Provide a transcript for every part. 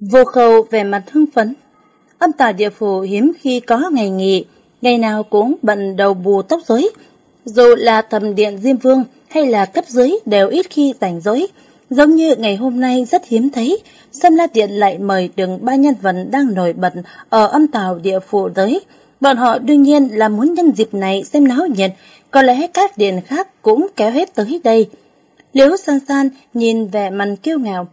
Vô khâu về mặt hưng phấn. Âm tà địa phủ hiếm khi có ngày nghỉ, ngày nào cũng bận đầu bù tóc rối. Dù là thầm điện Diêm Vương hay là cấp dưới đều ít khi rảnh rỗi. Giống như ngày hôm nay rất hiếm thấy, Sâm La Điện lại mời đường ba nhân vật đang nổi bật ở âm tào địa phủ tới. Bọn họ đương nhiên là muốn nhân dịp này xem náo nhiệt, có lẽ các điện khác cũng kéo hết tới đây. Liễu san san nhìn vẻ mặt kiêu ngạo,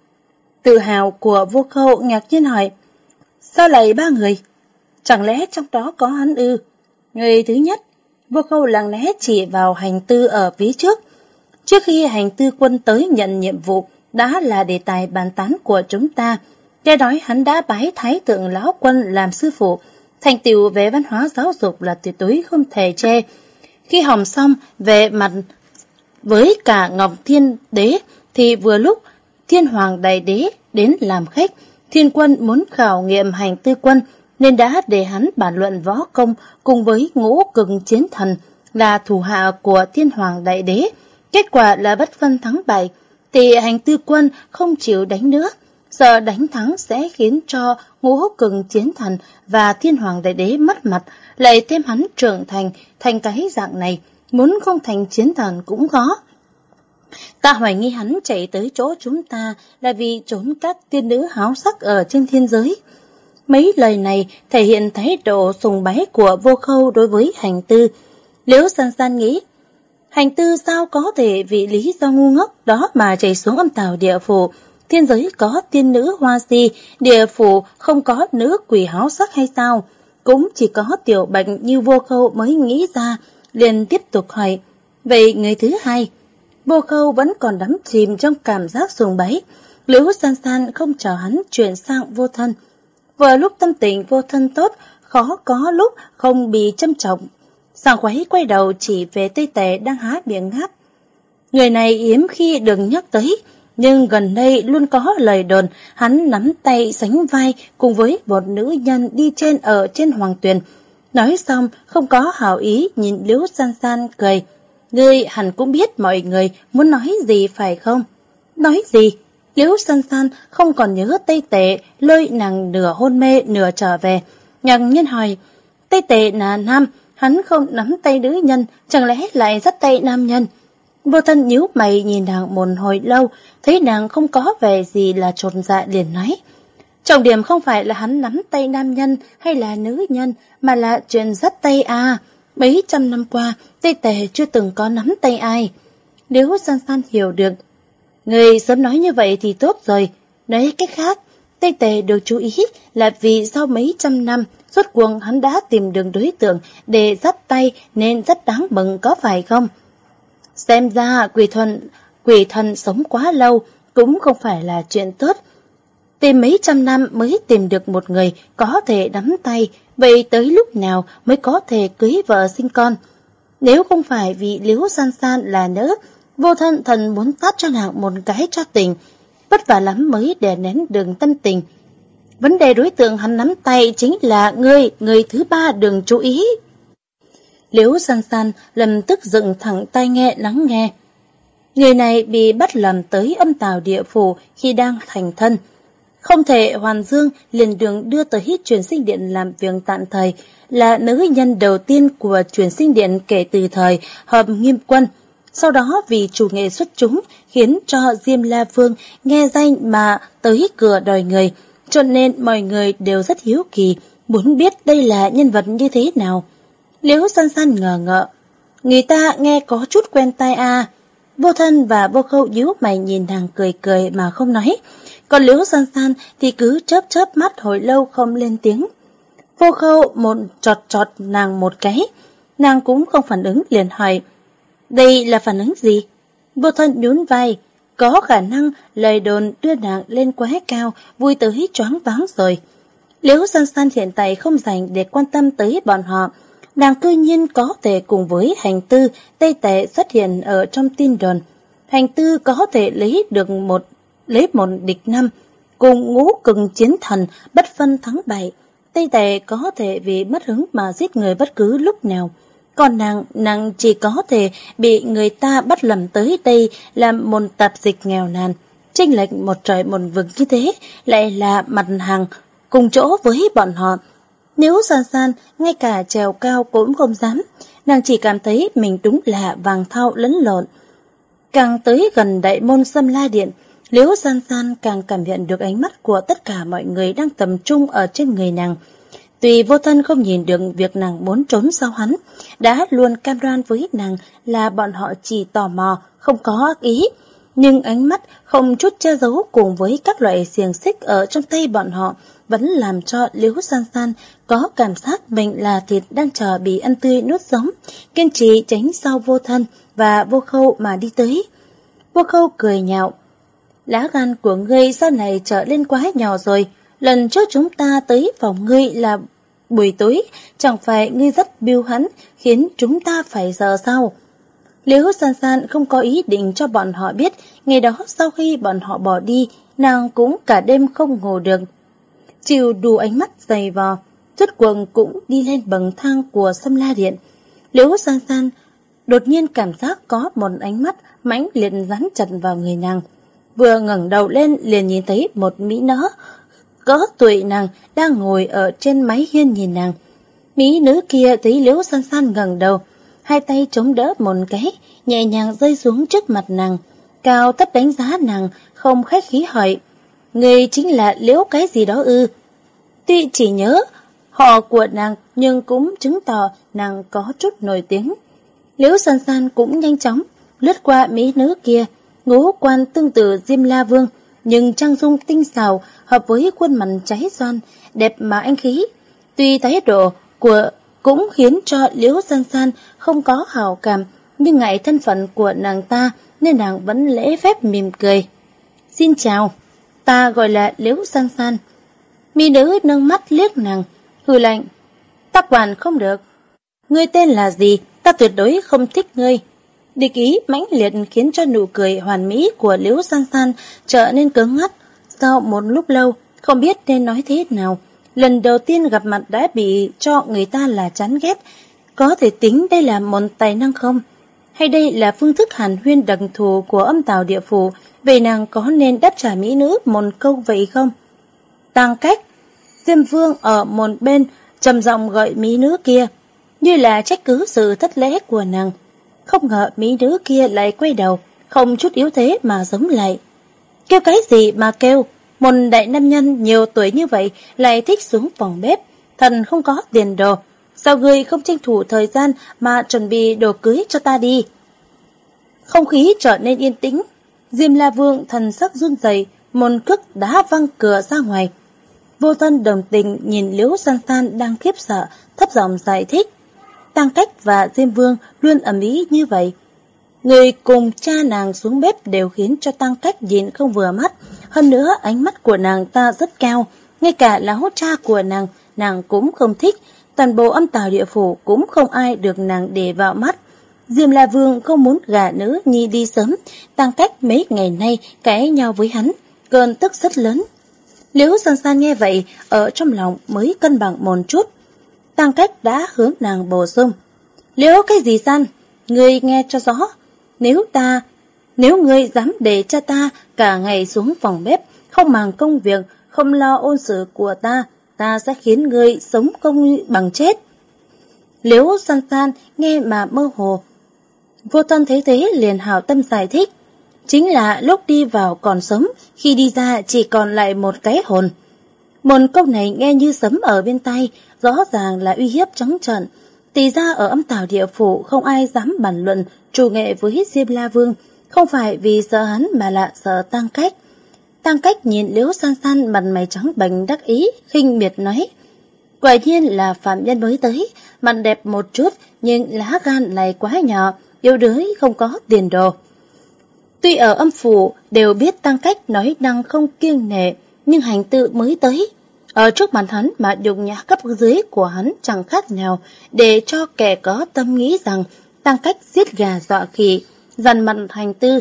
tự hào của vô khâu ngạc nhiên hỏi, sao lại ba người? Chẳng lẽ trong đó có hắn ư? Người thứ nhất, vô khâu lặng lẽ chỉ vào hành tư ở phía trước. Trước khi hành tư quân tới nhận nhiệm vụ, đã là đề tài bàn tán của chúng ta. Nghe nói hắn đã bái thái tượng lão quân làm sư phụ, thành tựu về văn hóa giáo dục là tuyệt đối không thể che. Khi hòm xong về mặt với cả Ngọc Thiên Đế thì vừa lúc Thiên Hoàng Đại Đế đến làm khách, Thiên Quân muốn khảo nghiệm hành tư quân nên đã để hắn bàn luận võ công cùng với ngũ cực chiến thần là thủ hạ của Thiên Hoàng Đại Đế. Kết quả là bất phân thắng bại, thì hành tư quân không chịu đánh nữa, sợ đánh thắng sẽ khiến cho ngũ cường chiến thần và thiên hoàng đại đế mất mặt, lại thêm hắn trưởng thành thành cái dạng này, muốn không thành chiến thần cũng khó. Ta hoài nghi hắn chạy tới chỗ chúng ta là vì trốn các tiên nữ háo sắc ở trên thiên giới. Mấy lời này thể hiện thái độ sùng bái của vô khâu đối với hành tư. Liễu san san nghĩ, hành tư sao có thể vì lý do ngu ngốc đó mà chạy xuống âm tàu địa phủ. Thiên giới có tiên nữ hoa si, địa phủ không có nữ quỷ háo sắc hay sao? Cũng chỉ có tiểu bệnh như vô khâu mới nghĩ ra, liền tiếp tục hỏi. Vậy người thứ hai? Vô khâu vẫn còn đắm chìm trong cảm giác sùng bấy. Liễu san san không chờ hắn chuyển sang vô thân. Vừa lúc tâm tình vô thân tốt, khó có lúc không bị châm trọng. Sàng quấy quay đầu chỉ về Tây Tề đang há miệng ngáp. Người này yếm khi được nhắc tới, nhưng gần đây luôn có lời đồn hắn nắm tay sánh vai cùng với một nữ nhân đi trên ở trên hoàng tuyền. Nói xong, không có hảo ý nhìn Liễu San San cười. Ngươi hẳn cũng biết mọi người muốn nói gì phải không? Nói gì? Liễu San San không còn nhớ Tây Tệ lôi nàng nửa hôn mê nửa trở về. Nhằng nhân hỏi, Tây Tệ là nam, hắn không nắm tay nữ nhân, chẳng lẽ lại dắt tay nam nhân? Vô thân nhíu mày nhìn nàng một hồi lâu, thấy nàng không có vẻ gì là trồn dạ liền nói. Trọng điểm không phải là hắn nắm tay nam nhân hay là nữ nhân, mà là chuyện dắt tay à. Mấy trăm năm qua, Tây Tề chưa từng có nắm tay ai. Nếu san san hiểu được, người sớm nói như vậy thì tốt rồi. Nói cách khác, Tây Tề được chú ý là vì sau mấy trăm năm, suốt cuộc hắn đã tìm được đối tượng để dắt tay nên rất đáng mừng có phải không? Xem ra quỷ thần, quỷ thần sống quá lâu cũng không phải là chuyện tốt. Tìm mấy trăm năm mới tìm được một người có thể đắm tay, vậy tới lúc nào mới có thể cưới vợ sinh con? Nếu không phải vì liễu san san là nữ, vô thân thần muốn tát cho nàng một cái cho tình, vất vả lắm mới đè nén đường tâm tình. Vấn đề đối tượng hắn nắm tay chính là ngươi, người thứ ba đừng chú ý. Liễu san san lập tức dựng thẳng tai nghe lắng nghe. Người này bị bắt làm tới âm tào địa phủ khi đang thành thân. Không thể Hoàn Dương liền đường đưa tới hít truyền sinh điện làm việc tạm thời, là nữ nhân đầu tiên của truyền sinh điện kể từ thời hợp nghiêm quân. Sau đó vì chủ nghệ xuất chúng khiến cho Diêm La Vương nghe danh mà tới cửa đòi người, cho nên mọi người đều rất hiếu kỳ, muốn biết đây là nhân vật như thế nào. Liễu san san ngờ ngợ, người ta nghe có chút quen tai à. Vô thân và vô khâu díu mày nhìn nàng cười cười mà không nói, còn liễu san san thì cứ chớp chớp mắt hồi lâu không lên tiếng. Vô khâu một trọt trọt nàng một cái, nàng cũng không phản ứng liền hỏi. Đây là phản ứng gì? Vô thân nhún vai, có khả năng lời đồn đưa nàng lên quá cao, vui tới choáng váng rồi. Liễu san san hiện tại không dành để quan tâm tới bọn họ, nàng cư nhiên có thể cùng với hành tư Tây Tệ xuất hiện ở trong tin đồn. Hành tư có thể lấy được một lấy một địch năm, cùng ngũ cường chiến thần bất phân thắng bại. Tây Tệ có thể vì mất hứng mà giết người bất cứ lúc nào. Còn nàng, nàng chỉ có thể bị người ta bắt lầm tới đây làm một tạp dịch nghèo nàn. Tranh lệch một trời một vực như thế lại là mặt hàng cùng chỗ với bọn họ. Nếu san san ngay cả trèo cao cũng không dám, nàng chỉ cảm thấy mình đúng là vàng thau lẫn lộn. Càng tới gần đại môn xâm la điện, Liễu san san càng cảm nhận được ánh mắt của tất cả mọi người đang tập trung ở trên người nàng. Tuy vô thân không nhìn được việc nàng muốn trốn sau hắn, đã luôn cam đoan với nàng là bọn họ chỉ tò mò, không có ác ý. Nhưng ánh mắt không chút che giấu cùng với các loại xiềng xích ở trong tay bọn họ vẫn làm cho Liễu San San có cảm giác mình là thịt đang chờ bị ăn tươi nuốt sống, kiên trì tránh sau vô thân và vô khâu mà đi tới. Vô khâu cười nhạo. Lá gan của ngươi sau này trở lên quá nhỏ rồi, lần trước chúng ta tới phòng ngươi là buổi tối, chẳng phải ngươi rất biêu hắn, khiến chúng ta phải giờ sau. Liễu san san không có ý định cho bọn họ biết, ngày đó sau khi bọn họ bỏ đi, nàng cũng cả đêm không ngủ được. Chịu đủ ánh mắt dày vò, rốt quần cũng đi lên bậc thang của sâm la điện. Liễu san san đột nhiên cảm giác có một ánh mắt mãnh liệt rắn chặt vào người nàng. Vừa ngẩng đầu lên liền nhìn thấy một mỹ nữ cỡ tuổi nàng đang ngồi ở trên máy hiên nhìn nàng. Mỹ nữ kia thấy liễu san san ngẩng đầu, hai tay chống đỡ một cái, nhẹ nhàng rơi xuống trước mặt nàng. Cao thấp đánh giá nàng, không khách khí hỏi. Người chính là liễu cái gì đó ư? Tuy chỉ nhớ họ của nàng nhưng cũng chứng tỏ nàng có chút nổi tiếng. Liễu san san cũng nhanh chóng lướt qua mỹ nữ kia, ngũ quan tương tự Diêm La Vương, nhưng trang dung tinh xảo hợp với khuôn mặt cháy xoan, đẹp mà anh khí. Tuy thái độ của cũng khiến cho Liễu San San không có hào cảm, nhưng ngại thân phận của nàng ta nên nàng vẫn lễ phép mỉm cười. Xin chào, ta gọi là Liễu San San. Mi nữ nâng mắt liếc nàng, hư lạnh. Ta quản không được. Ngươi tên là gì? Ta tuyệt đối không thích ngươi. Địch ý mãnh liệt khiến cho nụ cười hoàn mỹ của Liễu San San trở nên cứng ngắt. Sau một lúc lâu, không biết nên nói thế nào. Lần đầu tiên gặp mặt đã bị cho người ta là chán ghét. Có thể tính đây là một tài năng không? Hay đây là phương thức hàn huyên đặc thù của âm tào địa phủ, vậy nàng có nên đáp trả mỹ nữ một câu vậy không? Tăng cách, Diêm Vương ở một bên trầm giọng gọi mỹ nữ kia, như là trách cứ sự thất lễ của nàng. Không ngờ mỹ nữ kia lại quay đầu, không chút yếu thế mà giống lại. Kêu cái gì mà kêu, một đại nam nhân nhiều tuổi như vậy lại thích xuống phòng bếp, thần không có tiền đồ. Sao ngươi không tranh thủ thời gian mà chuẩn bị đồ cưới cho ta đi? Không khí trở nên yên tĩnh. Diêm La Vương thần sắc run rẩy, một cước đá văng cửa ra ngoài. Vô thân đồng tình nhìn Liễu San San đang khiếp sợ, thấp giọng giải thích. Tăng Cách và Diêm Vương luôn ẩm ý như vậy. Người cùng cha nàng xuống bếp đều khiến cho Tăng Cách nhìn không vừa mắt. Hơn nữa ánh mắt của nàng ta rất cao, ngay cả là hốt cha của nàng, nàng cũng không thích. Toàn bộ âm tào địa phủ cũng không ai được nàng để vào mắt. Diêm La Vương không muốn gả nữ nhi đi sớm, Tăng Cách mấy ngày nay cãi nhau với hắn, cơn tức rất lớn. Liễu San San nghe vậy, ở trong lòng mới cân bằng một chút. Tăng cách đã hướng nàng bổ sung. Liễu cái gì San? Ngươi nghe cho rõ. Nếu ta, nếu ngươi dám để cho ta cả ngày xuống phòng bếp, không màng công việc, không lo ôn sự của ta, ta sẽ khiến ngươi sống công bằng chết. Liễu San San nghe mà mơ hồ. Vô thân thấy thế liền hào tâm giải thích. Chính là lúc đi vào còn sống, khi đi ra chỉ còn lại một cái hồn. Một câu này nghe như sấm ở bên tay, rõ ràng là uy hiếp trắng trợn. Tì ra ở âm tảo địa phủ không ai dám bàn luận chủ nghệ với Diêm La Vương, không phải vì sợ hắn mà là sợ tăng cách. Tăng cách nhìn liễu san san mặt mày trắng bành đắc ý, khinh miệt nói. Quả nhiên là phạm nhân mới tới, mặt đẹp một chút nhưng lá gan này quá nhỏ, yêu đới không có tiền đồ. Tuy ở âm phủ đều biết tăng cách nói năng không kiêng nệ, nhưng hành tự mới tới. Ở trước mặt hắn mà dùng nhã cấp dưới của hắn chẳng khác nào để cho kẻ có tâm nghĩ rằng tăng cách giết gà dọa khỉ, dằn mặt hành tư.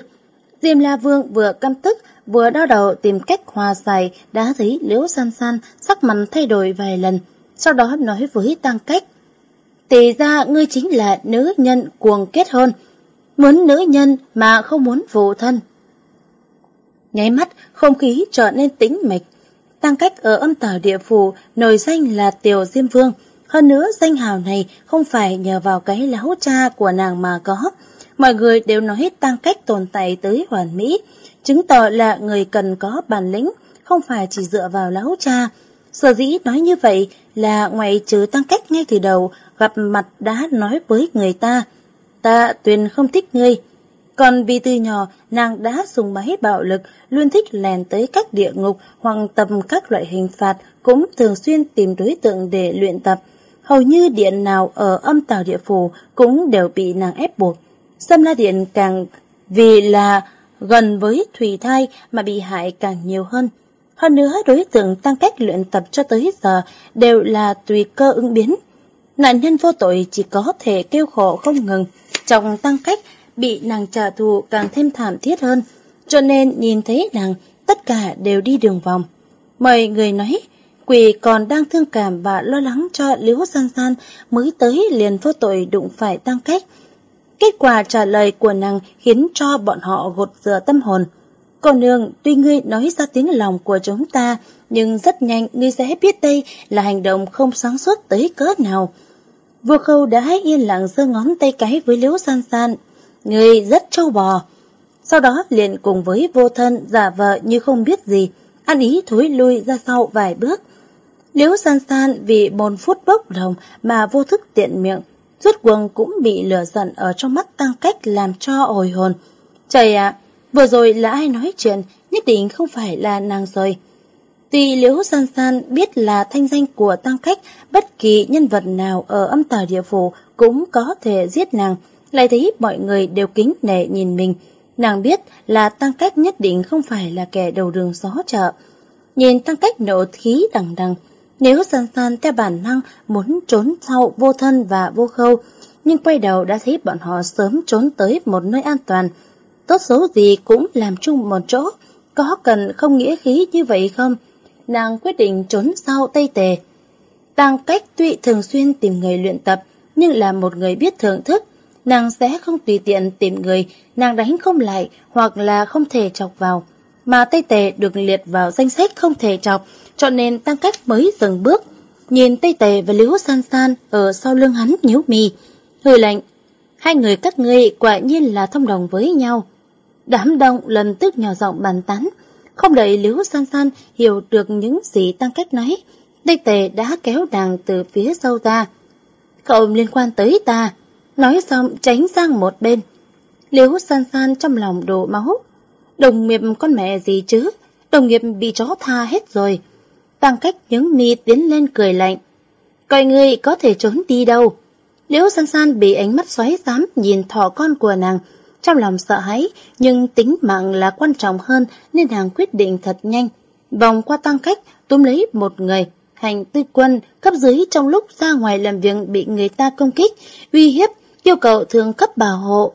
Diêm La Vương vừa căm tức, vừa đau đầu tìm cách hòa giải đã thấy liễu san san sắc mặt thay đổi vài lần, sau đó nói với tăng cách. Tỷ ra ngươi chính là nữ nhân cuồng kết hôn, muốn nữ nhân mà không muốn phụ thân. Nháy mắt, không khí trở nên tĩnh mịch. Tăng cách ở âm tảo địa phủ nổi danh là Tiểu Diêm Vương. Hơn nữa danh hào này không phải nhờ vào cái láo cha của nàng mà có. Mọi người đều nói tăng cách tồn tại tới hoàn mỹ, chứng tỏ là người cần có bản lĩnh, không phải chỉ dựa vào láo cha. Sở dĩ nói như vậy là ngoài trừ tăng cách ngay từ đầu, gặp mặt đã nói với người ta. Ta tuyên không thích ngươi. Còn vì từ nhỏ, nàng đã dùng máy bạo lực, luôn thích lèn tới các địa ngục hoặc tầm các loại hình phạt, cũng thường xuyên tìm đối tượng để luyện tập. Hầu như điện nào ở âm tàu địa phủ cũng đều bị nàng ép buộc. Xâm La Điện càng vì là gần với Thủy Thai mà bị hại càng nhiều hơn. Hơn nữa đối tượng tăng cách luyện tập cho tới giờ đều là tùy cơ ứng biến. Nạn nhân vô tội chỉ có thể kêu khổ không ngừng. Trong tăng cách bị nàng trả thù càng thêm thảm thiết hơn. Cho nên nhìn thấy nàng tất cả đều đi đường vòng. Mời người nói quỷ còn đang thương cảm và lo lắng cho Liễu San San mới tới liền vô tội đụng phải tăng cách. Kết quả trả lời của nàng khiến cho bọn họ gột rửa tâm hồn. Cô nương, tuy ngươi nói ra tiếng lòng của chúng ta, nhưng rất nhanh ngươi sẽ biết đây là hành động không sáng suốt tới cỡ nào. Vua khâu đã yên lặng giơ ngón tay cái với liễu san san. Ngươi rất trâu bò. Sau đó liền cùng với vô thân giả vợ như không biết gì, ăn ý thối lui ra sau vài bước. Liễu san san vì bồn phút bốc đồng mà vô thức tiện miệng, rốt quần cũng bị lửa giận ở trong mắt tăng cách làm cho hồi hồn. Trời ạ, vừa rồi là ai nói chuyện, nhất định không phải là nàng rồi. Tuy Liễu San San biết là thanh danh của tăng cách, bất kỳ nhân vật nào ở âm tà địa phủ cũng có thể giết nàng, lại thấy mọi người đều kính nể nhìn mình. Nàng biết là tăng cách nhất định không phải là kẻ đầu đường xó chợ. Nhìn tăng cách nộ khí đằng đằng, nếu san san theo bản năng muốn trốn sau vô thân và vô khâu, nhưng quay đầu đã thấy bọn họ sớm trốn tới một nơi an toàn. Tốt xấu gì cũng làm chung một chỗ, có cần không nghĩa khí như vậy không? Nàng quyết định trốn sau Tây Tề. Tăng cách tuy thường xuyên tìm người luyện tập, nhưng là một người biết thưởng thức, nàng sẽ không tùy tiện tìm người nàng đánh không lại hoặc là không thể chọc vào. Mà Tây Tề được liệt vào danh sách không thể chọc, cho nên tăng cách mới dừng bước. Nhìn Tây Tề và Liễu San San ở sau lưng hắn nhíu mì. Hơi lạnh, hai người các ngươi quả nhiên là thông đồng với nhau. Đám đông lần tức nhỏ giọng bàn tán, không đợi Liễu San San hiểu được những gì tăng cách nói. Tây Tề đã kéo nàng từ phía sau ta. Không liên quan tới ta. Nói xong tránh sang một bên. Liễu San San trong lòng đổ máu. Đồng nghiệp con mẹ gì chứ? Đồng nghiệp bị chó tha hết rồi. Tăng cách nhướng mi tiến lên cười lạnh. Coi ngươi có thể trốn đi đâu. Liễu san san bị ánh mắt xoáy xám nhìn thỏ con của nàng. Trong lòng sợ hãi, nhưng tính mạng là quan trọng hơn nên nàng quyết định thật nhanh. Vòng qua tăng cách, túm lấy một người. Hành tư quân cấp dưới trong lúc ra ngoài làm việc bị người ta công kích, uy hiếp, yêu cầu thường cấp bảo hộ.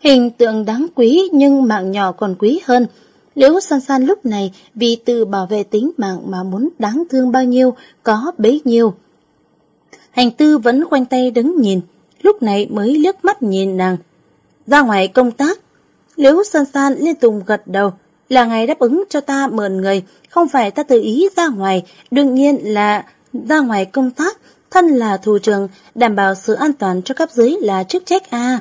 Hình tượng đáng quý nhưng mạng nhỏ còn quý hơn. Liễu san san lúc này vì tự bảo vệ tính mạng mà muốn đáng thương bao nhiêu, có bấy nhiêu. Hành tư vẫn khoanh tay đứng nhìn, lúc này mới liếc mắt nhìn nàng. Ra ngoài công tác, Liễu san san liên tục gật đầu, là ngài đáp ứng cho ta mượn người, không phải ta tự ý ra ngoài, đương nhiên là ra ngoài công tác, thân là thủ trưởng, đảm bảo sự an toàn cho cấp dưới là chức trách a.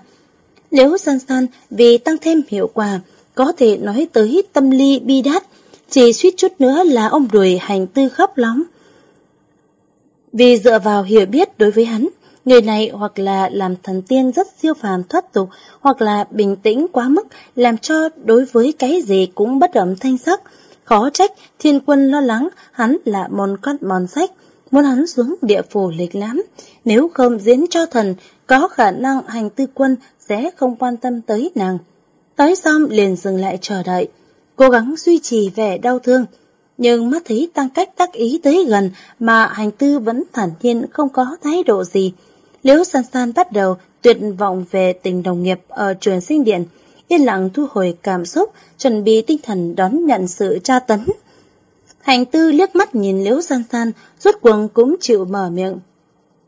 nếu san san vì tăng thêm hiệu quả, có thể nói tới tâm ly bi đát, chỉ suýt chút nữa là ông đuổi hành tư khóc lắm. Vì dựa vào hiểu biết đối với hắn, người này hoặc là làm thần tiên rất siêu phàm thoát tục, hoặc là bình tĩnh quá mức, làm cho đối với cái gì cũng bất động thanh sắc. Khó trách, thiên quân lo lắng, hắn là một con mòn sách, muốn hắn xuống địa phủ lịch lắm. Nếu không diễn cho thần, có khả năng hành tư quân sẽ không quan tâm tới nàng. tái xong liền dừng lại chờ đợi, cố gắng duy trì vẻ đau thương. Nhưng mắt thấy tăng cách tác ý tới gần mà hành tư vẫn thản nhiên không có thái độ gì. Liễu san san bắt đầu tuyệt vọng về tình đồng nghiệp ở trường sinh điện, yên lặng thu hồi cảm xúc, chuẩn bị tinh thần đón nhận sự tra tấn. Hành tư liếc mắt nhìn Liễu san san, rốt quần cũng chịu mở miệng.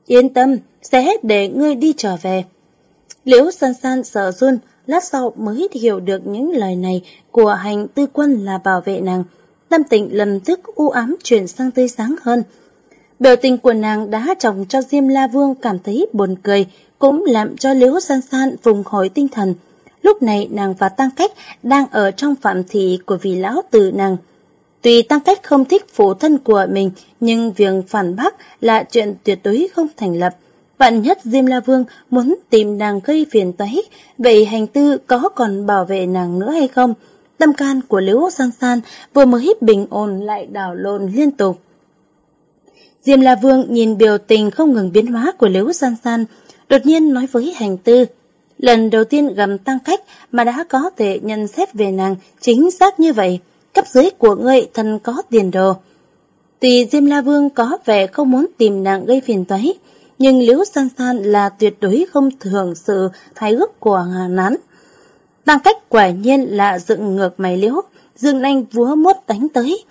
Yên tâm, sẽ hết để ngươi đi trở về. Liễu san san sợ run, lát sau mới hiểu được những lời này của hành tư quân là bảo vệ nàng. Tâm tình lầm tức u ám chuyển sang tươi sáng hơn. Biểu tình của nàng đã chồng cho Diêm La Vương cảm thấy buồn cười, cũng làm cho Liễu San San vùng hồi tinh thần. Lúc này nàng và Tăng Cách đang ở trong phạm thị của vị lão tử nàng. Tuy Tăng Cách không thích phụ thân của mình, nhưng việc phản bác là chuyện tuyệt đối không thành lập. Vạn nhất Diêm La Vương muốn tìm nàng gây phiền toái, vậy hành tư có còn bảo vệ nàng nữa hay không? Tâm can của Liễu San San vừa mới bình ổn lại đảo lộn liên tục. Diêm La Vương nhìn biểu tình không ngừng biến hóa của Liễu San San, đột nhiên nói với hành tư. Lần đầu tiên gầm tăng cách mà đã có thể nhận xét về nàng chính xác như vậy, cấp dưới của ngươi thần có tiền đồ. Tuy Diêm La Vương có vẻ không muốn tìm nàng gây phiền toái, nhưng Liễu San San là tuyệt đối không thường sự thái ước của Hà Nán. Tăng cách quả nhiên là dựng ngược mày Liễu, dương anh vúa mốt đánh tới.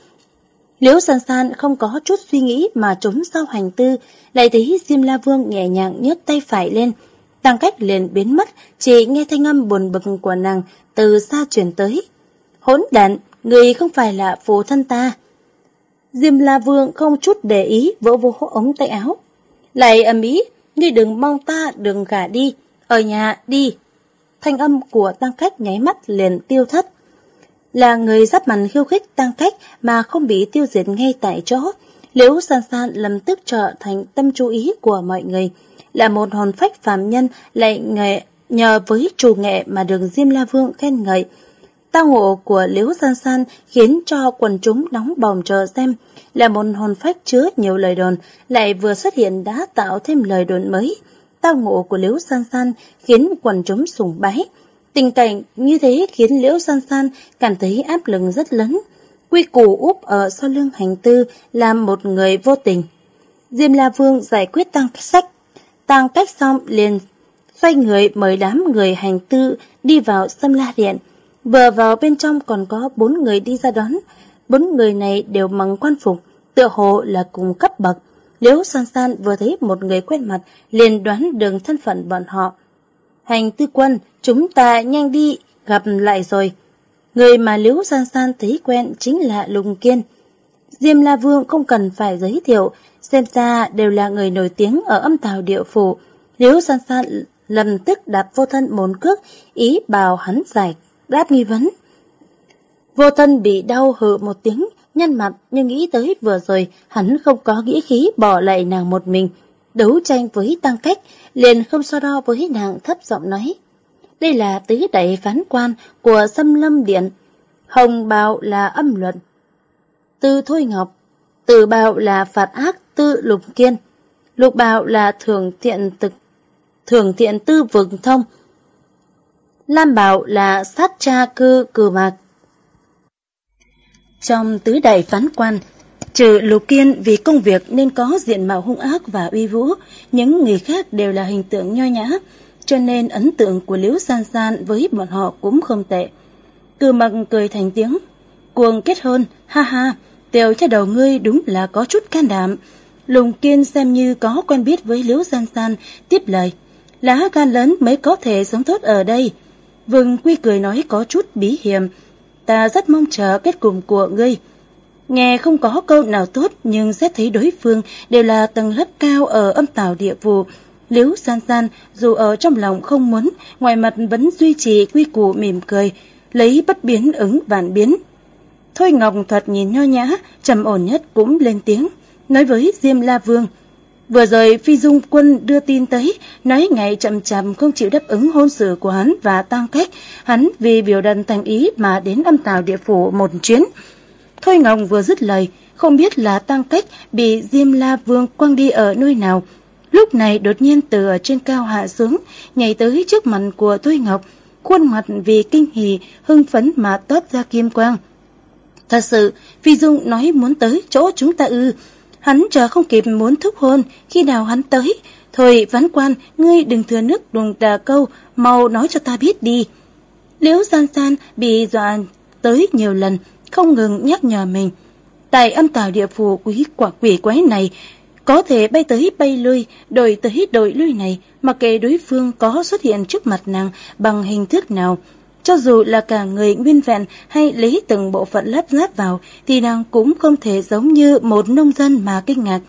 Liễu San San không có chút suy nghĩ mà trốn sau hành tư, lại thấy Diêm La Vương nhẹ nhàng nhấc tay phải lên. Tăng cách liền biến mất, chỉ nghe thanh âm buồn bực của nàng từ xa truyền tới. Hỗn đạn, người không phải là phụ thân ta. Diêm La Vương không chút để ý vỗ vỗ ống tay áo, lại ầm ĩ, ngươi đừng mong ta đừng gả đi, ở nhà đi. Thanh âm của tăng cách nháy mắt liền tiêu thất. Là người giáp mặt khiêu khích tăng cách mà không bị tiêu diệt ngay tại chỗ. Liễu san san lầm tức trở thành tâm chú ý của mọi người. Là một hồn phách phàm nhân lại nghệ nhờ với chủ nghệ mà đường Diêm La Vương khen ngợi. Tao ngộ của Liễu San San khiến cho quần chúng nóng bỏng chờ xem, là một hồn phách chứa nhiều lời đồn, lại vừa xuất hiện đã tạo thêm lời đồn mới. Tao ngộ của Liễu San San khiến quần chúng sùng bái. Tình cảnh như thế khiến Liễu San San cảm thấy áp lực rất lớn. Quy củ úp ở sau lưng hành tư là một người vô tình. Diêm La Vương giải quyết tăng sách, tăng cách xong liền xoay người mời đám người hành tư đi vào xâm la điện. Vừa vào bên trong còn có bốn người đi ra đón, bốn người này đều mặc quan phục, tựa hồ là cùng cấp bậc. Liễu San San vừa thấy một người quen mặt, liền đoán đường thân phận bọn họ. Hành tư quân, chúng ta nhanh đi, gặp lại rồi. Người mà Liễu San San thấy quen chính là Lùng Kiên. Diêm La Vương không cần phải giới thiệu, xem ra đều là người nổi tiếng ở âm tào địa phủ. Liễu San San lập tức đạp vô thân bốn cước, ý bảo hắn giải đáp nghi vấn. Vô thân bị đau hự một tiếng, nhăn mặt nhưng nghĩ tới vừa rồi hắn không có nghĩa khí bỏ lại nàng một mình. Đấu tranh với tăng cách, liền không so đo với nàng thấp giọng nói. Đây là tứ đại phán quan của xâm lâm điện. Hồng bào là âm luận. Tư Thôi Ngọc, từ bào là phạt ác tư lục kiên. Lục bào là thường thiện thực, thường thiện tư vực thông. Lam Bảo là sát cha cư cừ mạc. Trong tứ đại phán quan, trừ Lục Kiên vì công việc nên có diện mạo hung ác và uy vũ, những người khác đều là hình tượng nho nhã, cho nên ấn tượng của Liễu San San với bọn họ cũng không tệ. cừ mạc cười thành tiếng, cuồng kết hôn, ha ha, tiểu cha đầu ngươi đúng là có chút can đảm. Lùng Kiên xem như có quen biết với Liễu San San, tiếp lời, lá gan lớn mới có thể sống tốt ở đây. Vương Quy cười nói có chút bí hiểm, ta rất mong chờ kết cục của ngươi. Nghe không có câu nào tốt nhưng xét thấy đối phương đều là tầng lớp cao ở âm tào địa vụ. Liễu san san dù ở trong lòng không muốn, ngoài mặt vẫn duy trì quy củ mỉm cười, lấy bất biến ứng vạn biến. Thôi Ngọc thuật nhìn nho nhã, trầm ổn nhất cũng lên tiếng, nói với Diêm La Vương. Vừa rồi Phi Dung quân đưa tin tới, nói ngày chậm chậm không chịu đáp ứng hôn sự của hắn và tăng cách, hắn vì biểu đần thành ý mà đến âm tào địa phủ một chuyến. Thôi Ngọc vừa dứt lời, không biết là tăng cách bị Diêm La Vương quăng đi ở nơi nào. Lúc này đột nhiên từ ở trên cao hạ xuống, nhảy tới trước mặt của Thôi Ngọc, khuôn mặt vì kinh hỉ, hưng phấn mà toát ra kim quang. Thật sự, Phi Dung nói muốn tới chỗ chúng ta ư. Hắn chờ không kịp muốn thúc hôn, khi nào hắn tới. Thôi, ván quan, ngươi đừng thừa nước đùng tà câu, mau nói cho ta biết đi. Liễu san san bị dọa tới nhiều lần, không ngừng nhắc nhở mình. Tại âm tào địa phủ quý quả quỷ quái này, có thể bay tới bay lui, đổi tới đổi lui này, mặc kệ đối phương có xuất hiện trước mặt nàng bằng hình thức nào. Cho dù là cả người nguyên vẹn hay lấy từng bộ phận lắp ráp vào, thì nàng cũng không thể giống như một nông dân mà kinh ngạc.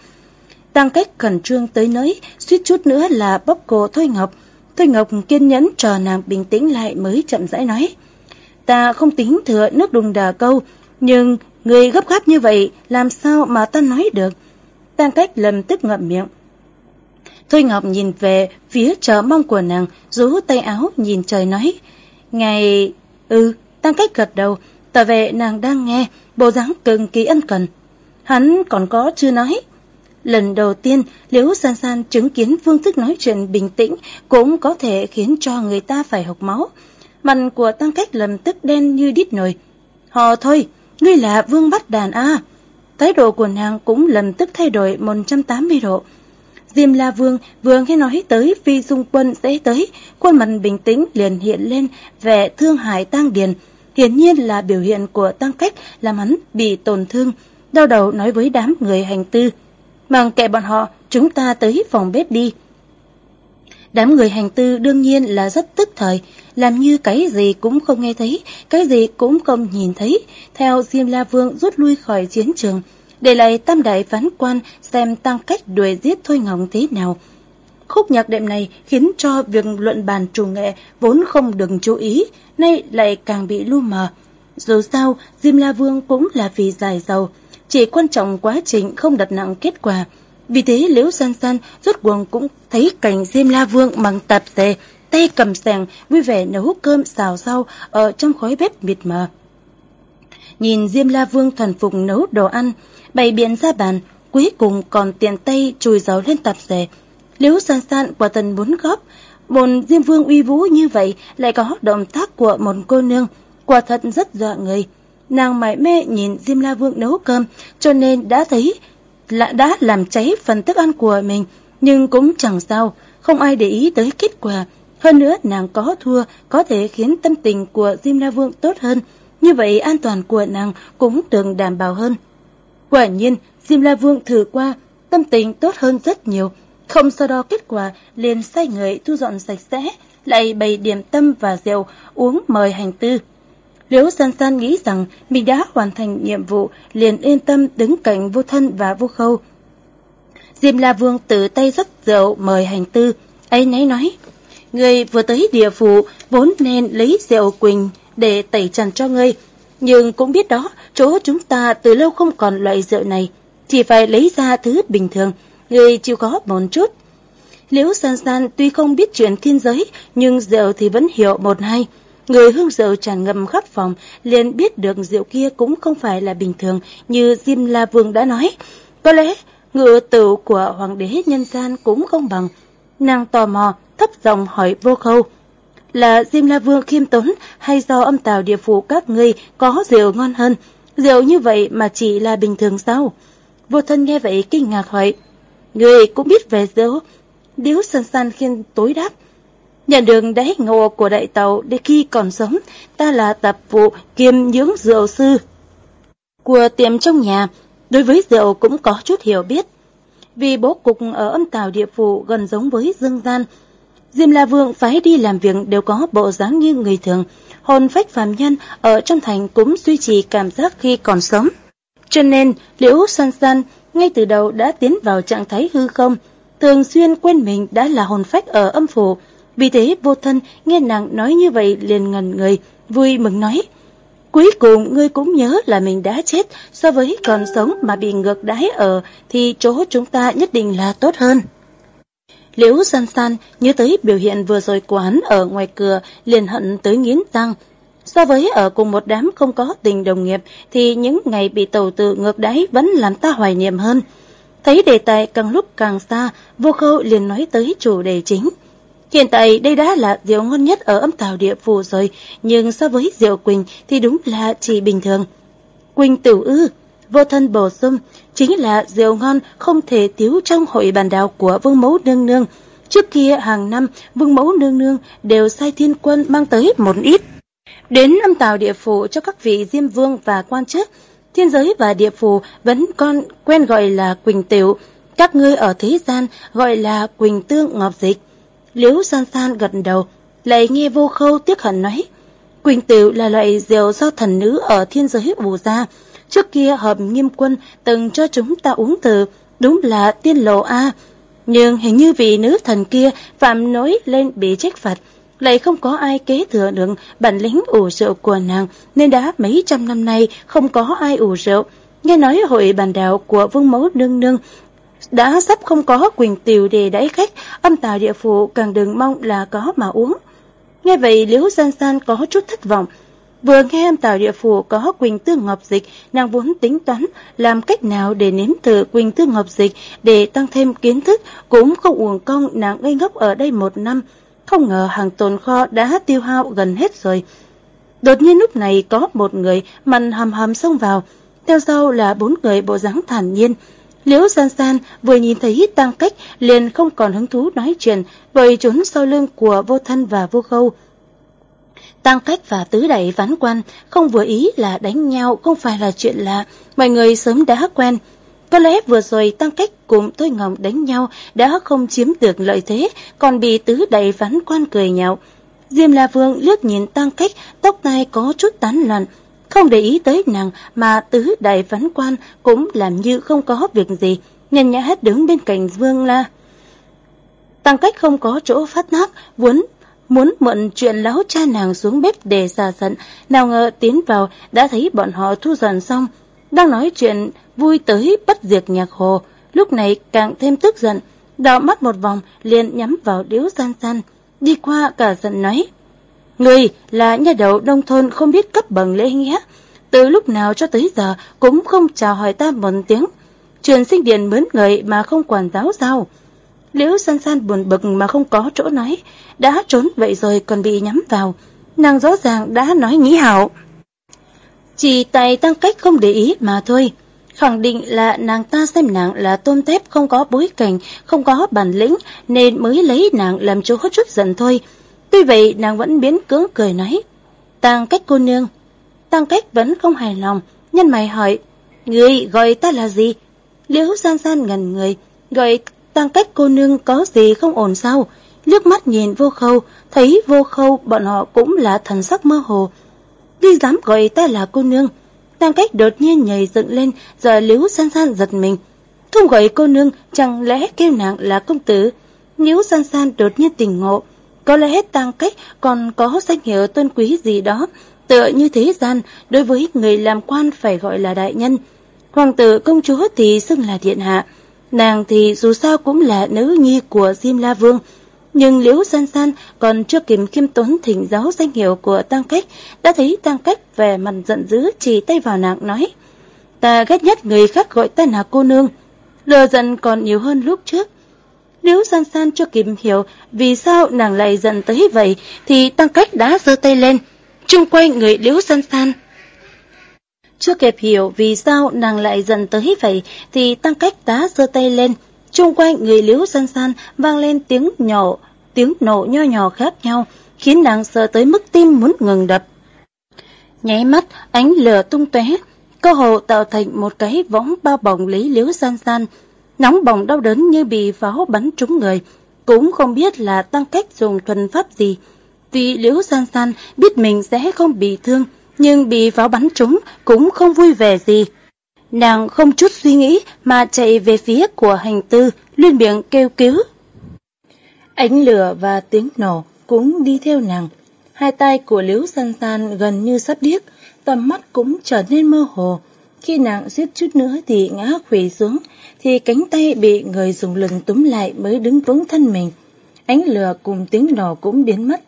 Tăng cách khẩn trương tới nơi, suýt chút nữa là bóp cổ Thôi Ngọc. Thôi Ngọc kiên nhẫn chờ nàng bình tĩnh lại mới chậm rãi nói. Ta không tính thừa nước đùng đà câu, nhưng người gấp gáp như vậy làm sao mà ta nói được. Tăng cách lầm tức ngậm miệng. Thôi Ngọc nhìn về phía chờ mong của nàng, rú tay áo nhìn trời nói. Ngày... Ừ, tăng cách gật đầu, tỏ vệ nàng đang nghe, bộ dáng cực kỳ ân cần. Hắn còn có chưa nói. Lần đầu tiên, Liễu San San chứng kiến phương thức nói chuyện bình tĩnh cũng có thể khiến cho người ta phải học máu. Mặt của tăng cách lầm tức đen như đít nồi. Họ thôi, ngươi là vương bắt đàn A. Thái độ của nàng cũng lầm tức thay đổi 180 độ. Diêm La Vương vừa nghe nói tới Phi Dung Quân sẽ tới, khuôn mặt bình tĩnh liền hiện lên vẻ thương hại tăng điền. Hiển nhiên là biểu hiện của tăng cách làm hắn bị tổn thương. Đau đầu nói với đám người hành tư. Mang kệ bọn họ, chúng ta tới phòng bếp đi. Đám người hành tư đương nhiên là rất tức thời, làm như cái gì cũng không nghe thấy, cái gì cũng không nhìn thấy. Theo Diêm La Vương rút lui khỏi chiến trường, để lại tam đại phán quan xem tăng cách đuổi giết Thôi Ngọc thế nào. Khúc nhạc đệm này khiến cho việc luận bàn chủ nghệ vốn không được chú ý, nay lại càng bị lu mờ. Dù sao, Diêm La Vương cũng là vì dài giàu, chỉ quan trọng quá trình không đặt nặng kết quả. Vì thế Liễu San San rốt cuộc cũng thấy cảnh Diêm La Vương mang tạp dề, tay cầm sàng, vui vẻ nấu cơm xào rau ở trong khói bếp mịt mờ. Nhìn Diêm La Vương thần phục nấu đồ ăn, bày biện ra bàn, cuối cùng còn tiền tay chùi giấu lên tạp dề. Liễu San San quả tần muốn góp, bồn Diêm Vương uy vũ như vậy lại có động tác của một cô nương, quả thật rất dọa người. Nàng mải mê nhìn Diêm La Vương nấu cơm, cho nên đã thấy là đã làm cháy phần thức ăn của mình, nhưng cũng chẳng sao, không ai để ý tới kết quả. Hơn nữa nàng có thua có thể khiến tâm tình của Diêm La Vương tốt hơn, như vậy an toàn của nàng cũng được đảm bảo hơn. Quả nhiên, Diêm La Vương thử qua, tâm tình tốt hơn rất nhiều, không so đo kết quả liền sai người thu dọn sạch sẽ, lại bày điểm tâm và rượu uống mời hành tư. Liễu San San nghĩ rằng mình đã hoàn thành nhiệm vụ, liền yên tâm đứng cạnh vô thân và vô khâu. Diêm La Vương tự tay rót rượu mời hành tư, ấy nấy nói, Người vừa tới địa phủ vốn nên lấy rượu quỳnh để tẩy trần cho ngươi, nhưng cũng biết đó, chỗ chúng ta từ lâu không còn loại rượu này, chỉ phải lấy ra thứ bình thường, người chịu khó một chút. Liễu San San tuy không biết chuyện thiên giới, nhưng rượu thì vẫn hiểu một hai. Người hương rượu tràn ngầm khắp phòng, liền biết được rượu kia cũng không phải là bình thường, như Diêm La Vương đã nói. Có lẽ, ngựa tử của hoàng đế nhân gian cũng không bằng. Nàng tò mò, thấp giọng hỏi vô khâu. Là Diêm La Vương khiêm tốn hay do âm tào địa phủ các ngươi có rượu ngon hơn? Rượu như vậy mà chỉ là bình thường sao? Vô thân nghe vậy kinh ngạc hỏi. Người cũng biết về rượu. Điếu san san khiên tối đáp. Nhận được đáy ngộ của đại tàu để khi còn sống, ta là tập vụ kiêm nhưỡng rượu sư. Của tiệm trong nhà, đối với rượu cũng có chút hiểu biết. Vì bố cục ở âm tào địa phủ gần giống với dương gian, Diêm La Vương phải đi làm việc đều có bộ dáng như người thường, hồn phách phàm nhân ở trong thành cũng duy trì cảm giác khi còn sống. Cho nên, Liễu San San ngay từ đầu đã tiến vào trạng thái hư không, thường xuyên quên mình đã là hồn phách ở âm phủ. Vì thế vô thân nghe nàng nói như vậy liền ngần người, vui mừng nói. Cuối cùng ngươi cũng nhớ là mình đã chết, so với còn sống mà bị ngược đáy ở thì chỗ chúng ta nhất định là tốt hơn. Liễu san san nhớ tới biểu hiện vừa rồi của hắn ở ngoài cửa liền hận tới nghiến răng. So với ở cùng một đám không có tình đồng nghiệp thì những ngày bị tàu tự ngược đáy vẫn làm ta hoài niệm hơn. Thấy đề tài càng lúc càng xa, vô khâu liền nói tới chủ đề chính. Hiện tại đây đã là rượu ngon nhất ở âm tàu địa phủ rồi, nhưng so với rượu Quỳnh thì đúng là chỉ bình thường. Quỳnh tử ư, vô thân bổ sung, chính là rượu ngon không thể thiếu trong hội bàn đào của Vương Mẫu Nương Nương. Trước kia hàng năm, Vương Mẫu Nương Nương đều sai thiên quân mang tới một ít. Đến âm tàu địa phủ cho các vị diêm vương và quan chức, thiên giới và địa phủ vẫn còn quen gọi là Quỳnh Tiểu. Các ngươi ở thế gian gọi là Quỳnh Tương Ngọc Dịch. Liễu san san gật đầu, lại nghe vô khâu tiếc hận nói. Quỳnh Tiểu là loại rượu do thần nữ ở thiên giới bù ra. Trước kia hợp nghiêm quân từng cho chúng ta uống từ đúng là tiên lộ A. Nhưng hình như vị nữ thần kia phạm nối lên bị trách phạt, lại không có ai kế thừa được bản lĩnh ủ rượu của nàng, nên đã mấy trăm năm nay không có ai ủ rượu. Nghe nói hội bàn đạo của vương mẫu nương nương đã sắp không có quyền tiều để đãi khách, âm tà địa phụ càng đừng mong là có mà uống. Nghe vậy Liễu San San có chút thất vọng. Vừa nghe âm tào địa phủ có Quỳnh Tương Ngọc Dịch, nàng vốn tính toán làm cách nào để nếm thử Quỳnh Tương Ngọc Dịch để tăng thêm kiến thức, cũng không uổng công nàng ngây ngốc ở đây một năm. Không ngờ hàng tồn kho đã tiêu hao gần hết rồi. Đột nhiên lúc này có một người mặn hầm hầm xông vào, theo sau là bốn người bộ dáng thản nhiên. Liễu San San vừa nhìn thấy tăng cách liền không còn hứng thú nói chuyện, vội trốn sau lưng của vô thân và vô khâu. Tăng cách và tứ đại ván quan không vừa ý là đánh nhau không phải là chuyện lạ, mọi người sớm đã quen. Có lẽ vừa rồi tăng cách cùng tôi ngầm đánh nhau đã không chiếm được lợi thế, còn bị tứ đại ván quan cười nhạo. Diêm La Vương lướt nhìn tăng cách, tóc tai có chút tán loạn, không để ý tới nàng mà tứ đại ván quan cũng làm như không có việc gì, nhàn nhã hết đứng bên cạnh Vương La. Tăng cách không có chỗ phát nát, vốn muốn mượn chuyện lão cha nàng xuống bếp để xả giận, nào ngờ tiến vào đã thấy bọn họ thu dọn xong, đang nói chuyện vui tới bất diệt nhạc hồ, lúc này càng thêm tức giận, đào mắt một vòng liền nhắm vào điếu san san, đi qua cả giận nói. Người là nhà đầu đông thôn không biết cấp bằng lễ nghĩa, từ lúc nào cho tới giờ cũng không chào hỏi ta một tiếng. Truyền sinh điện mướn người mà không quản giáo sao. Liễu san san buồn bực mà không có chỗ nói, đã trốn vậy rồi còn bị nhắm vào. Nàng rõ ràng đã nói nghĩ hảo. Chỉ tài tăng cách không để ý mà thôi. Khẳng định là nàng ta xem nàng là tôm tép không có bối cảnh, không có bản lĩnh, nên mới lấy nàng làm chỗ chút giận thôi. Tuy vậy nàng vẫn biến cưỡng cười nói. Tăng cách cô nương. Tăng cách vẫn không hài lòng, nhân mày hỏi. Người gọi ta là gì? Liễu san san ngần người, gọi tăng cách cô nương có gì không ổn sao? liếc mắt nhìn vô khâu, thấy vô khâu bọn họ cũng là thần sắc mơ hồ. Đi dám gọi ta là cô nương. Tăng cách đột nhiên nhảy dựng lên, giờ liếu san san giật mình. Không gọi cô nương, chẳng lẽ kêu nàng là công tử? Liếu san san đột nhiên tỉnh ngộ. Có lẽ tăng cách còn có danh hiệu tôn quý gì đó, tựa như thế gian, đối với người làm quan phải gọi là đại nhân. Hoàng tử công chúa thì xưng là điện hạ. Nàng thì dù sao cũng là nữ nhi của Diêm La Vương, nhưng Liễu San San còn chưa kịp khiêm tốn thỉnh giáo danh hiệu của Tăng Cách, đã thấy Tăng Cách về mặt giận dữ chỉ tay vào nàng nói. Ta ghét nhất người khác gọi ta là cô nương, lừa giận còn nhiều hơn lúc trước. Liễu San San chưa kịp hiểu vì sao nàng lại giận tới vậy, thì Tăng Cách đã giơ tay lên, chung quanh người Liễu San San. Chưa kịp hiểu vì sao nàng lại giận tới vậy, thì Tăng Cách đã giơ tay lên, Trung quanh người liếu san san vang lên tiếng nhỏ, tiếng nổ nho nhỏ khác nhau, khiến nàng sợ tới mức tim muốn ngừng đập. Nháy mắt, ánh lửa tung tóe, cơ hồ tạo thành một cái võng bao bọc lý liếu san san, nóng bỏng đau đớn như bị pháo bắn trúng người, cũng không biết là tăng cách dùng thuần pháp gì. Vì liễu san san biết mình sẽ không bị thương, nhưng bị pháo bắn trúng cũng không vui vẻ gì. Nàng không chút suy nghĩ mà chạy về phía của hành tư, liên miệng kêu cứu. Ánh lửa và tiếng nổ cũng đi theo nàng. Hai tay của Liễu San San gần như sắp điếc, tầm mắt cũng trở nên mơ hồ. Khi nàng suýt chút nữa thì ngã quỵ xuống, thì cánh tay bị người dùng lưng túm lại mới đứng vững thân mình. Ánh lửa cùng tiếng nổ cũng biến mất.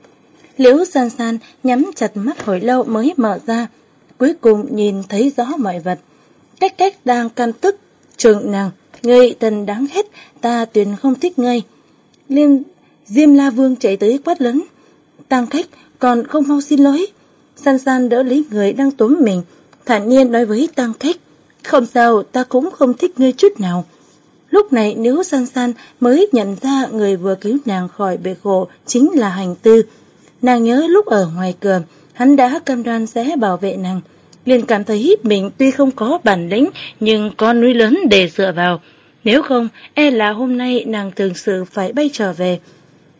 Liễu San San nhắm chặt mắt hồi lâu mới mở ra, cuối cùng nhìn thấy rõ mọi vật. Cách cách đang cam tức, trường nàng, ngươi thần đáng hết, ta tuyệt không thích ngươi. Liêm, Diêm La Vương chạy tới quát lớn. Tăng khách, còn không mau xin lỗi. San San đỡ lấy người đang túm mình, thản nhiên nói với Tăng khách. Không sao, ta cũng không thích ngươi chút nào. Lúc này nếu San San mới nhận ra người vừa cứu nàng khỏi bể khổ chính là hành tư. Nàng nhớ lúc ở ngoài cửa, hắn đã cam đoan sẽ bảo vệ nàng liền cảm thấy mình tuy không có bản lĩnh nhưng có núi lớn để dựa vào. Nếu không, e là hôm nay nàng thường sự phải bay trở về.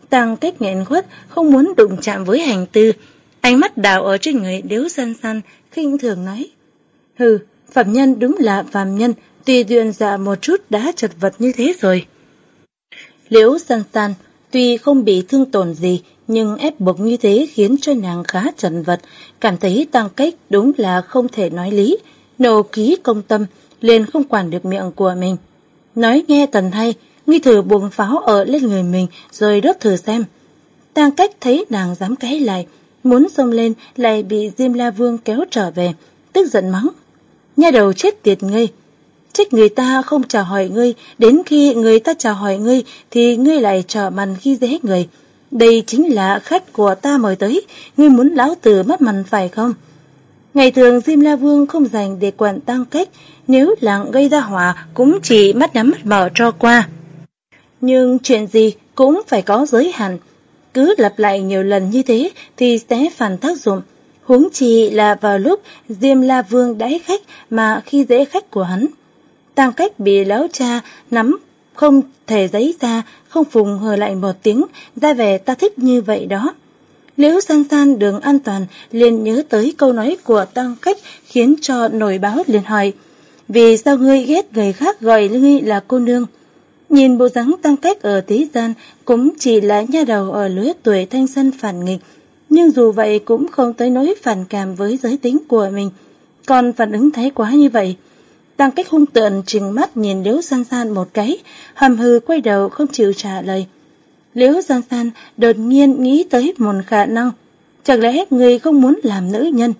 Tăng cách nghẹn khuất, không muốn đụng chạm với hành tư. Ánh mắt đào ở trên người điếu săn săn, khinh thường nói. Hừ, phạm nhân đúng là phạm nhân, tùy duyên dạ một chút đã chật vật như thế rồi. Liễu san san, tuy không bị thương tổn gì, nhưng ép buộc như thế khiến cho nàng khá trần vật, cảm thấy tăng cách đúng là không thể nói lý. nổ ký công tâm, liền không quản được miệng của mình. Nói nghe tần hay, nghi thử buông pháo ở lên người mình rồi đốt thử xem. Tăng cách thấy nàng dám cãi lại, muốn xông lên lại bị Diêm La Vương kéo trở về, tức giận mắng. Nhà đầu chết tiệt ngươi, trách người ta không chào hỏi ngươi, đến khi người ta chào hỏi ngươi thì ngươi lại trở mặt khi dễ người. Đây chính là khách của ta mời tới, ngươi muốn lão tử mất mặt phải không? Ngày thường Diêm La Vương không dành để quản tăng cách, nếu là gây ra hỏa cũng chỉ mắt nhắm mắt mở cho qua. Nhưng chuyện gì cũng phải có giới hạn, cứ lặp lại nhiều lần như thế thì sẽ phản tác dụng. Huống chi là vào lúc Diêm La Vương đãi khách mà khi dễ khách của hắn. Tăng cách bị lão cha nắm không thể giấy ra, không phùng hờ lại một tiếng, ra vẻ ta thích như vậy đó. Liễu san san đường an toàn liền nhớ tới câu nói của tăng cách khiến cho nổi báo liền hỏi. Vì sao ngươi ghét người khác gọi ngươi là cô nương? Nhìn bộ dáng tăng cách ở thế gian cũng chỉ là nha đầu ở lứa tuổi thanh xuân phản nghịch, nhưng dù vậy cũng không tới nỗi phản cảm với giới tính của mình. Còn phản ứng thái quá như vậy. Tăng cách hung tợn trừng mắt nhìn Liễu San San một cái, hầm hừ quay đầu không chịu trả lời. Liễu San San đột nhiên nghĩ tới một khả năng. Chẳng lẽ người không muốn làm nữ nhân?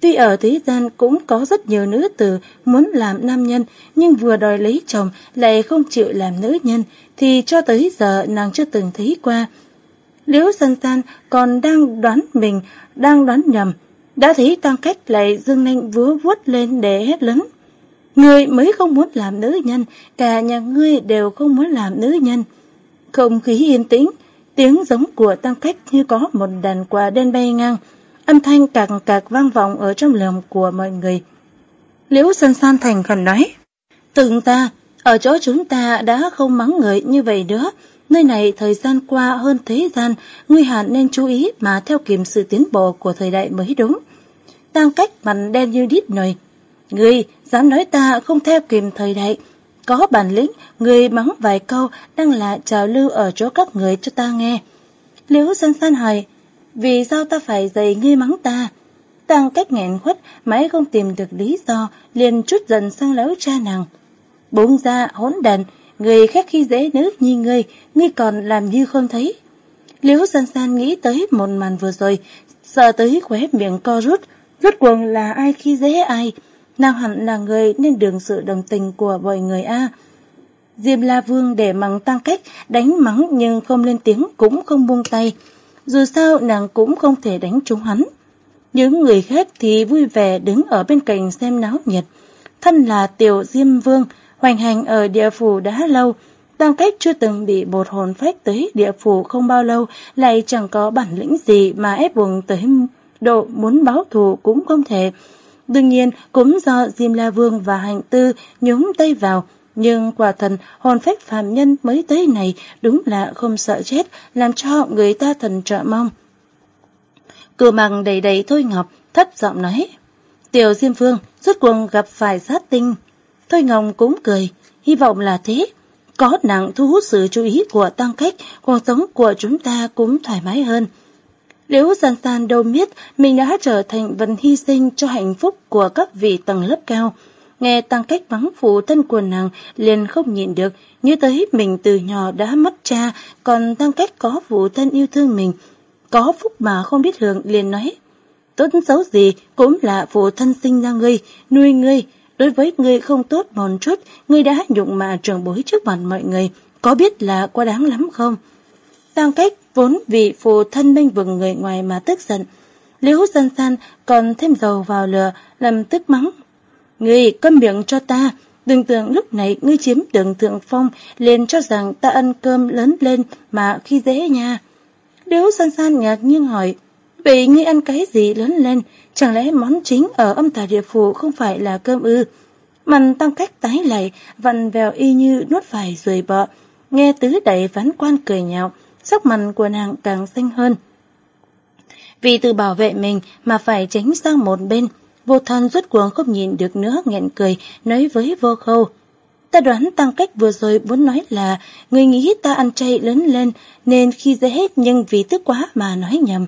Tuy ở thế gian cũng có rất nhiều nữ tử muốn làm nam nhân, nhưng vừa đòi lấy chồng lại không chịu làm nữ nhân, thì cho tới giờ nàng chưa từng thấy qua. Liễu San San còn đang đoán mình, đang đoán nhầm, đã thấy tăng cách lại dương nanh vúa vuốt lên để hét lớn. Ngươi mới không muốn làm nữ nhân, cả nhà ngươi đều không muốn làm nữ nhân. Không khí yên tĩnh, tiếng giống của tăng cách như có một đàn quà đen bay ngang, âm thanh càng cạc vang vọng ở trong lòng của mọi người. Liễu San San thành khẩn nói, Từng ta, ở chỗ chúng ta đã không mắng người như vậy nữa, nơi này thời gian qua hơn thế gian, nguy hạn nên chú ý mà theo kịp sự tiến bộ của thời đại mới đúng. Tăng cách mặt đen như đít nồi. Ngươi dám nói ta không theo kịp thời đại, có bản lĩnh, người mắng vài câu đang là trào lưu ở chỗ các người cho ta nghe. Liễu San San hỏi, vì sao ta phải dạy ngươi mắng ta? Tăng cách nghẹn khuất, mãi không tìm được lý do, liền chút dần sang lão cha nàng. bụng ra hỗn đần, người khác khi dễ nữ như ngươi, ngươi còn làm như không thấy. Liễu San San nghĩ tới một màn vừa rồi, sợ tới khóe miệng co rút, rốt cuộc là ai khi dễ ai, nàng hẳn là người nên đường sự đồng tình của mọi người a. Diêm La Vương để mắng tăng cách, đánh mắng nhưng không lên tiếng cũng không buông tay. Dù sao nàng cũng không thể đánh trúng hắn. Những người khác thì vui vẻ đứng ở bên cạnh xem náo nhiệt. Thân là tiểu Diêm Vương, hoành hành ở địa phủ đã lâu, tăng cách chưa từng bị bột hồn phách tới địa phủ không bao lâu, lại chẳng có bản lĩnh gì mà ép buộc tới độ muốn báo thù cũng không thể. Đương nhiên, cũng do Diêm La Vương và Hành Tư nhúng tay vào, nhưng quả thần hồn phách phạm nhân mới tới này đúng là không sợ chết, làm cho người ta thần trợ mong. Cửa bằng đầy đầy Thôi Ngọc, thấp giọng nói. Tiểu Diêm Vương, rốt cuộc gặp phải sát tinh. Thôi Ngọc cũng cười, hy vọng là thế. Có nặng thu hút sự chú ý của tăng cách, cuộc sống của chúng ta cũng thoải mái hơn. Liễu San San đâu biết mình đã trở thành vật hy sinh cho hạnh phúc của các vị tầng lớp cao. Nghe tăng cách vắng phụ thân của nàng liền không nhịn được, như tới mình từ nhỏ đã mất cha, còn tăng cách có phụ thân yêu thương mình. Có phúc mà không biết hưởng liền nói. Tốt xấu gì cũng là phụ thân sinh ra ngươi, nuôi ngươi. Đối với ngươi không tốt một chút, ngươi đã nhụng mà trường bối trước mặt mọi người, có biết là quá đáng lắm không? Tăng cách vốn vì phù thân bênh vực người ngoài mà tức giận. Liễu san san còn thêm dầu vào lửa, làm tức mắng. Ngươi câm miệng cho ta, đừng tưởng lúc này ngươi chiếm đường thượng phong, liền cho rằng ta ăn cơm lớn lên mà khi dễ nha. Liễu san san ngạc nhiên hỏi, vậy ngươi ăn cái gì lớn lên, chẳng lẽ món chính ở âm tà địa phủ không phải là cơm ư? Mặn tăng cách tái lại, vặn vèo y như nuốt phải rồi bọ. Nghe tứ đẩy ván quan cười nhạo, sắc mặt của nàng càng xanh hơn. Vì tự bảo vệ mình mà phải tránh sang một bên, vô thân rút cuồng không nhìn được nữa nghẹn cười, nói với vô khâu. Ta đoán tăng cách vừa rồi muốn nói là người nghĩ ta ăn chay lớn lên nên khi dễ hết nhưng vì tức quá mà nói nhầm.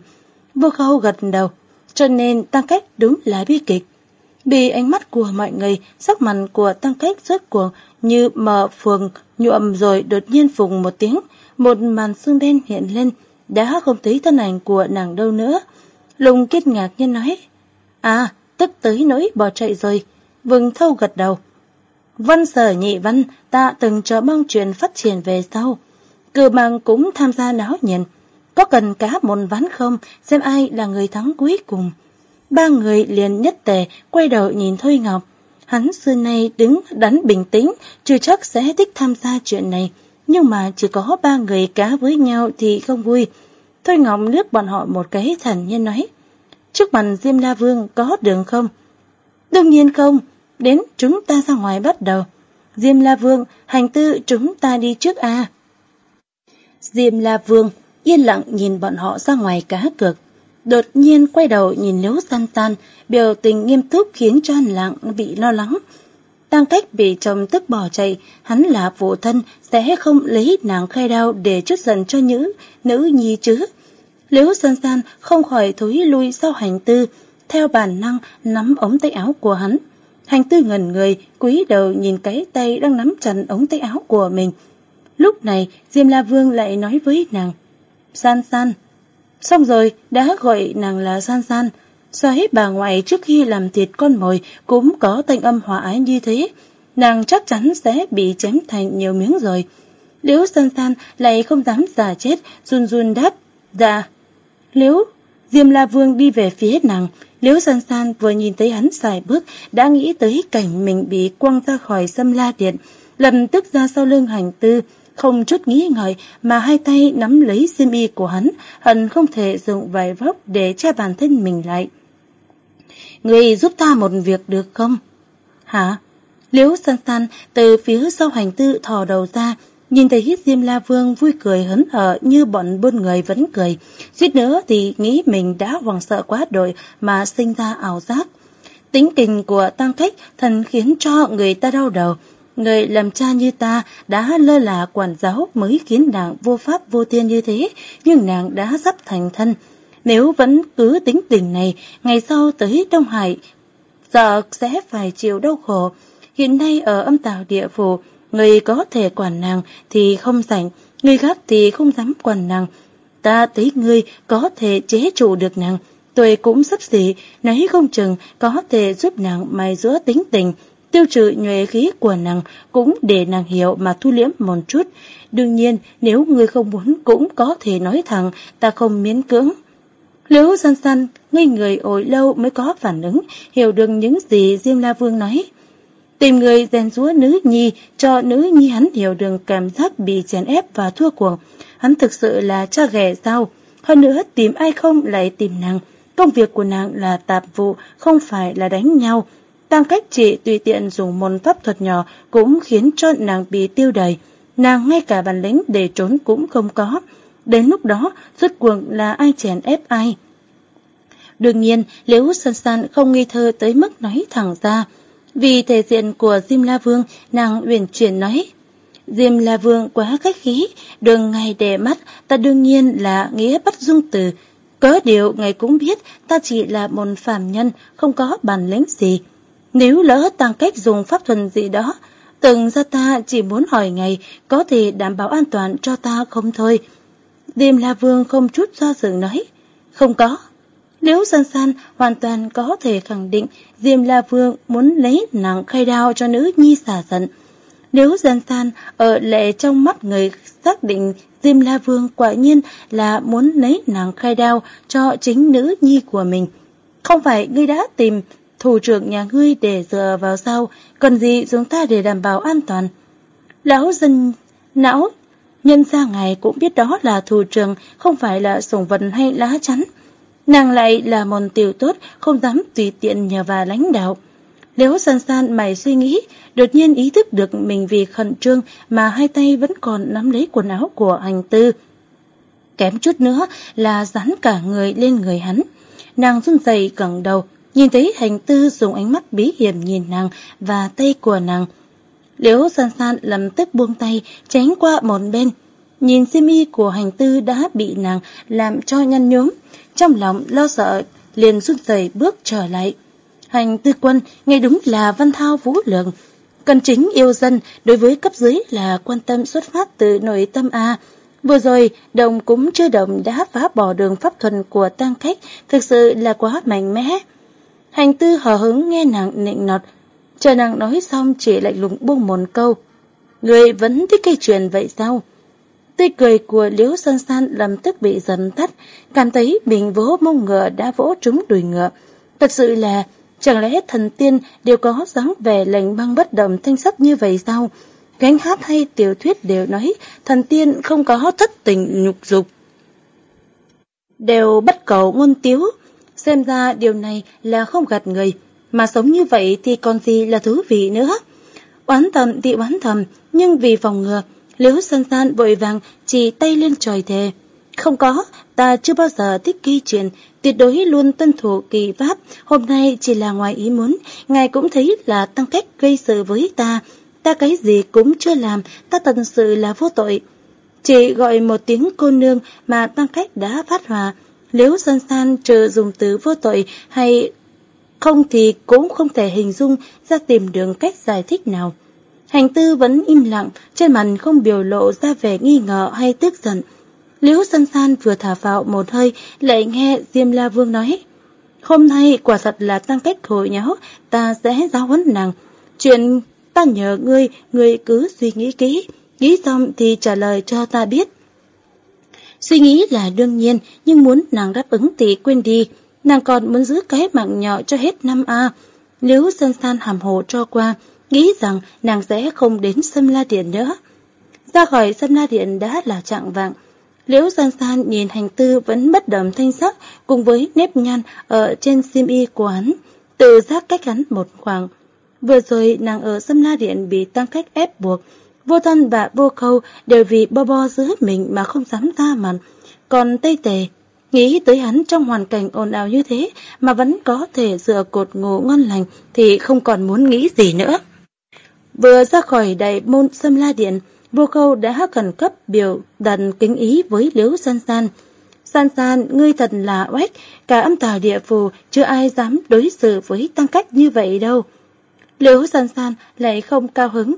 Vô khâu gật đầu, cho nên tăng cách đúng là bi kịch. Bị ánh mắt của mọi người, sắc mặt của tăng cách rốt cuộc như mở phường nhuộm rồi đột nhiên phùng một tiếng, một màn xương đen hiện lên, đã không thấy thân ảnh của nàng đâu nữa. Lùng kết ngạc nhiên nói, à, tức tới nỗi bỏ chạy rồi. Vừng thâu gật đầu. Văn sở nhị văn, ta từng chờ mong chuyện phát triển về sau. Cử bằng cũng tham gia náo nhiệt. Có cần cá một ván không, xem ai là người thắng cuối cùng. Ba người liền nhất tề quay đầu nhìn Thôi Ngọc. Hắn xưa nay đứng đắn bình tĩnh, chưa chắc sẽ thích tham gia chuyện này. Nhưng mà chỉ có ba người cá với nhau thì không vui. Thôi Ngọc liếc bọn họ một cái thản nhiên nói. Trước mặt Diêm La Vương có đường không? Đương nhiên không, đến chúng ta ra ngoài bắt đầu. Diêm La Vương, hành tư chúng ta đi trước a. Diêm La Vương yên lặng nhìn bọn họ ra ngoài cá cược. Đột nhiên quay đầu nhìn Liễu San San, biểu tình nghiêm túc khiến cho anh lặng bị lo lắng. Tăng cách bị chồng tức bỏ chạy, hắn là phụ thân, sẽ không lấy nàng khai đao để chút giận cho những nữ nhi chứ. Liễu San San không khỏi thối lui sau hành tư, theo bản năng nắm ống tay áo của hắn. Hành tư ngẩn người, cúi đầu nhìn cái tay đang nắm chặt ống tay áo của mình. Lúc này, Diêm La Vương lại nói với nàng, San San. Xong rồi, đã gọi nàng là San San. Xoáy bà ngoại trước khi làm thịt con mồi cũng có thanh âm hòa ái như thế. Nàng chắc chắn sẽ bị chém thành nhiều miếng rồi. Liễu San San lại không dám giả chết, run run đáp. Dạ. Liễu, Diêm La Vương đi về phía nàng. Liễu San San vừa nhìn thấy hắn xài bước, đã nghĩ tới cảnh mình bị quăng ra khỏi xâm la điện. Lập tức ra sau lưng hành tư, không chút nghĩ ngợi mà hai tay nắm lấy xiêm y của hắn, hận không thể dùng vài vóc để che bản thân mình lại. Người giúp ta một việc được không? Hả? Liễu san san từ phía sau hành tư thò đầu ra, nhìn thấy Diêm La Vương vui cười hấn hở như bọn buôn người vẫn cười. Suýt nữa thì nghĩ mình đã hoảng sợ quá đội mà sinh ra ảo giác. Tính tình của tăng khách thần khiến cho người ta đau đầu. Người làm cha như ta đã lơ là quản giáo mới khiến nàng vô pháp vô thiên như thế, nhưng nàng đã sắp thành thân. Nếu vẫn cứ tính tình này, ngày sau tới Đông Hải, giờ sẽ phải chịu đau khổ. Hiện nay ở âm tào địa phủ, người có thể quản nàng thì không rảnh, người khác thì không dám quản nàng. Ta thấy ngươi có thể chế trụ được nàng, tôi cũng sắp xỉ, nấy không chừng có thể giúp nàng mài giữa tính tình, tiêu trừ nhuệ khí của nàng cũng để nàng hiểu mà thu liễm một chút. Đương nhiên, nếu ngươi không muốn cũng có thể nói thẳng, ta không miễn cưỡng. Liễu san san, ngây người ổi lâu mới có phản ứng, hiểu được những gì Diêm La Vương nói. Tìm người rèn rúa nữ nhi, cho nữ nhi hắn hiểu được cảm giác bị chèn ép và thua cuộc. Hắn thực sự là cha ghẻ sao? Hơn nữa, tìm ai không lại tìm nàng. Công việc của nàng là tạp vụ, không phải là đánh nhau. Tăng cách chỉ tùy tiện dùng môn pháp thuật nhỏ cũng khiến cho nàng bị tiêu đầy. Nàng ngay cả bản lĩnh để trốn cũng không có. Đến lúc đó, rốt cuộc là ai chèn ép ai. Đương nhiên, Liễu San San không nghi thơ tới mức nói thẳng ra. Vì thể diện của Diêm La Vương, nàng uyển chuyển nói. Diêm La Vương quá khách khí, đường ngày để mắt, ta đương nhiên là nghĩa bất dung từ. Có điều, ngài cũng biết, ta chỉ là một phàm nhân, không có bản lĩnh gì. Nếu lỡ tăng cách dùng pháp thuật gì đó, từng ra ta chỉ muốn hỏi ngài có thể đảm bảo an toàn cho ta không thôi. Diêm La Vương không chút do dự nói, không có. Nếu San San hoàn toàn có thể khẳng định Diêm La Vương muốn lấy nặng khai đao cho nữ nhi xả giận. Nếu San San ở lệ trong mắt người xác định Diêm La Vương quả nhiên là muốn lấy nàng khai đao cho chính nữ nhi của mình. Không phải ngươi đã tìm thủ trưởng nhà ngươi để dựa vào sau, cần gì chúng ta để đảm bảo an toàn. Lão dân não, nhân ra ngài cũng biết đó là thù trường không phải là sủng vật hay lá chắn. Nàng lại là một tiểu tốt, không dám tùy tiện nhờ và lãnh đạo. nếu san san mày suy nghĩ, đột nhiên ý thức được mình vì khẩn trương mà hai tay vẫn còn nắm lấy quần áo của hành tư. Kém chút nữa là dán cả người lên người hắn. Nàng run rẩy cẳng đầu, nhìn thấy hành tư dùng ánh mắt bí hiểm nhìn nàng và tay của nàng. Liễu san san lầm tức buông tay, tránh qua một bên. Nhìn xiêm y của hành tư đã bị nàng làm cho nhăn nhúm, trong lòng lo sợ, liền run rẩy bước trở lại. Hành tư quân nghe đúng là văn thao vũ lượng. Cần chính yêu dân đối với cấp dưới là quan tâm xuất phát từ nội tâm A. Vừa rồi, đồng cũng chưa đồng đã phá bỏ đường pháp thuần của tăng khách, thực sự là quá mạnh mẽ. Hành tư hờ hứng nghe nàng nịnh nọt, chờ nàng nói xong chỉ lạnh lùng buông một câu. Người vẫn thích cây truyền vậy sao? Tươi cười của Liễu Sơn San làm tức bị dần tắt, cảm thấy mình vỗ mông ngựa đã vỗ trúng đùi ngựa. Thật sự là Chẳng lẽ thần tiên đều có dáng vẻ lành băng bất động thanh sắc như vậy sao? Gánh hát hay tiểu thuyết đều nói thần tiên không có thất tình nhục dục. Đều bất cầu ngôn tiếu. Xem ra điều này là không gạt người, mà sống như vậy thì còn gì là thú vị nữa. Oán thầm thì oán thầm, nhưng vì phòng ngừa, Liễu San San vội vàng chỉ tay lên trời thề. Không có, ta chưa bao giờ thích ghi chuyện, tuyệt đối luôn tuân thủ kỳ pháp, hôm nay chỉ là ngoài ý muốn, ngài cũng thấy là tăng cách gây sự với ta, ta cái gì cũng chưa làm, ta thật sự là vô tội. Chỉ gọi một tiếng cô nương mà tăng cách đã phát hòa, nếu san san trừ dùng từ vô tội hay không thì cũng không thể hình dung ra tìm đường cách giải thích nào. Hành tư vẫn im lặng, trên mặt không biểu lộ ra vẻ nghi ngờ hay tức giận. Liễu San San vừa thả vào một hơi, lại nghe Diêm La Vương nói. Hôm nay quả thật là tăng cách hội nháo, ta sẽ giáo huấn nàng. Chuyện ta nhờ ngươi, ngươi cứ suy nghĩ kỹ, nghĩ xong thì trả lời cho ta biết. Suy nghĩ là đương nhiên, nhưng muốn nàng đáp ứng thì quên đi. Nàng còn muốn giữ cái mạng nhỏ cho hết năm A. Liễu San San hàm hồ cho qua, nghĩ rằng nàng sẽ không đến Sâm La Điện nữa. Ra khỏi Sâm La Điện đã là trạng vạng, Liễu san san nhìn hành tư vẫn bất động thanh sắc cùng với nếp nhăn ở trên sim y của hắn, tự giác cách hắn một khoảng. Vừa rồi nàng ở sâm la điện bị tăng cách ép buộc, vô thân và vô khâu đều vì bo bo giữ mình mà không dám ra mặt. Còn Tây Tề, nghĩ tới hắn trong hoàn cảnh ồn ào như thế mà vẫn có thể dựa cột ngủ ngon lành thì không còn muốn nghĩ gì nữa. Vừa ra khỏi đại môn xâm la điện, Vô khâu đã khẩn cấp biểu đặt kính ý với Liễu San San. San San, ngươi thật là oách, cả âm tà địa phù chưa ai dám đối xử với tăng cách như vậy đâu. Liễu San San lại không cao hứng,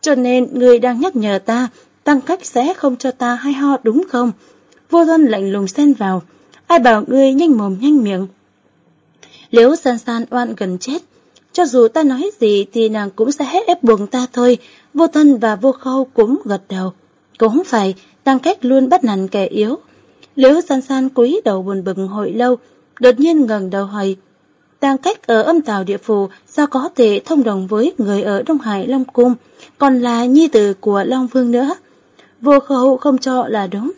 cho nên ngươi đang nhắc nhở ta, tăng cách sẽ không cho ta hay ho đúng không? Vô thân lạnh lùng xen vào, ai bảo ngươi nhanh mồm nhanh miệng. Liễu San San oan gần chết, cho dù ta nói gì thì nàng cũng sẽ hết ép buộc ta thôi, vô thân và vô khâu cũng gật đầu. Cũng phải, tăng cách luôn bắt nạt kẻ yếu. Liễu san san cúi đầu buồn bực hồi lâu, đột nhiên ngẩng đầu hỏi. Tăng cách ở âm tào địa phủ sao có thể thông đồng với người ở Đông Hải Long Cung, còn là nhi tử của Long Vương nữa. Vô khâu không cho là đúng.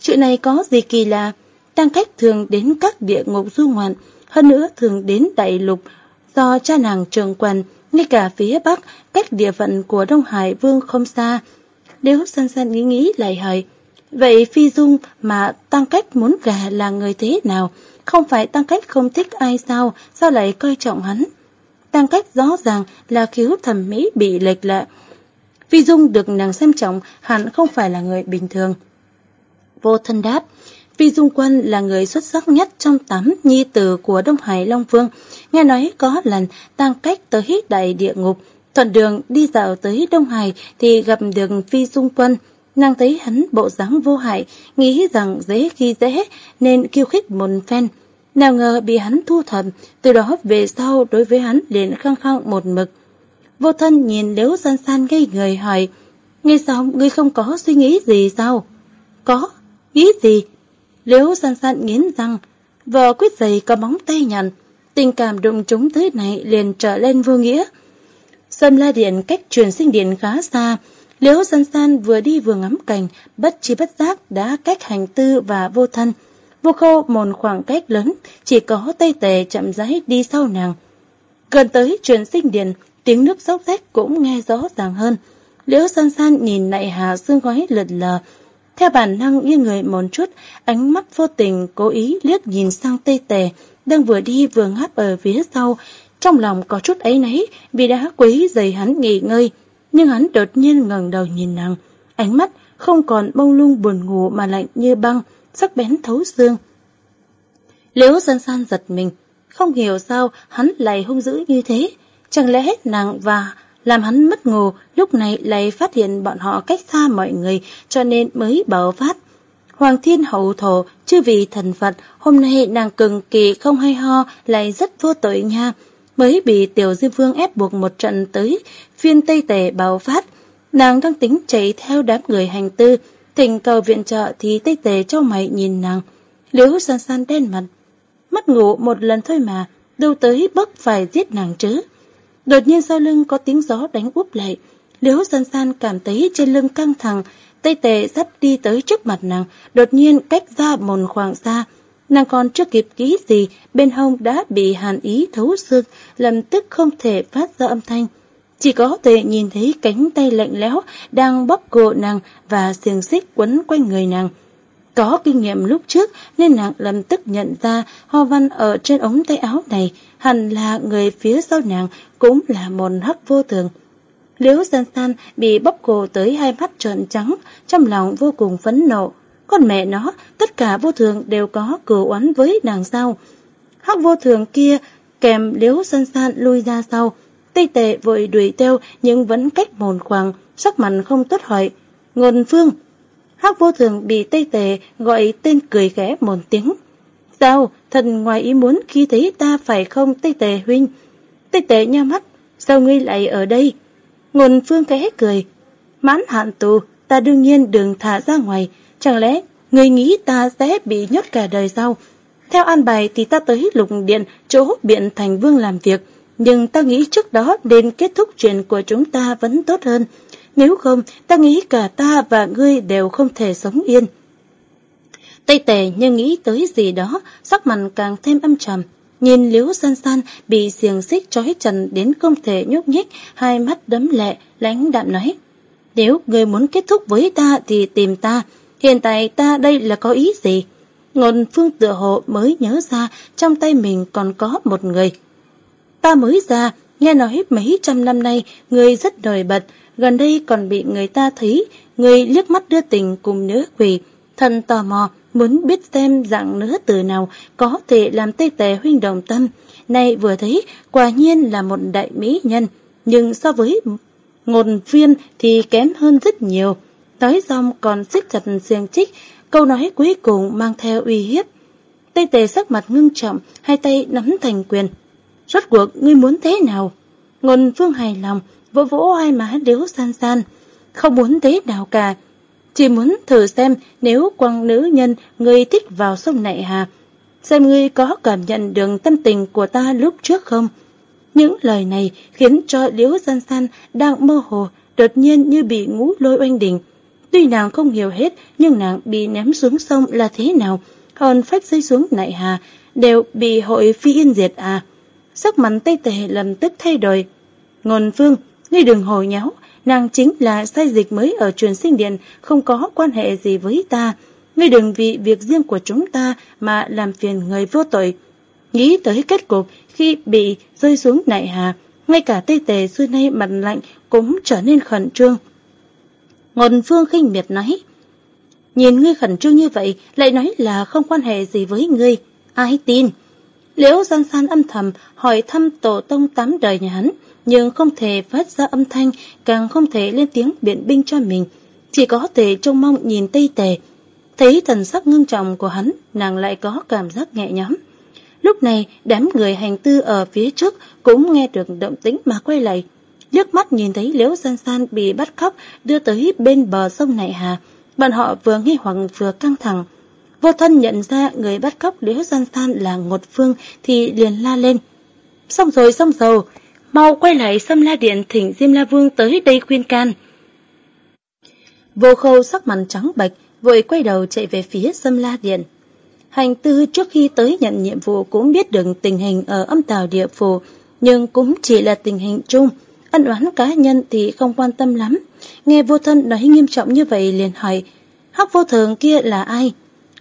Chuyện này có gì kỳ lạ, tăng cách thường đến các địa ngục du ngoạn, hơn nữa thường đến đại lục do cha nàng trường quần ngay cả phía bắc, cách địa phận của Đông Hải Vương không xa. Nếu san san nghĩ nghĩ lại hỏi, vậy Phi Dung mà Tăng Cách muốn gà là người thế nào? Không phải Tăng Cách không thích ai sao, sao lại coi trọng hắn? Tăng Cách rõ ràng là khiếu thẩm mỹ bị lệch lạ. Phi Dung được nàng xem trọng hẳn không phải là người bình thường. Vô thân đáp, Phi Dung Quân là người xuất sắc nhất trong tám nhi tử của Đông Hải Long Vương. Nghe nói có lần tăng cách tới đại địa ngục, thuận đường đi dạo tới Đông Hải thì gặp được Phi Dung Quân. Nàng thấy hắn bộ dáng vô hại, nghĩ rằng dễ khi dễ nên kêu khích một phen. Nào ngờ bị hắn thu thập, từ đó về sau đối với hắn liền khăng khăng một mực. Vô thân nhìn liếu san san gây người hỏi, nghe xong ngươi không có suy nghĩ gì sao? Có, nghĩ gì? Liễu san san nghiến răng, vợ quyết giày có bóng tay nhằn, tình cảm đụng chúng tới này liền trở lên vô nghĩa. Sâm La Điện cách truyền sinh điện khá xa, Liễu san san vừa đi vừa ngắm cảnh, bất chi bất giác đã cách hành tư và vô thân. Vô khâu một khoảng cách lớn, chỉ có tay tề chậm rãi đi sau nàng. Gần tới truyền sinh điện, tiếng nước róc rách cũng nghe rõ ràng hơn. Liễu san san nhìn nại hà xương gói lật lờ. Theo bản năng như người một chút, ánh mắt vô tình cố ý liếc nhìn sang tây tề, đang vừa đi vừa ngáp ở phía sau. Trong lòng có chút ấy nấy vì đã quấy dày hắn nghỉ ngơi. Nhưng hắn đột nhiên ngẩng đầu nhìn nàng, ánh mắt không còn bông lung buồn ngủ mà lạnh như băng, sắc bén thấu xương. Liễu san san giật mình, không hiểu sao hắn lại hung dữ như thế. Chẳng lẽ nàng và làm hắn mất ngủ, lúc này lại phát hiện bọn họ cách xa mọi người cho nên mới bảo phát. Hoàng thiên hậu thổ, chư vị thần Phật, hôm nay nàng cực kỳ không hay ho, lại rất vô tội nha. Mới bị tiểu diêm vương ép buộc một trận tới, phiên Tây Tề bảo phát. Nàng đang tính chạy theo đám người hành tư, thỉnh cầu viện trợ thì Tây Tề cho mày nhìn nàng. Liễu san san đen mặt. Mất ngủ một lần thôi mà, đâu tới bất phải giết nàng chứ. Đột nhiên sau lưng có tiếng gió đánh úp lại. Liễu san san cảm thấy trên lưng căng thẳng, tay tề sắp đi tới trước mặt nàng, đột nhiên cách ra một khoảng xa. Nàng còn chưa kịp ký gì, bên hông đã bị hàn ý thấu xương, lầm tức không thể phát ra âm thanh. Chỉ có thể nhìn thấy cánh tay lạnh lẽo đang bóp cổ nàng và xiềng xích quấn quanh người nàng. Có kinh nghiệm lúc trước nên nàng lập tức nhận ra hoa văn ở trên ống tay áo này hẳn là người phía sau nàng cũng là một hắc vô thường. Liễu san san bị bóp cổ tới hai mắt trợn trắng, trong lòng vô cùng phẫn nộ. Con mẹ nó, tất cả vô thường đều có cửu oán với nàng sao. Hắc vô thường kia kèm liễu san san lui ra sau. Tây tệ vội đuổi theo nhưng vẫn cách mồn khoảng, sắc mặt không tốt hỏi. Ngôn phương. Hắc vô thường bị Tây tệ gọi tên cười khẽ một tiếng. Sao, thần ngoài ý muốn khi thấy ta phải không Tây tệ huynh? Tây tệ nha mắt, sao ngươi lại ở đây? Ngôn phương khẽ cười. Mãn hạn tù, ta đương nhiên đừng thả ra ngoài. Chẳng lẽ ngươi nghĩ ta sẽ bị nhốt cả đời sao? Theo an bài thì ta tới lục điện chỗ biện thành vương làm việc. Nhưng ta nghĩ trước đó nên kết thúc chuyện của chúng ta vẫn tốt hơn. Nếu không, ta nghĩ cả ta và ngươi đều không thể sống yên. Tây tề như nghĩ tới gì đó, sắc mặt càng thêm âm trầm. Nhìn liễu san san bị xiềng xích trói trần đến không thể nhúc nhích, hai mắt đấm lệ, lãnh đạm nói. Nếu người muốn kết thúc với ta thì tìm ta, hiện tại ta đây là có ý gì? Ngôn phương tựa hộ mới nhớ ra trong tay mình còn có một người. Ta mới ra, nghe nói mấy trăm năm nay người rất nổi bật, gần đây còn bị người ta thấy, người liếc mắt đưa tình cùng nữ quỷ, thần tò mò, muốn biết xem dạng nữ từ nào có thể làm tê tề huynh đồng tâm. Nay vừa thấy, quả nhiên là một đại mỹ nhân, nhưng so với ngôn viên thì kém hơn rất nhiều. Nói xong còn xích chặt xiềng trích, câu nói cuối cùng mang theo uy hiếp. Tây tề sắc mặt ngưng trọng, hai tay nắm thành quyền. Rốt cuộc ngươi muốn thế nào? Ngôn phương hài lòng, vỗ vỗ hai má điếu san san. Không muốn thế nào cả, chỉ muốn thử xem nếu quăng nữ nhân ngươi thích vào sông nại hà, xem ngươi có cảm nhận được tâm tình của ta lúc trước không. Những lời này khiến cho Liễu San San đang mơ hồ, đột nhiên như bị ngũ lôi oanh đỉnh. Tuy nàng không hiểu hết, nhưng nàng bị ném xuống sông là thế nào, hòn phách rơi xuống nại hà, đều bị hội phi yên diệt à. Sắc mặt tây tề lập tức thay đổi. Ngôn phương, ngươi đừng hồi nháo, nàng chính là sai dịch mới ở truyền sinh điện, không có quan hệ gì với ta. Ngươi đừng vì việc riêng của chúng ta mà làm phiền người vô tội. Nghĩ tới kết cục khi bị rơi xuống nại hà, ngay cả tây tề xưa nay mặt lạnh cũng trở nên khẩn trương. Ngôn phương khinh miệt nói, nhìn ngươi khẩn trương như vậy lại nói là không quan hệ gì với ngươi, ai tin? Liễu gian san âm thầm hỏi thăm tổ tông tám đời nhà hắn, nhưng không thể phát ra âm thanh, càng không thể lên tiếng biện binh cho mình, chỉ có thể trông mong nhìn Tây Tề. Thấy thần sắc ngưng trọng của hắn, nàng lại có cảm giác nhẹ nhõm. Lúc này, đám người hành tư ở phía trước cũng nghe được động tĩnh mà quay lại. Liếc mắt nhìn thấy Liễu San San bị bắt cóc đưa tới bên bờ sông Nại Hà. Bọn họ vừa nghi hoặc vừa căng thẳng. Vô thân nhận ra người bắt cóc Liễu San San là Ngột Phương thì liền la lên. Xong rồi, xong rồi, mau quay lại xâm la điện thỉnh Diêm La Vương tới đây khuyên can. Vô khâu sắc mặt trắng bệch, vội quay đầu chạy về phía xâm la điện. Hành tư trước khi tới nhận nhiệm vụ cũng biết được tình hình ở âm tàu địa phủ, nhưng cũng chỉ là tình hình chung, ân oán cá nhân thì không quan tâm lắm. Nghe vô thân nói nghiêm trọng như vậy liền hỏi, hắc vô thường kia là ai?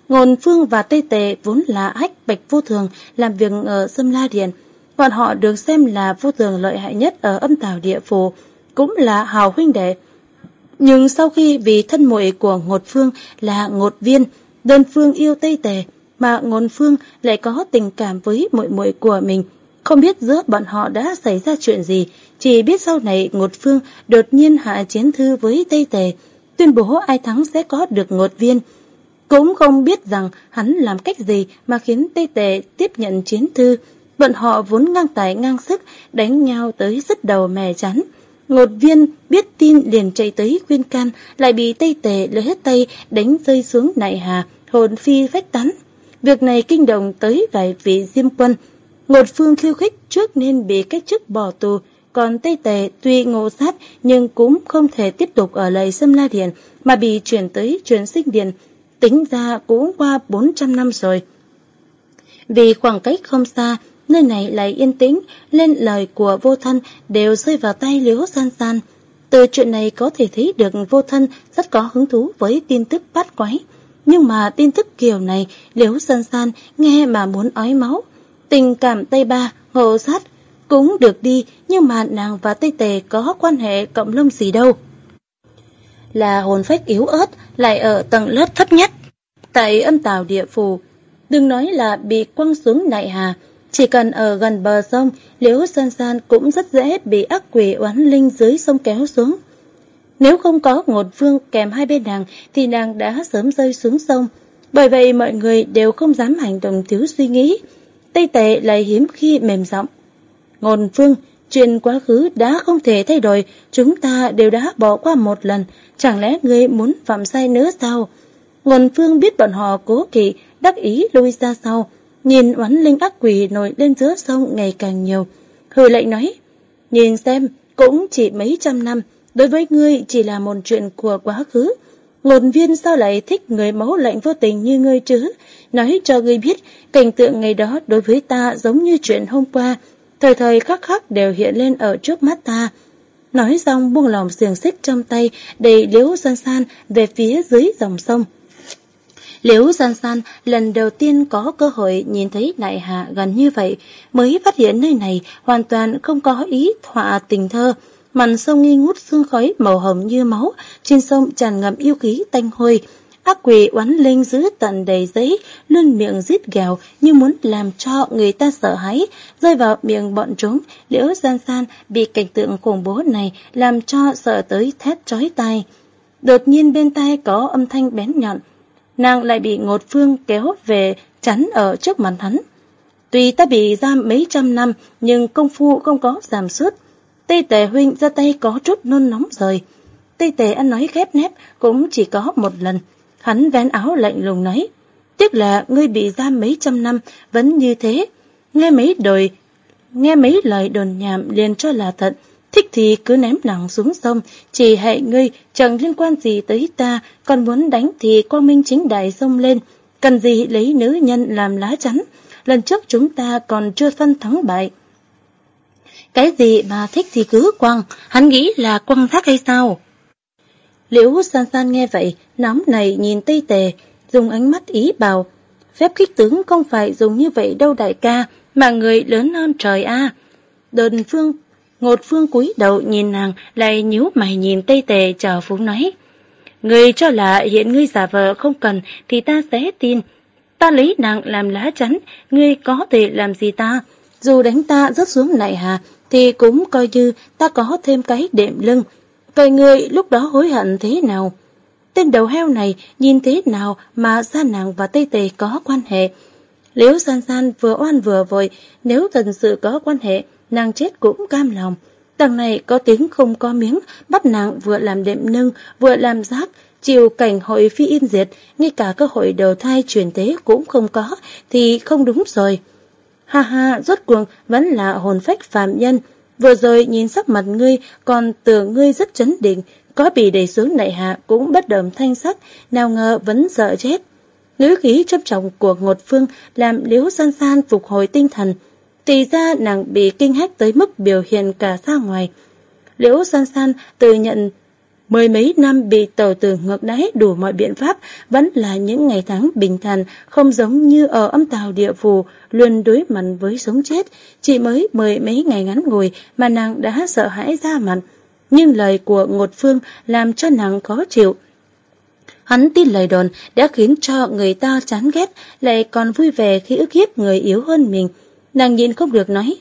Ngôn Phương và Tây Tề vốn là hách bạch vô thường làm việc ở Sâm La Điện. Bọn họ được xem là vô thường lợi hại nhất ở âm tào địa phủ, cũng là hào huynh đệ. Nhưng sau khi vì thân muội của Ngột Phương là Ngột Viên, đơn phương yêu Tây Tề, mà Ngôn Phương lại có tình cảm với muội muội của mình, không biết giữa bọn họ đã xảy ra chuyện gì, chỉ biết sau này Ngột Phương đột nhiên hạ chiến thư với Tây Tề, tuyên bố ai thắng sẽ có được Ngột Viên. Cũng không biết rằng hắn làm cách gì mà khiến Tây Tề tiếp nhận chiến thư. Bọn họ vốn ngang tài ngang sức, đánh nhau tới rất đầu mè chắn. Ngột viên biết tin liền chạy tới khuyên can, lại bị Tây Tề lấy hết tay đánh rơi xuống nại hà, hồn phi phách tán. Việc này kinh động tới vài vị diêm quân. Ngột phương khiêu khích trước nên bị cách chức bỏ tù, còn Tây Tề tuy ngộ sát nhưng cũng không thể tiếp tục ở lại Sâm La Điện mà bị chuyển tới truyền sinh điện. Tính ra cũng qua 400 năm rồi. Vì khoảng cách không xa, nơi này lại yên tĩnh, lên lời của vô thân đều rơi vào tay liễu san san. Từ chuyện này có thể thấy được vô thân rất có hứng thú với tin tức bát quái. Nhưng mà tin tức kiểu này liễu san san nghe mà muốn ói máu. Tình cảm Tây Ba, hộ sát cũng được đi nhưng mà nàng và Tây Tề có quan hệ cộng lông gì đâu. Là hồn phách yếu ớt lại ở tầng lớp thấp nhất. Tại âm tào địa phủ, đừng nói là bị quăng xuống nại hà, chỉ cần ở gần bờ sông, liễu san san cũng rất dễ bị ác quỷ oán linh dưới sông kéo xuống. Nếu không có ngột vương kèm hai bên nàng thì nàng đã sớm rơi xuống sông. Bởi vậy mọi người đều không dám hành động thiếu suy nghĩ. Tây tệ lại hiếm khi mềm giọng. Ngôn vương chuyện quá khứ đã không thể thay đổi, chúng ta đều đã bỏ qua một lần. Chẳng lẽ ngươi muốn phạm sai nữa sao? Ngôn phương biết bọn họ cố kỵ, đắc ý lui ra sau. Nhìn oán linh ác quỷ nổi lên giữa sông ngày càng nhiều. Hừ lệnh nói, nhìn xem, cũng chỉ mấy trăm năm, đối với ngươi chỉ là một chuyện của quá khứ. Ngôn viên sao lại thích người máu lạnh vô tình như ngươi chứ? Nói cho ngươi biết, cảnh tượng ngày đó đối với ta giống như chuyện hôm qua, thời thời khắc khắc đều hiện lên ở trước mắt ta. Nói xong buông lòng xiềng xích trong tay, đầy liếu san san về phía dưới dòng sông. Liễu San San lần đầu tiên có cơ hội nhìn thấy Đại Hạ gần như vậy, mới phát hiện nơi này hoàn toàn không có ý họa tình thơ. Màn sông nghi ngút sương khói màu hồng như máu, trên sông tràn ngập yêu khí tanh hôi. Ác quỷ oán linh giữ tận đầy giấy, luôn miệng rít gào như muốn làm cho người ta sợ hãi, rơi vào miệng bọn chúng. Liễu San San bị cảnh tượng khủng bố này làm cho sợ tới thét chói tai. Đột nhiên bên tai có âm thanh bén nhọn, nàng lại bị ngột phương kéo về chắn ở trước mặt hắn. Tuy ta bị giam mấy trăm năm, nhưng công phu không có giảm sút. Tây tề huynh ra tay có chút nôn nóng rồi. Tây tề ăn nói khép nép cũng chỉ có một lần. Hắn vén áo lạnh lùng nói. Tiếc là ngươi bị giam mấy trăm năm vẫn như thế. Nghe mấy đời, nghe mấy lời đồn nhảm liền cho là thật. Thích thì cứ ném nàng xuống sông, chỉ hệ ngươi, chẳng liên quan gì tới ta, còn muốn đánh thì quang minh chính đại sông lên. Cần gì lấy nữ nhân làm lá chắn, lần trước chúng ta còn chưa phân thắng bại. Cái gì mà thích thì cứ quăng, hắn nghĩ là quăng thác hay sao? Liễu san san nghe vậy, nóng này nhìn tây tề, dùng ánh mắt ý bảo. Phép kích tướng không phải dùng như vậy đâu đại ca, mà người lớn hơn trời a. Đơn phương Ngột phương cúi đầu nhìn nàng, lại nhíu mày nhìn Tây Tề chờ phú nói. Người cho là hiện ngươi giả vờ không cần thì ta sẽ tin. Ta lấy nàng làm lá chắn, ngươi có thể làm gì ta? Dù đánh ta rớt xuống này hà, thì cũng coi như ta có thêm cái đệm lưng. Vậy ngươi lúc đó hối hận thế nào? Tên đầu heo này nhìn thế nào mà ra nàng và Tây Tề có quan hệ? Liễu san san vừa oan vừa vội, nếu thật sự có quan hệ, nàng chết cũng cam lòng. Đằng này có tiếng không có miếng, bắt nàng vừa làm đệm nâng, vừa làm giác, chịu cảnh hội phi yên diệt, ngay cả cơ hội đầu thai truyền tế cũng không có, thì không đúng rồi. Ha ha, rốt cuộc vẫn là hồn phách phạm nhân. Vừa rồi nhìn sắc mặt ngươi, còn tưởng ngươi rất chấn định, có bị đẩy xuống nại hạ cũng bất đồng thanh sắc, nào ngờ vẫn sợ chết. Ngữ khí chấp trọng của Ngột Phương làm Liễu San San phục hồi tinh thần, thì ra nàng bị kinh hách tới mức biểu hiện cả ra ngoài. Liễu san san tự nhận mười mấy năm bị tàu tử ngược đáy đủ mọi biện pháp vẫn là những ngày tháng bình thản, không giống như ở âm tàu địa phủ, luôn đối mặt với sống chết. Chỉ mới mười mấy ngày ngắn ngủi mà nàng đã sợ hãi ra mặt. Nhưng lời của Ngột Phương làm cho nàng khó chịu. Hắn tin lời đồn đã khiến cho người ta chán ghét, lại còn vui vẻ khi ức hiếp người yếu hơn mình. Nàng nhìn không được nói.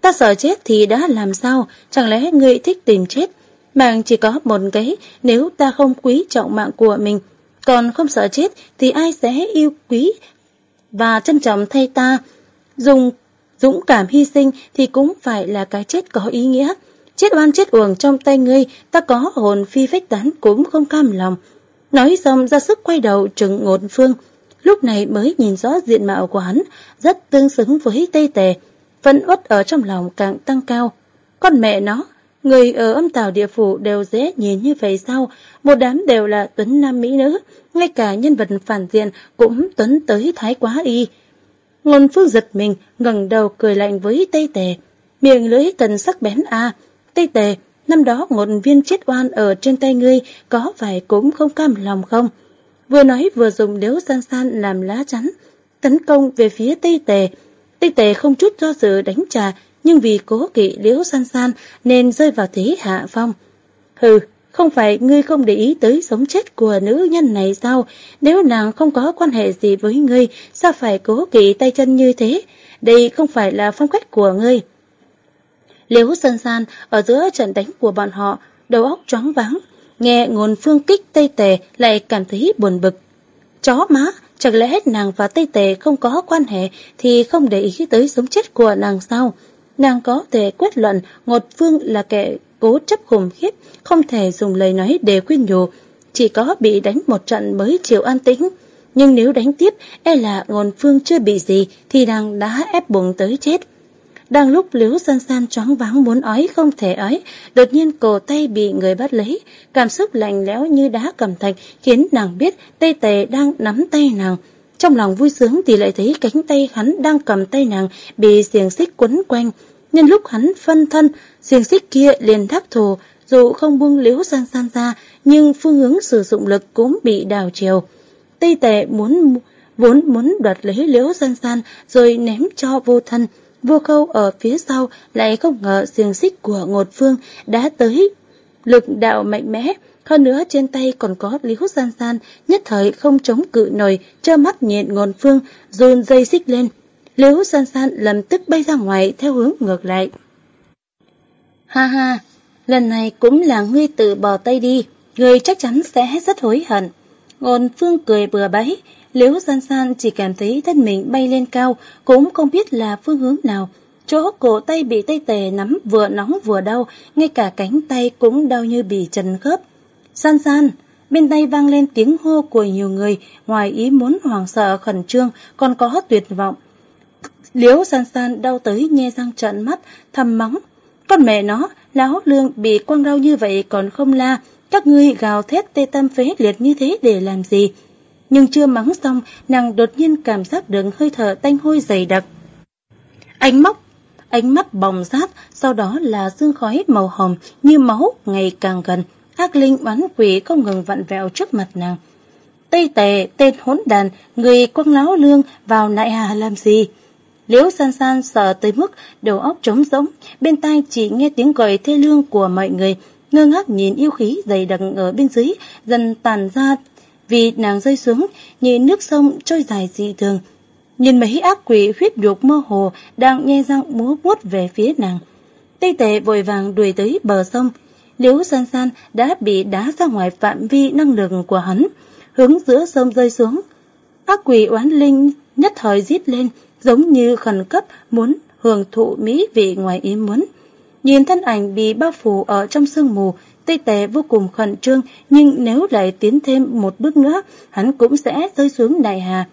Ta sợ chết thì đã làm sao, chẳng lẽ ngươi thích tìm chết? Mạng chỉ có một cái, nếu ta không quý trọng mạng của mình, còn không sợ chết thì ai sẽ yêu quý và trân trọng thay ta. Dùng dũng cảm hy sinh thì cũng phải là cái chết có ý nghĩa. Chết oan chết uổng trong tay ngươi, ta có hồn phi phách tán cũng không cam lòng. Nói xong ra sức quay đầu trừng ngột phương, lúc này mới nhìn rõ diện mạo của hắn, rất tương xứng với Tây Tề. Phân uất ở trong lòng càng tăng cao. Con mẹ nó, người ở âm tào địa phủ đều dễ nhìn như vậy sao? Một đám đều là tuấn nam mỹ nữ, ngay cả nhân vật phản diện cũng tuấn tới thái quá y. Ngôn phương giật mình, ngẩng đầu cười lạnh với Tây Tề. Miệng lưỡi tần sắc bén a Tây Tề, năm đó một viên chết oan ở trên tay ngươi có phải cũng không cam lòng không? Vừa nói vừa dùng liễu san san làm lá chắn, tấn công về phía Tây Tề. Tây Tề không chút do dự đánh trả, nhưng vì cố kỵ liễu san san nên rơi vào thế hạ phong. Hừ, không phải ngươi không để ý tới sống chết của nữ nhân này sao? Nếu nàng không có quan hệ gì với ngươi, sao phải cố kỵ tay chân như thế? Đây không phải là phong cách của ngươi. Liễu san san ở giữa trận đánh của bọn họ, đầu óc choáng váng, nghe ngôn phương kích Tây Tề lại cảm thấy buồn bực. Chó má, chẳng lẽ nàng và Tây Tề không có quan hệ thì không để ý tới sống chết của nàng sao? Nàng có thể quyết luận Ngột Phương là kẻ cố chấp khủng khiếp, không thể dùng lời nói để khuyên nhủ, chỉ có bị đánh một trận mới chịu an tĩnh. Nhưng nếu đánh tiếp, e là Ngôn Phương chưa bị gì thì nàng đã ép buộc tới chết. Đang lúc liếu san san choáng váng muốn ói không thể ói, đột nhiên cổ tay bị người bắt lấy, cảm xúc lạnh lẽo như đá cầm thạch khiến nàng biết tây tề đang nắm tay nàng. Trong lòng vui sướng thì lại thấy cánh tay hắn đang cầm tay nàng bị xiềng xích quấn quanh. Nhân lúc hắn phân thân, xiềng xích kia liền đáp thù, dù không buông liếu san san ra, nhưng phương hướng sử dụng lực cũng bị đào chiều. Tây tề muốn vốn muốn đoạt lấy liễu san san rồi ném cho vô thân, Vô khâu ở phía sau lại không ngờ xiềng xích của ngột phương đã tới lực đạo mạnh mẽ. Hơn nữa trên tay còn có lý hút san san, nhất thời không chống cự nổi, trơ mắt nhìn ngột phương, run dây xích lên. Lý hút san san lầm tức bay ra ngoài theo hướng ngược lại. Ha ha, lần này cũng là ngươi tự bỏ tay đi, ngươi chắc chắn sẽ rất hối hận. Ngôn phương cười bừa bãi, Liễu san san chỉ cảm thấy thân mình bay lên cao, cũng không biết là phương hướng nào. Chỗ cổ tay bị tay tề nắm vừa nóng vừa đau, ngay cả cánh tay cũng đau như bị trần khớp. San san, bên tay vang lên tiếng hô của nhiều người, ngoài ý muốn hoảng sợ khẩn trương, còn có tuyệt vọng. Liễu san san đau tới nhe răng trợn mắt, thầm mắng. Con mẹ nó, lão lương bị quăng đau như vậy còn không la, các ngươi gào thét tê tâm phế liệt như thế để làm gì? Nhưng chưa mắng xong, nàng đột nhiên cảm giác được hơi thở tanh hôi dày đặc. Ánh móc, ánh mắt bồng rát, sau đó là xương khói màu hồng như máu ngày càng gần, ác linh oán quỷ không ngừng vặn vẹo trước mặt nàng. Tây tề, tên hỗn đàn, người quăng láo lương vào nại hà làm gì? Liễu san san sợ tới mức đầu óc trống rỗng, bên tai chỉ nghe tiếng gọi thê lương của mọi người, ngơ ngác nhìn yêu khí dày đặc ở bên dưới, dần tàn ra vì nàng rơi xuống như nước sông trôi dài dị thường. Nhìn mấy ác quỷ huyết nhục mơ hồ đang nhe răng múa vuốt về phía nàng. Tây tệ vội vàng đuổi tới bờ sông. Liễu san san đã bị đá ra ngoài phạm vi năng lực của hắn, hướng giữa sông rơi xuống. Ác quỷ oán linh nhất thời rít lên, giống như khẩn cấp muốn hưởng thụ mỹ vị ngoài ý muốn. Nhìn thân ảnh bị bao phủ ở trong sương mù, Tây Tề vô cùng khẩn trương, nhưng nếu lại tiến thêm một bước nữa, hắn cũng sẽ rơi xuống đại hà.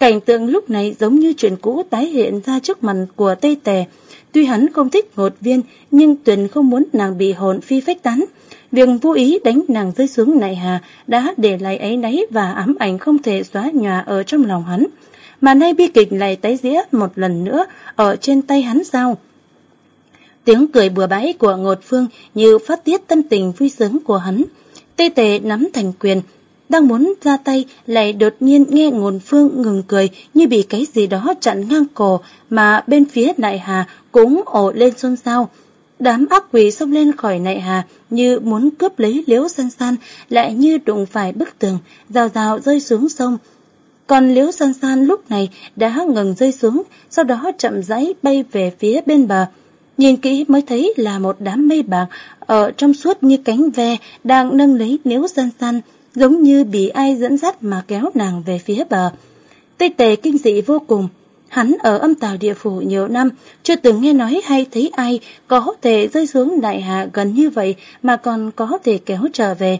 Cảnh tượng lúc này giống như chuyện cũ tái hiện ra trước mặt của Tây Tề. Tuy hắn không thích ngột viên, nhưng Tuyền không muốn nàng bị hồn phi phách tán. Việc vô ý đánh nàng rơi xuống nại hà đã để lại ấy nấy và ám ảnh không thể xóa nhòa ở trong lòng hắn. mà nay bi kịch lại tái diễn một lần nữa ở trên tay hắn sao? Tiếng cười bừa bãi của Ngột Phương như phát tiết tâm tình vui sướng của hắn. Tê tề nắm thành quyền, đang muốn ra tay lại đột nhiên nghe Ngột Phương ngừng cười như bị cái gì đó chặn ngang cổ mà bên phía Đại Hà cũng ổ lên xôn xao. Đám ác quỷ xông lên khỏi nại hà như muốn cướp lấy liễu san san lại như đụng phải bức tường, rào rào rơi xuống sông. Còn liễu san san lúc này đã ngừng rơi xuống, sau đó chậm rãi bay về phía bên bờ. Nhìn kỹ mới thấy là một đám mây bạc ở trong suốt như cánh ve đang nâng lấy liễu san san, giống như bị ai dẫn dắt mà kéo nàng về phía bờ. Tây tề kinh dị vô cùng, Hắn ở âm tào địa phủ nhiều năm, chưa từng nghe nói hay thấy ai có thể rơi xuống đại hạ gần như vậy mà còn có thể kéo trở về.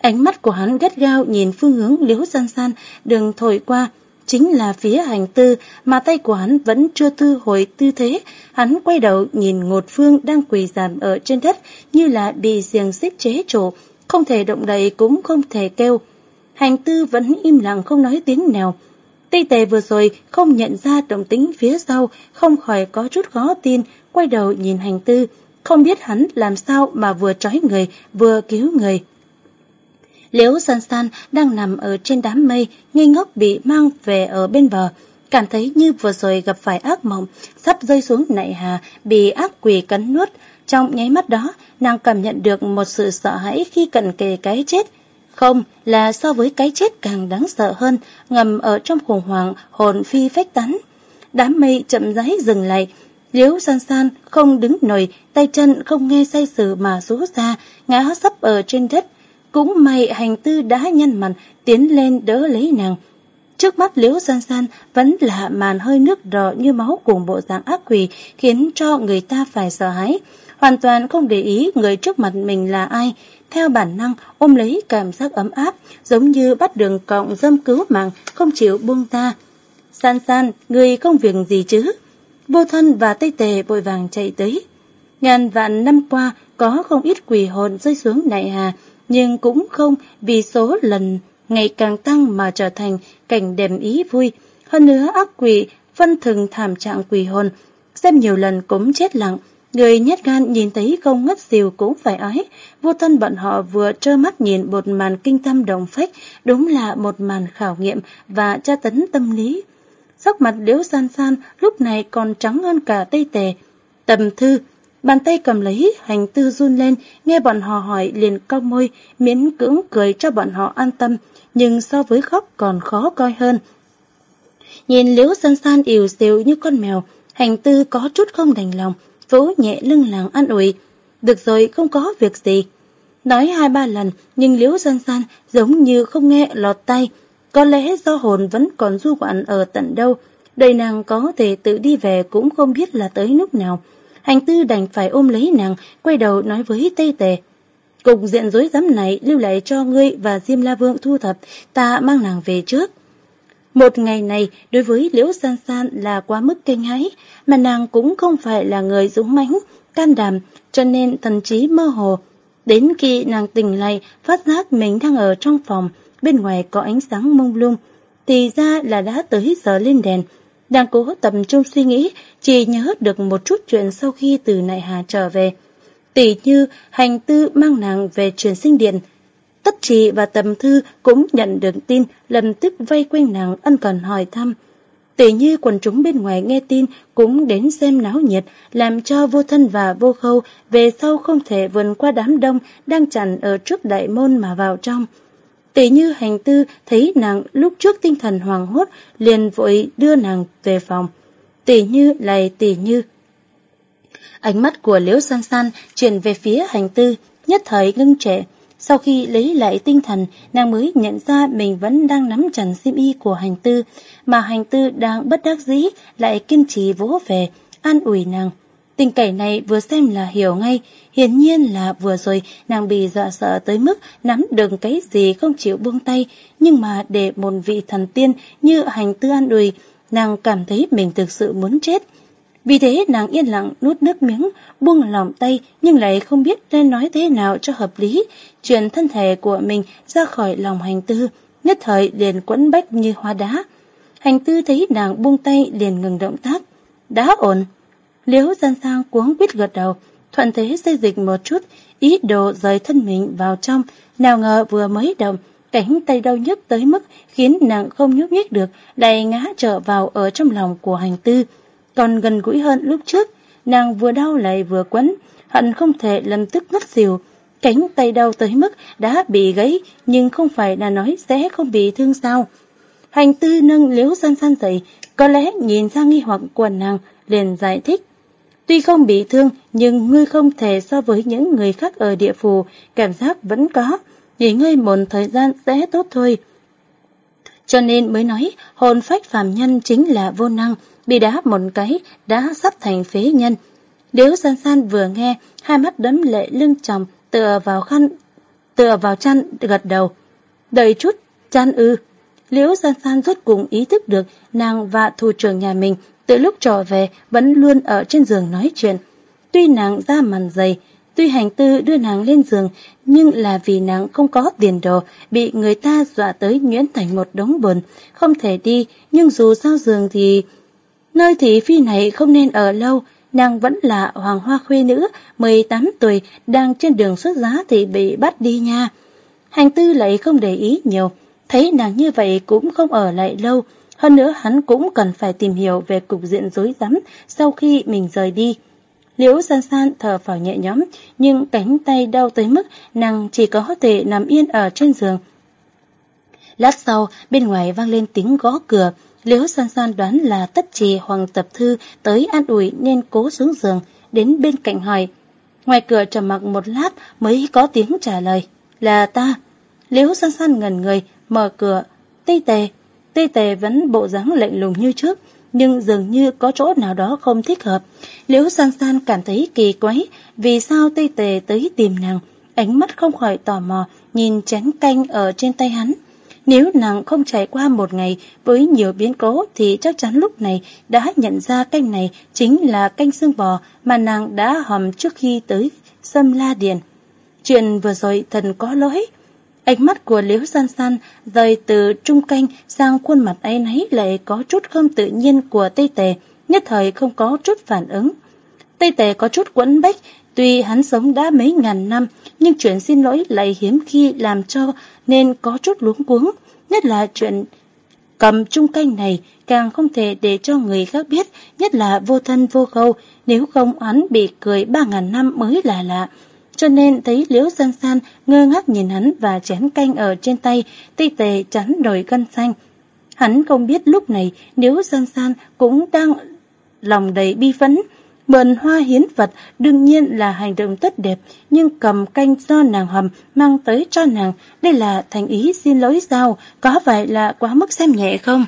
Ánh mắt của hắn gắt gao nhìn phương hướng liếu san san đường thổi qua, chính là phía hành tư mà tay của hắn vẫn chưa thư hồi tư thế. Hắn quay đầu nhìn ngột phương đang quỳ giảm ở trên đất như là bị xiềng xích chế trụ, không thể động đậy cũng không thể kêu. Hành tư vẫn im lặng không nói tiếng nào. Tây tề vừa rồi không nhận ra động tĩnh phía sau, không khỏi có chút khó tin, quay đầu nhìn hành tư, không biết hắn làm sao mà vừa trói người, vừa cứu người. Liễu san san đang nằm ở trên đám mây, ngây ngốc bị mang về ở bên bờ, cảm thấy như vừa rồi gặp phải ác mộng, sắp rơi xuống nại hà, bị ác quỷ cắn nuốt. Trong nháy mắt đó, nàng cảm nhận được một sự sợ hãi khi cận kề cái chết, không, là so với cái chết càng đáng sợ hơn, ngầm ở trong khủng hoảng, hồn phi phách tán. Đám mây chậm rãi dừng lại, Liễu san san không đứng nổi, tay chân không nghe say sừ mà rú ra, ngã sấp ở trên đất. Cũng may hành tư đã nhăn mặt, tiến lên đỡ lấy nàng. Trước mắt liễu san san vẫn là màn hơi nước đỏ như máu cùng bộ dạng ác quỷ khiến cho người ta phải sợ hãi. Hoàn toàn không để ý người trước mặt mình là ai, theo bản năng ôm lấy cảm giác ấm áp, giống như bắt đường cọng dâm cứu mạng, không chịu buông ta. San san, người không việc gì chứ? Vô thân và tây tề vội vàng chạy tới. Ngàn vạn năm qua có không ít quỷ hồn rơi xuống đại hà, nhưng cũng không vì số lần ngày càng tăng mà trở thành cảnh đềm ý vui. Hơn nữa ác quỷ phân thường thảm trạng quỷ hồn, xem nhiều lần cũng chết lặng, Người nhát gan nhìn thấy không ngất xìu cũng phải ói, vô thân bọn họ vừa trơ mắt nhìn một màn kinh tâm đồng phách, đúng là một màn khảo nghiệm và tra tấn tâm lý. Sắc mặt liễu san san lúc này còn trắng hơn cả tây tề. Tầm thư, bàn tay cầm lấy hành tư run lên, nghe bọn họ hỏi liền cong môi, miễn cưỡng cười cho bọn họ an tâm, nhưng so với khóc còn khó coi hơn. Nhìn liễu san san ỉu xìu như con mèo, hành tư có chút không đành lòng, vỗ nhẹ lưng làng an ủi. Được rồi, không có việc gì. Nói hai ba lần, nhưng liễu san san giống như không nghe lọt tay. Có lẽ do hồn vẫn còn du quặn ở tận đâu, đời nàng có thể tự đi về cũng không biết là tới lúc nào. Hành tư đành phải ôm lấy nàng, quay đầu nói với Tây Tề. Cục diện rối rắm này lưu lại cho ngươi và Diêm La Vương thu thập, ta mang nàng về trước. Một ngày này đối với Liễu San San là quá mức kinh hãi, mà nàng cũng không phải là người dũng mãnh, can đảm, cho nên thần trí mơ hồ. Đến khi nàng tỉnh lại, phát giác mình đang ở trong phòng, bên ngoài có ánh sáng mông lung, thì ra là đã tới giờ lên đèn. Đang cố tập trung suy nghĩ, chỉ nhớ được một chút chuyện sau khi từ Nại Hà trở về. Tỷ như hành tư mang nàng về truyền sinh điện, Tất trì và tầm thư cũng nhận được tin, lập tức vây quanh nàng ân cần hỏi thăm. Tỷ như quần chúng bên ngoài nghe tin cũng đến xem náo nhiệt, làm cho vô thân và vô khâu về sau không thể vượt qua đám đông đang chặn ở trước đại môn mà vào trong. Tỷ như hành tư thấy nàng lúc trước tinh thần hoàng hốt liền vội đưa nàng về phòng. Tỷ như lại tỷ như. Ánh mắt của Liễu San San chuyển về phía hành tư, nhất thời ngưng trệ Sau khi lấy lại tinh thần, nàng mới nhận ra mình vẫn đang nắm chặt xiêm y của hành tư, mà hành tư đang bất đắc dĩ lại kiên trì vỗ về, an ủi nàng. Tình cảnh này vừa xem là hiểu ngay, hiển nhiên là vừa rồi nàng bị dọa sợ tới mức nắm đừng cái gì không chịu buông tay, nhưng mà để một vị thần tiên như hành tư an ủi, nàng cảm thấy mình thực sự muốn chết. Vì thế nàng yên lặng nuốt nước miếng, buông lòng tay nhưng lại không biết nên nói thế nào cho hợp lý, chuyển thân thể của mình ra khỏi lòng hành tư, nhất thời liền quẫn bách như hoa đá. Hành tư thấy nàng buông tay liền ngừng động tác. Đã ổn. Liễu dân sang cuống quýt gật đầu, thuận thế xây dịch một chút, ý đồ rời thân mình vào trong, nào ngờ vừa mới động, cánh tay đau nhức tới mức khiến nàng không nhúc nhích được, đầy ngã trở vào ở trong lòng của hành tư. Còn gần gũi hơn lúc trước, nàng vừa đau lại vừa quấn, hận không thể lâm tức ngất xỉu. Cánh tay đau tới mức đã bị gãy, nhưng không phải là nói sẽ không bị thương sao. Hành tư nâng liếu san san dậy, có lẽ nhìn ra nghi hoặc của nàng, liền giải thích. Tuy không bị thương, nhưng ngươi không thể so với những người khác ở địa phủ, cảm giác vẫn có. Nghỉ ngơi một thời gian sẽ tốt thôi. Cho nên mới nói hồn phách phàm nhân chính là vô năng, bị đá một cái đã sắp thành phế nhân. Nếu san san vừa nghe, hai mắt đấm lệ lưng chồng tựa vào khăn, tựa vào chăn gật đầu. Đợi chút, chăn ư. Liễu san san rốt cùng ý thức được nàng và thủ trưởng nhà mình từ lúc trở về vẫn luôn ở trên giường nói chuyện. Tuy nàng da màn dày, tuy hành tư đưa nàng lên giường, nhưng là vì nàng không có tiền đồ, bị người ta dọa tới nhuyễn thành một đống buồn, không thể đi, nhưng dù sao giường thì... Nơi thị phi này không nên ở lâu, nàng vẫn là hoàng hoa khuê nữ, 18 tuổi, đang trên đường xuất giá thì bị bắt đi nha. Hành tư lại không để ý nhiều, thấy nàng như vậy cũng không ở lại lâu, hơn nữa hắn cũng cần phải tìm hiểu về cục diện rối rắm sau khi mình rời đi. Liễu san san thở phào nhẹ nhõm, nhưng cánh tay đau tới mức nàng chỉ có thể nằm yên ở trên giường. Lát sau, bên ngoài vang lên tiếng gõ cửa, Liễu san san đoán là tất trì hoàng tập thư tới an ủi nên cố xuống giường, đến bên cạnh hỏi. Ngoài cửa trầm mặc một lát mới có tiếng trả lời, là ta. Liễu san san ngần người, mở cửa, tây tề. Tuy tề vẫn bộ dáng lạnh lùng như trước, nhưng dường như có chỗ nào đó không thích hợp. Liễu San San cảm thấy kỳ quái, vì sao Tây Tề tới tìm nàng, ánh mắt không khỏi tò mò, nhìn chén canh ở trên tay hắn. Nếu nàng không trải qua một ngày với nhiều biến cố thì chắc chắn lúc này đã nhận ra canh này chính là canh xương bò mà nàng đã hầm trước khi tới Sâm La Điền. Chuyện vừa rồi thần có lỗi, Ánh mắt của Liễu San San rời từ trung canh sang khuôn mặt ấy nấy lại có chút không tự nhiên của Tây Tề, nhất thời không có chút phản ứng. Tây Tề có chút quẫn bách, tuy hắn sống đã mấy ngàn năm, nhưng chuyện xin lỗi lại hiếm khi làm cho nên có chút luống cuống, nhất là chuyện cầm trung canh này càng không thể để cho người khác biết, nhất là vô thân vô khâu, nếu không hắn bị cười ba ngàn năm mới là lạ cho nên thấy Liễu San San ngơ ngác nhìn hắn và chén canh ở trên tay, tây tề chắn đồi gân xanh. Hắn không biết lúc này Liễu San San cũng đang lòng đầy bi phấn. Mượn hoa hiến vật đương nhiên là hành động tốt đẹp, nhưng cầm canh do nàng hầm mang tới cho nàng, đây là thành ý xin lỗi sao, có phải là quá mức xem nhẹ không?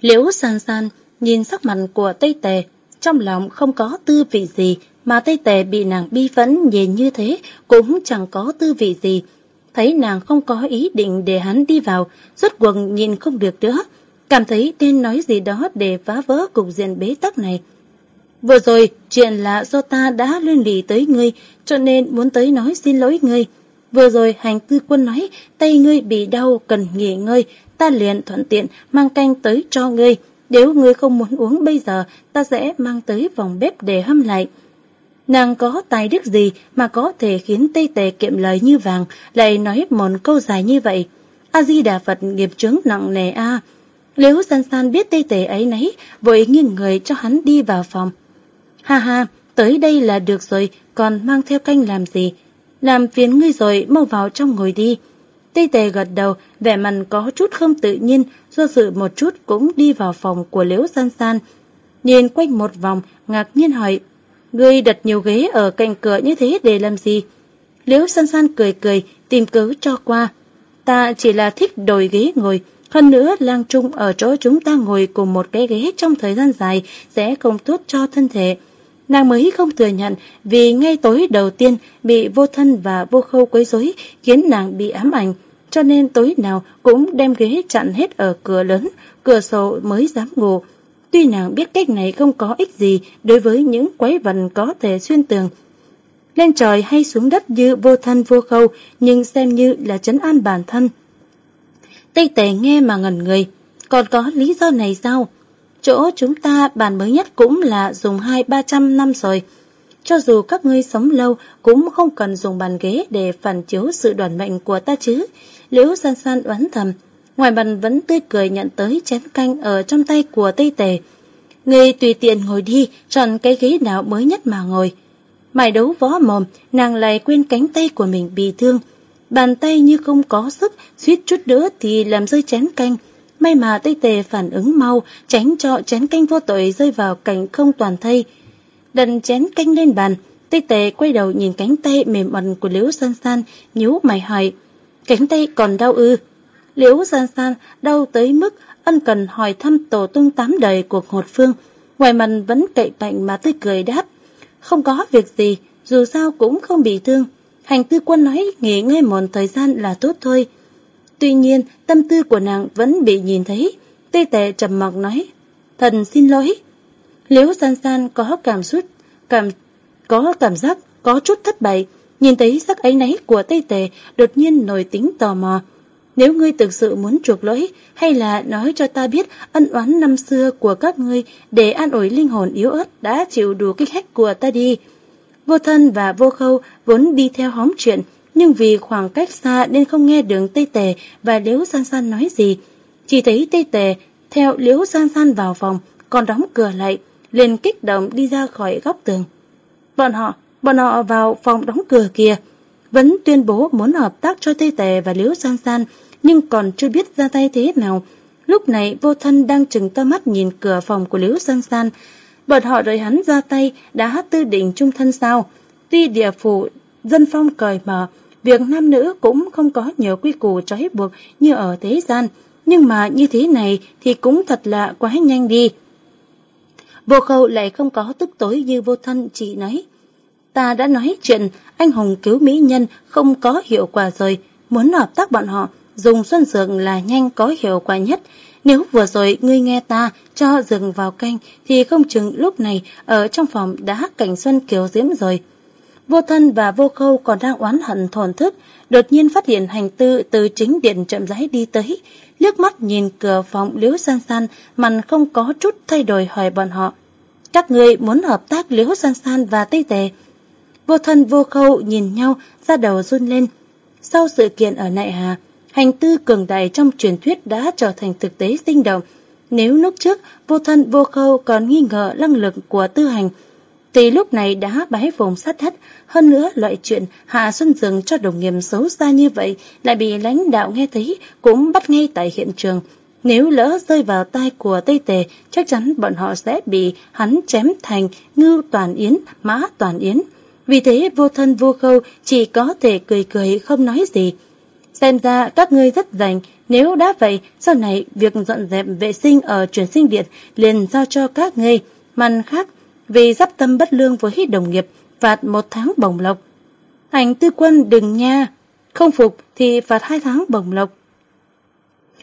Liễu San San nhìn sắc mặt của Tây Tề, trong lòng không có tư vị gì, mà Tây Tề bị nàng bi phẫn nhìn như thế cũng chẳng có tư vị gì. Thấy nàng không có ý định để hắn đi vào, rốt cuộc nhìn không được nữa. Cảm thấy nên nói gì đó để phá vỡ cục diện bế tắc này. Vừa rồi, chuyện là do ta đã liên lì tới ngươi, cho nên muốn tới nói xin lỗi ngươi. Vừa rồi hành tư quân nói tay ngươi bị đau cần nghỉ ngơi, ta liền thuận tiện mang canh tới cho ngươi. Nếu ngươi không muốn uống bây giờ, ta sẽ mang tới vòng bếp để hâm lại. Nàng có tài đức gì mà có thể khiến Tây Tề kiệm lời như vàng, lại nói một câu dài như vậy. A-di-đà Phật nghiệp chướng nặng nề a. À. San san biết Tây Tề ấy nấy, vội nghiêng người cho hắn đi vào phòng. Ha ha, tới đây là được rồi, còn mang theo canh làm gì? Làm phiền ngươi rồi, mau vào trong ngồi đi. Tây Tề gật đầu, vẻ mặt có chút không tự nhiên, do dự một chút cũng đi vào phòng của Liễu San San. Nhìn quanh một vòng, ngạc nhiên hỏi, Ngươi đặt nhiều ghế ở cạnh cửa như thế để làm gì? Liễu san san cười cười, tìm cớ cho qua. Ta chỉ là thích đổi ghế ngồi, hơn nữa lang trung ở chỗ chúng ta ngồi cùng một cái ghế trong thời gian dài sẽ không tốt cho thân thể. Nàng mới không thừa nhận vì ngay tối đầu tiên bị vô thân và vô khâu quấy rối khiến nàng bị ám ảnh, cho nên tối nào cũng đem ghế chặn hết ở cửa lớn, cửa sổ mới dám ngủ. Tuy nàng biết cách này không có ích gì đối với những quái vật có thể xuyên tường. Lên trời hay xuống đất như vô thân vô khâu, nhưng xem như là chấn an bản thân. Tây tề nghe mà ngẩn người. Còn có lý do này sao? Chỗ chúng ta bàn mới nhất cũng là dùng hai ba trăm năm rồi. Cho dù các ngươi sống lâu cũng không cần dùng bàn ghế để phản chiếu sự đoàn mệnh của ta chứ. Liễu san san oán thầm, ngoài mặt vẫn tươi cười nhận tới chén canh ở trong tay của Tây Tề. người tùy tiện ngồi đi, chọn cái ghế nào mới nhất mà ngồi. Mải đấu võ mồm, nàng lại quên cánh tay của mình bị thương. Bàn tay như không có sức, suýt chút nữa thì làm rơi chén canh. May mà Tây Tề phản ứng mau, tránh cho chén canh vô tội rơi vào cảnh không toàn thây. Đặt chén canh lên bàn, Tây Tề quay đầu nhìn cánh tay mềm mần của Liễu San San, nhíu mày hỏi. Cánh tay còn đau ư? Liễu San San đau tới mức ân cần hỏi thăm tổ tung tám đời của Hột Phương. Ngoài mặt vẫn cậy mạnh mà tươi cười đáp. Không có việc gì, dù sao cũng không bị thương. Hành tư quân nói nghỉ ngơi một thời gian là tốt thôi. Tuy nhiên, tâm tư của nàng vẫn bị nhìn thấy. Tây tệ trầm mặc nói, thần xin lỗi. Liễu san san có cảm xúc, cảm, có cảm giác có chút thất bại. Nhìn thấy sắc ấy nấy của Tây Tề đột nhiên nổi tính tò mò. Nếu ngươi thực sự muốn chuộc lỗi, hay là nói cho ta biết ân oán năm xưa của các ngươi để an ủi linh hồn yếu ớt đã chịu đủ kích hách của ta đi. Vô thân và vô khâu vốn đi theo hóm chuyện, nhưng vì khoảng cách xa nên không nghe được Tây Tề và Liễu San San nói gì. Chỉ thấy Tây Tề theo Liễu San San vào phòng, còn đóng cửa lại, liền kích động đi ra khỏi góc tường. Bọn họ, bọn họ vào phòng đóng cửa kia, vẫn tuyên bố muốn hợp tác cho Tây Tề và Liễu San San, nhưng còn chưa biết ra tay thế nào. Lúc này vô thân đang chừng to mắt nhìn cửa phòng của Liễu San San. Bọn họ đợi hắn ra tay đã tư định chung thân sao. Tuy địa phủ dân phong cởi mở, việc nam nữ cũng không có nhiều quy củ trói buộc như ở thế gian, nhưng mà như thế này thì cũng thật là quá nhanh đi. Vô khâu lại không có tức tối như vô thân chị nói. Ta đã nói chuyện anh hùng cứu mỹ nhân không có hiệu quả rồi, muốn hợp tác bọn họ, dùng xuân dược là nhanh có hiệu quả nhất. Nếu vừa rồi ngươi nghe ta cho dừng vào canh thì không chừng lúc này ở trong phòng đã cảnh xuân kiều diễm rồi. Vô thân và vô khâu còn đang oán hận thổn thức, đột nhiên phát hiện hành tư từ chính điện chậm rãi đi tới, liếc mắt nhìn cửa phòng liễu san san, mặt không có chút thay đổi hỏi bọn họ. Các người muốn hợp tác liễu san san và tây tề. Vô thân vô khâu nhìn nhau, ra đầu run lên. Sau sự kiện ở Nại Hà, hành tư cường đại trong truyền thuyết đã trở thành thực tế sinh động. Nếu lúc trước vô thân vô khâu còn nghi ngờ năng lực của tư hành, thì lúc này đã bái vùng sát thất. Hơn nữa, loại chuyện Hạ Xuân Dường cho đồng nghiệp xấu xa như vậy lại bị lãnh đạo nghe thấy cũng bắt ngay tại hiện trường. Nếu lỡ rơi vào tay của Tây Tề, chắc chắn bọn họ sẽ bị hắn chém thành ngưu toàn yến, mã toàn yến. Vì thế vô thân vô khâu chỉ có thể cười cười không nói gì. Xem ra các ngươi rất rành, nếu đã vậy, sau này việc dọn dẹp vệ sinh ở truyền sinh điện liền giao cho các ngươi. Mặt khác, vì dắp tâm bất lương với đồng nghiệp, phạt một tháng bổng lộc. Hành tư quân đừng nha, không phục thì phạt hai tháng bổng lộc.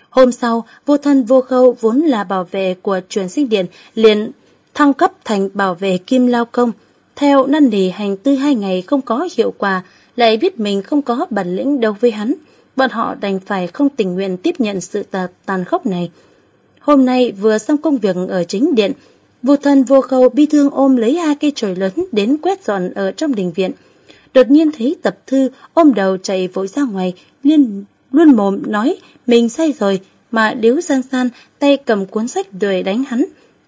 Hôm sau, vô thân vô khâu vốn là bảo vệ của truyền sinh điện liền thăng cấp thành bảo vệ kim lao công. Theo năn nỉ hành tư hai ngày không có hiệu quả, lại biết mình không có bản lĩnh đâu với hắn. Bọn họ đành phải không tình nguyện tiếp nhận sự tàn khốc này. Hôm nay vừa xong công việc ở chính điện, vô thân vô khâu bi thương ôm lấy hai cây chổi lớn đến quét dọn ở trong đình viện. Đột nhiên thấy tập thư ôm đầu chạy vội ra ngoài, liên luôn mồm nói mình say rồi, mà điếu san san tay cầm cuốn sách đuổi đánh hắn.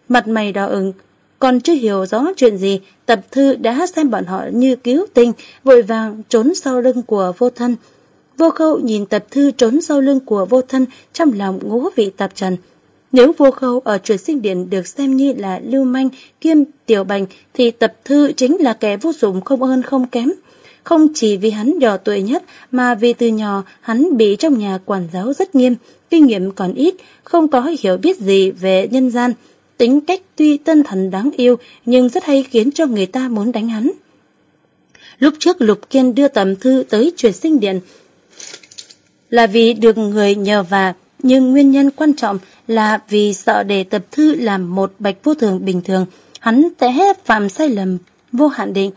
Mặt mày đỏ ửng, còn chưa hiểu rõ chuyện gì, tập thư đã xem bọn họ như cứu tinh, vội vàng trốn sau lưng của vô thân. Vô khâu nhìn tập thư trốn sau lưng của vô thân trong lòng ngũ vị tạp trần. Nếu vô khâu ở truyền sinh điện được xem như là lưu manh, kiêm tiểu bành, thì tập thư chính là kẻ vô dụng không ơn không kém. Không chỉ vì hắn nhỏ tuổi nhất, mà vì từ nhỏ hắn bị trong nhà quản giáo rất nghiêm, kinh nghiệm còn ít, không có hiểu biết gì về nhân gian. Tính cách tuy tân thần đáng yêu, nhưng rất hay khiến cho người ta muốn đánh hắn. Lúc trước Lục Kiên đưa tầm thư tới truyền sinh điện, là vì được người nhờ và nhưng nguyên nhân quan trọng là vì sợ để tập thư làm một bạch vô thường bình thường, hắn sẽ phạm sai lầm vô hạn định.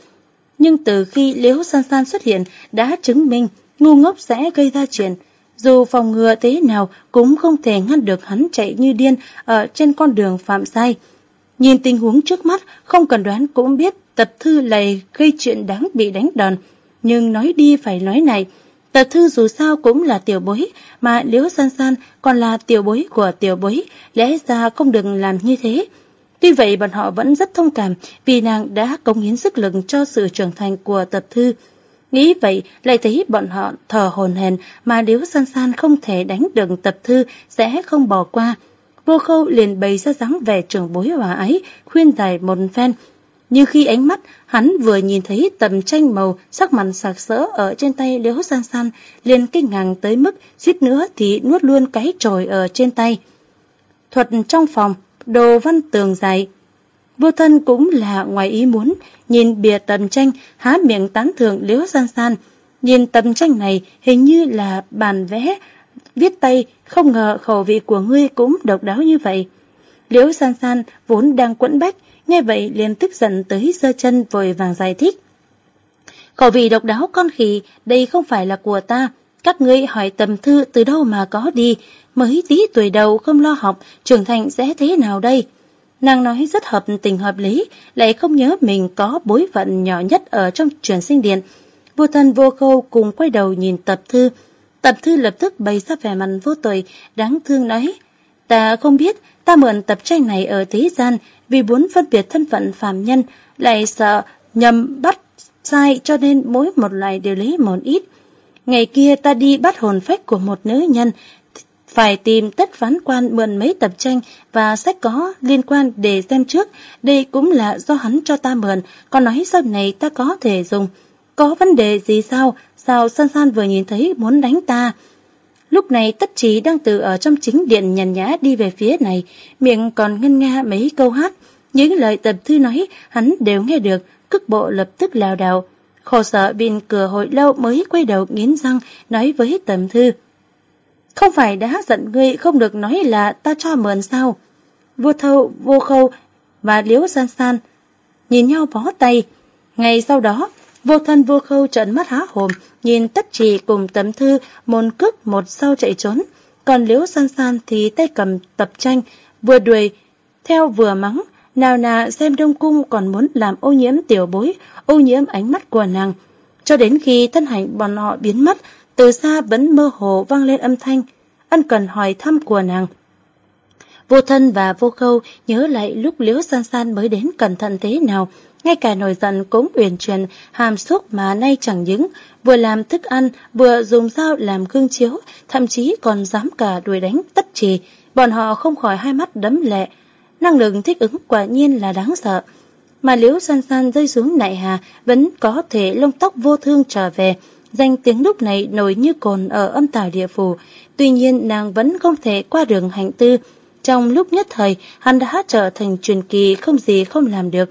Nhưng từ khi Liễu San San xuất hiện đã chứng minh ngu ngốc sẽ gây ra chuyện. Dù phòng ngừa thế nào cũng không thể ngăn được hắn chạy như điên ở trên con đường phạm sai. Nhìn tình huống trước mắt, không cần đoán cũng biết tập thư này gây chuyện đáng bị đánh đòn. Nhưng nói đi phải nói này, tập thư dù sao cũng là tiểu bối, mà Liễu San San còn là tiểu bối của tiểu bối, lẽ ra không được làm như thế. Tuy vậy bọn họ vẫn rất thông cảm vì nàng đã cống hiến sức lực cho sự trưởng thành của tập thư. Nghĩ vậy lại thấy bọn họ thở hồn hển mà Liễu San San không thể đánh được tập thư sẽ không bỏ qua. Vô khâu liền bày ra dáng vẻ trưởng bối hòa ấy, khuyên giải một phen. Nhưng khi ánh mắt hắn vừa nhìn thấy tầm tranh màu sắc mặt sạc sỡ ở trên tay Liễu San San, liền kinh ngạc tới mức suýt nữa thì nuốt luôn cái trồi ở trên tay. Thuật trong phòng, đồ văn tường dài. Vô thân cũng là ngoài ý muốn, nhìn bìa tầm tranh, há miệng tán thưởng Liễu San San. Nhìn tầm tranh này hình như là bàn vẽ, viết tay, không ngờ khẩu vị của ngươi cũng độc đáo như vậy. Liễu San San vốn đang quẫn bách, nghe vậy liền tức giận tới giơ chân vội vàng giải thích. Khẩu vị độc đáo con khỉ, đây không phải là của ta. Các ngươi hỏi tầm thư từ đâu mà có đi, mới tí tuổi đầu không lo học, trưởng thành sẽ thế nào đây? Nàng nói rất hợp tình hợp lý, lại không nhớ mình có bối phận nhỏ nhất ở trong truyền sinh điện. Vô thân vô khâu cùng quay đầu nhìn tập thư. Tập thư lập tức bày ra vẻ mặt vô tội, đáng thương nói. Ta không biết, ta mượn tập tranh này ở thế gian vì muốn phân biệt thân phận phàm nhân, lại sợ nhầm bắt sai cho nên mỗi một loài đều lấy một ít. Ngày kia ta đi bắt hồn phách của một nữ nhân, phải tìm tất phán quan mượn mấy tập tranh và sách có liên quan để xem trước. Đây cũng là do hắn cho ta mượn, còn nói sau này ta có thể dùng. Có vấn đề gì sao? Sao San San vừa nhìn thấy muốn đánh ta? Lúc này tất trí đang từ ở trong chính điện nhàn nhã đi về phía này, miệng còn ngân nga mấy câu hát. Những lời tập thư nói hắn đều nghe được, cức bộ lập tức lao đảo. Khổ sở bên cửa hồi lâu mới quay đầu nghiến răng nói với tầm thư. Không phải đã giận ngươi không được nói là ta cho mượn sao? Vua thâu, vô khâu và liễu san san nhìn nhau bó tay. Ngày sau đó, vô thân vô khâu trợn mắt há hồn, nhìn tất trì cùng tấm thư môn cước một sau chạy trốn. Còn liễu san san thì tay cầm tập tranh, vừa đuổi, theo vừa mắng. Nào nà xem đông cung còn muốn làm ô nhiễm tiểu bối, ô nhiễm ánh mắt của nàng. Cho đến khi thân hành bọn họ biến mất, từ xa vẫn mơ hồ vang lên âm thanh, ân cần hỏi thăm của nàng. Vô thân và vô khâu nhớ lại lúc liễu san san mới đến cẩn thận thế nào, ngay cả nổi giận cũng uyển chuyển, hàm xúc mà nay chẳng những, vừa làm thức ăn, vừa dùng dao làm gương chiếu, thậm chí còn dám cả đuổi đánh tất trì. Bọn họ không khỏi hai mắt đấm lệ. Năng lực thích ứng quả nhiên là đáng sợ. Mà liễu san san rơi xuống nại hà vẫn có thể lông tóc vô thương trở về, danh tiếng lúc này nổi như cồn ở âm tào địa phủ. Tuy nhiên nàng vẫn không thể qua đường hạnh tư. Trong lúc nhất thời, hắn đã trở thành truyền kỳ không gì không làm được.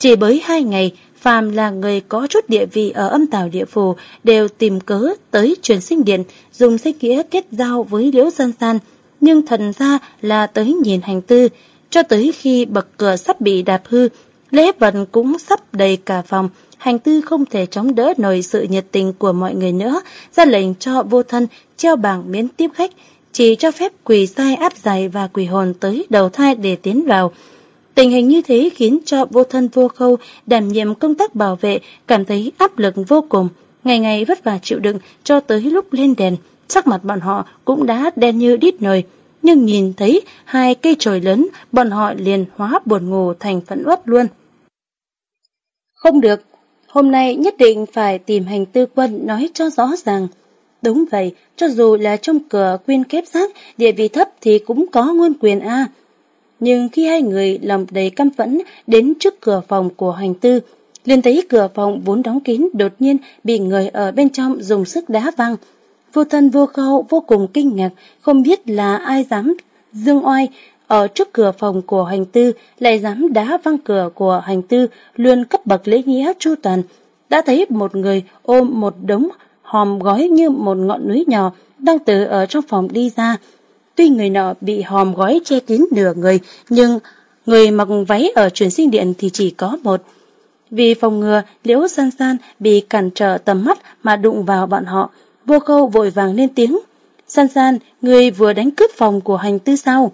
Chỉ bới hai ngày, phàm là người có chút địa vị ở âm tào địa phủ đều tìm cớ tới truyền sinh điện, dùng sách nghĩa kết giao với liễu San san. Nhưng thần ra là tới nhìn hành tư, cho tới khi bậc cửa sắp bị đạp hư, lễ vật cũng sắp đầy cả phòng, hành tư không thể chống đỡ nổi sự nhiệt tình của mọi người nữa, ra lệnh cho vô thân treo bảng miễn tiếp khách, chỉ cho phép quỳ sai áp dài và quỳ hồn tới đầu thai để tiến vào. Tình hình như thế khiến cho vô thân vô khâu đảm nhiệm công tác bảo vệ cảm thấy áp lực vô cùng, ngày ngày vất vả chịu đựng cho tới lúc lên đèn, sắc mặt bọn họ cũng đã đen như đít nồi. Nhưng nhìn thấy hai cây chổi lớn, bọn họ liền hóa buồn ngủ thành phẫn uất luôn. Không được, Hôm nay nhất định phải tìm hành tư quân nói cho rõ ràng. Đúng vậy, cho dù là trong cửa quyên kép sát, địa vị thấp thì cũng có nguyên quyền A. Nhưng khi hai người lòng đầy căm phẫn đến trước cửa phòng của hành tư, liền thấy cửa phòng vốn đóng kín đột nhiên bị người ở bên trong dùng sức đá văng. Vô thân vô khâu vô cùng kinh ngạc, không biết là ai dám dương oai ở trước cửa phòng của hành tư lại dám đá văng cửa của hành tư luôn cấp bậc lễ nghĩa chu toàn đã thấy một người ôm một đống hòm gói như một ngọn núi nhỏ đang từ ở trong phòng đi ra tuy người nọ bị hòm gói che kín nửa người nhưng người mặc váy ở truyền sinh điện thì chỉ có một vì phòng ngừa liễu san san bị cản trở tầm mắt mà đụng vào bọn họ vô khâu vội vàng lên tiếng San San, người vừa đánh cướp phòng của hành tư sao?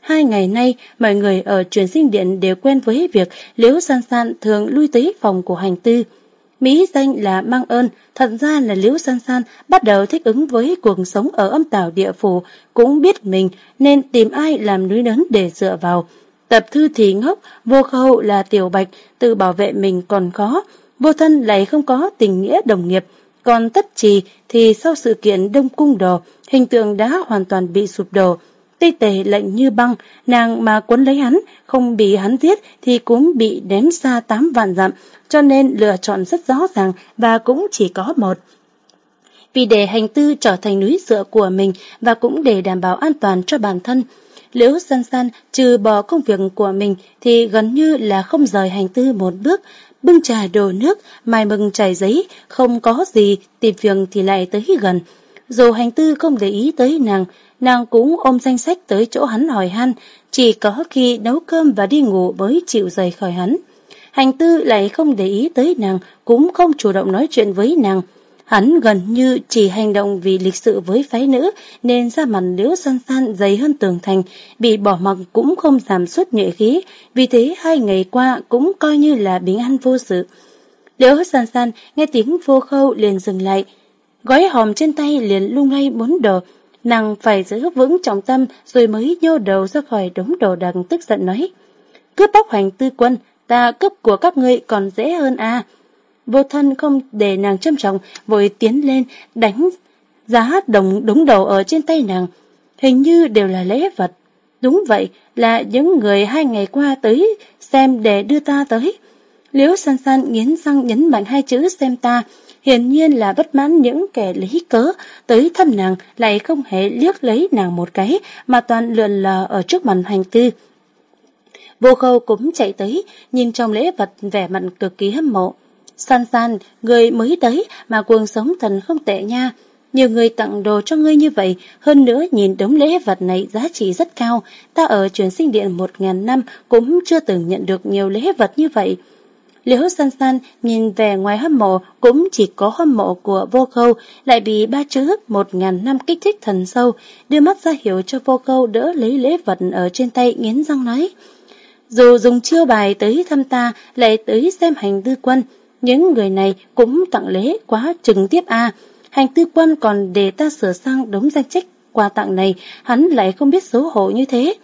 Hai ngày nay, mọi người ở truyền sinh điện đều quen với việc Liễu San San thường lui tới phòng của hành tư. Mỹ danh là mang ơn, thật ra là Liễu San San bắt đầu thích ứng với cuộc sống ở âm tảo địa phủ, cũng biết mình nên tìm ai làm núi lớn để dựa vào. Tập thư thì ngốc, vô khâu là tiểu bạch, tự bảo vệ mình còn khó, vô thân lại không có tình nghĩa đồng nghiệp, còn tất trì thì sau sự kiện đông cung đồ, hình tượng đã hoàn toàn bị sụp đổ. Tây tề lạnh như băng, nàng mà cuốn lấy hắn, không bị hắn giết thì cũng bị ném xa tám vạn dặm, cho nên lựa chọn rất rõ ràng và cũng chỉ có một. Vì để hành tư trở thành núi dựa của mình và cũng để đảm bảo an toàn cho bản thân, Liễu San San trừ bỏ công việc của mình thì gần như là không rời hành tư một bước, bưng trà đổ nước, mài mừng chảy giấy, không có gì, tìm việc thì lại tới gần. Dù hành tư không để ý tới nàng, nàng cũng ôm danh sách tới chỗ hắn hỏi han, chỉ có khi nấu cơm và đi ngủ mới chịu rời khỏi hắn. Hành tư lại không để ý tới nàng, cũng không chủ động nói chuyện với nàng. Hắn gần như chỉ hành động vì lịch sự với phái nữ nên da mặt liễu san san dày hơn tường thành, bị bỏ mặc cũng không giảm suất nhuệ khí, vì thế hai ngày qua cũng coi như là bình an vô sự. Liễu san san nghe tiếng vô khâu liền dừng lại, gói hòm trên tay liền lung lay bốn đồ, nàng phải giữ vững trọng tâm rồi mới nhô đầu ra khỏi đống đồ đằng tức giận nói. Cướp bóc hành tư quân, ta cướp của các ngươi còn dễ hơn à. Vô thân không để nàng châm trọng, vội tiến lên, đánh giá đồng đống đầu ở trên tay nàng. Hình như đều là lễ vật. Đúng vậy, là những người hai ngày qua tới xem để đưa ta tới. Liễu san san nghiến răng nhấn mạnh hai chữ xem ta, hiển nhiên là bất mãn những kẻ lý cớ tới thăm nàng lại không hề liếc lấy nàng một cái mà toàn lượn lờ ở trước mặt hành tư. Vô khâu cũng chạy tới, nhìn trong lễ vật vẻ mặt cực kỳ hâm mộ. San san, người mới tới mà quần sống thần không tệ nha. Nhiều người tặng đồ cho ngươi như vậy, hơn nữa nhìn đống lễ vật này giá trị rất cao. Ta ở truyền sinh điện một ngàn năm cũng chưa từng nhận được nhiều lễ vật như vậy. Liễu san san nhìn về ngoài hâm mộ cũng chỉ có hâm mộ của vô khâu lại bị ba chữ một ngàn năm kích thích thần sâu, đưa mắt ra hiểu cho vô khâu đỡ lấy lễ vật ở trên tay nghiến răng nói. Dù dùng chiêu bài tới thăm ta lại tới xem hành tư quân, những người này cũng tặng lễ quá trừng tiếp a Hành tư quân còn để ta sửa sang đống danh sách quà tặng này, hắn lại không biết xấu hổ như thế.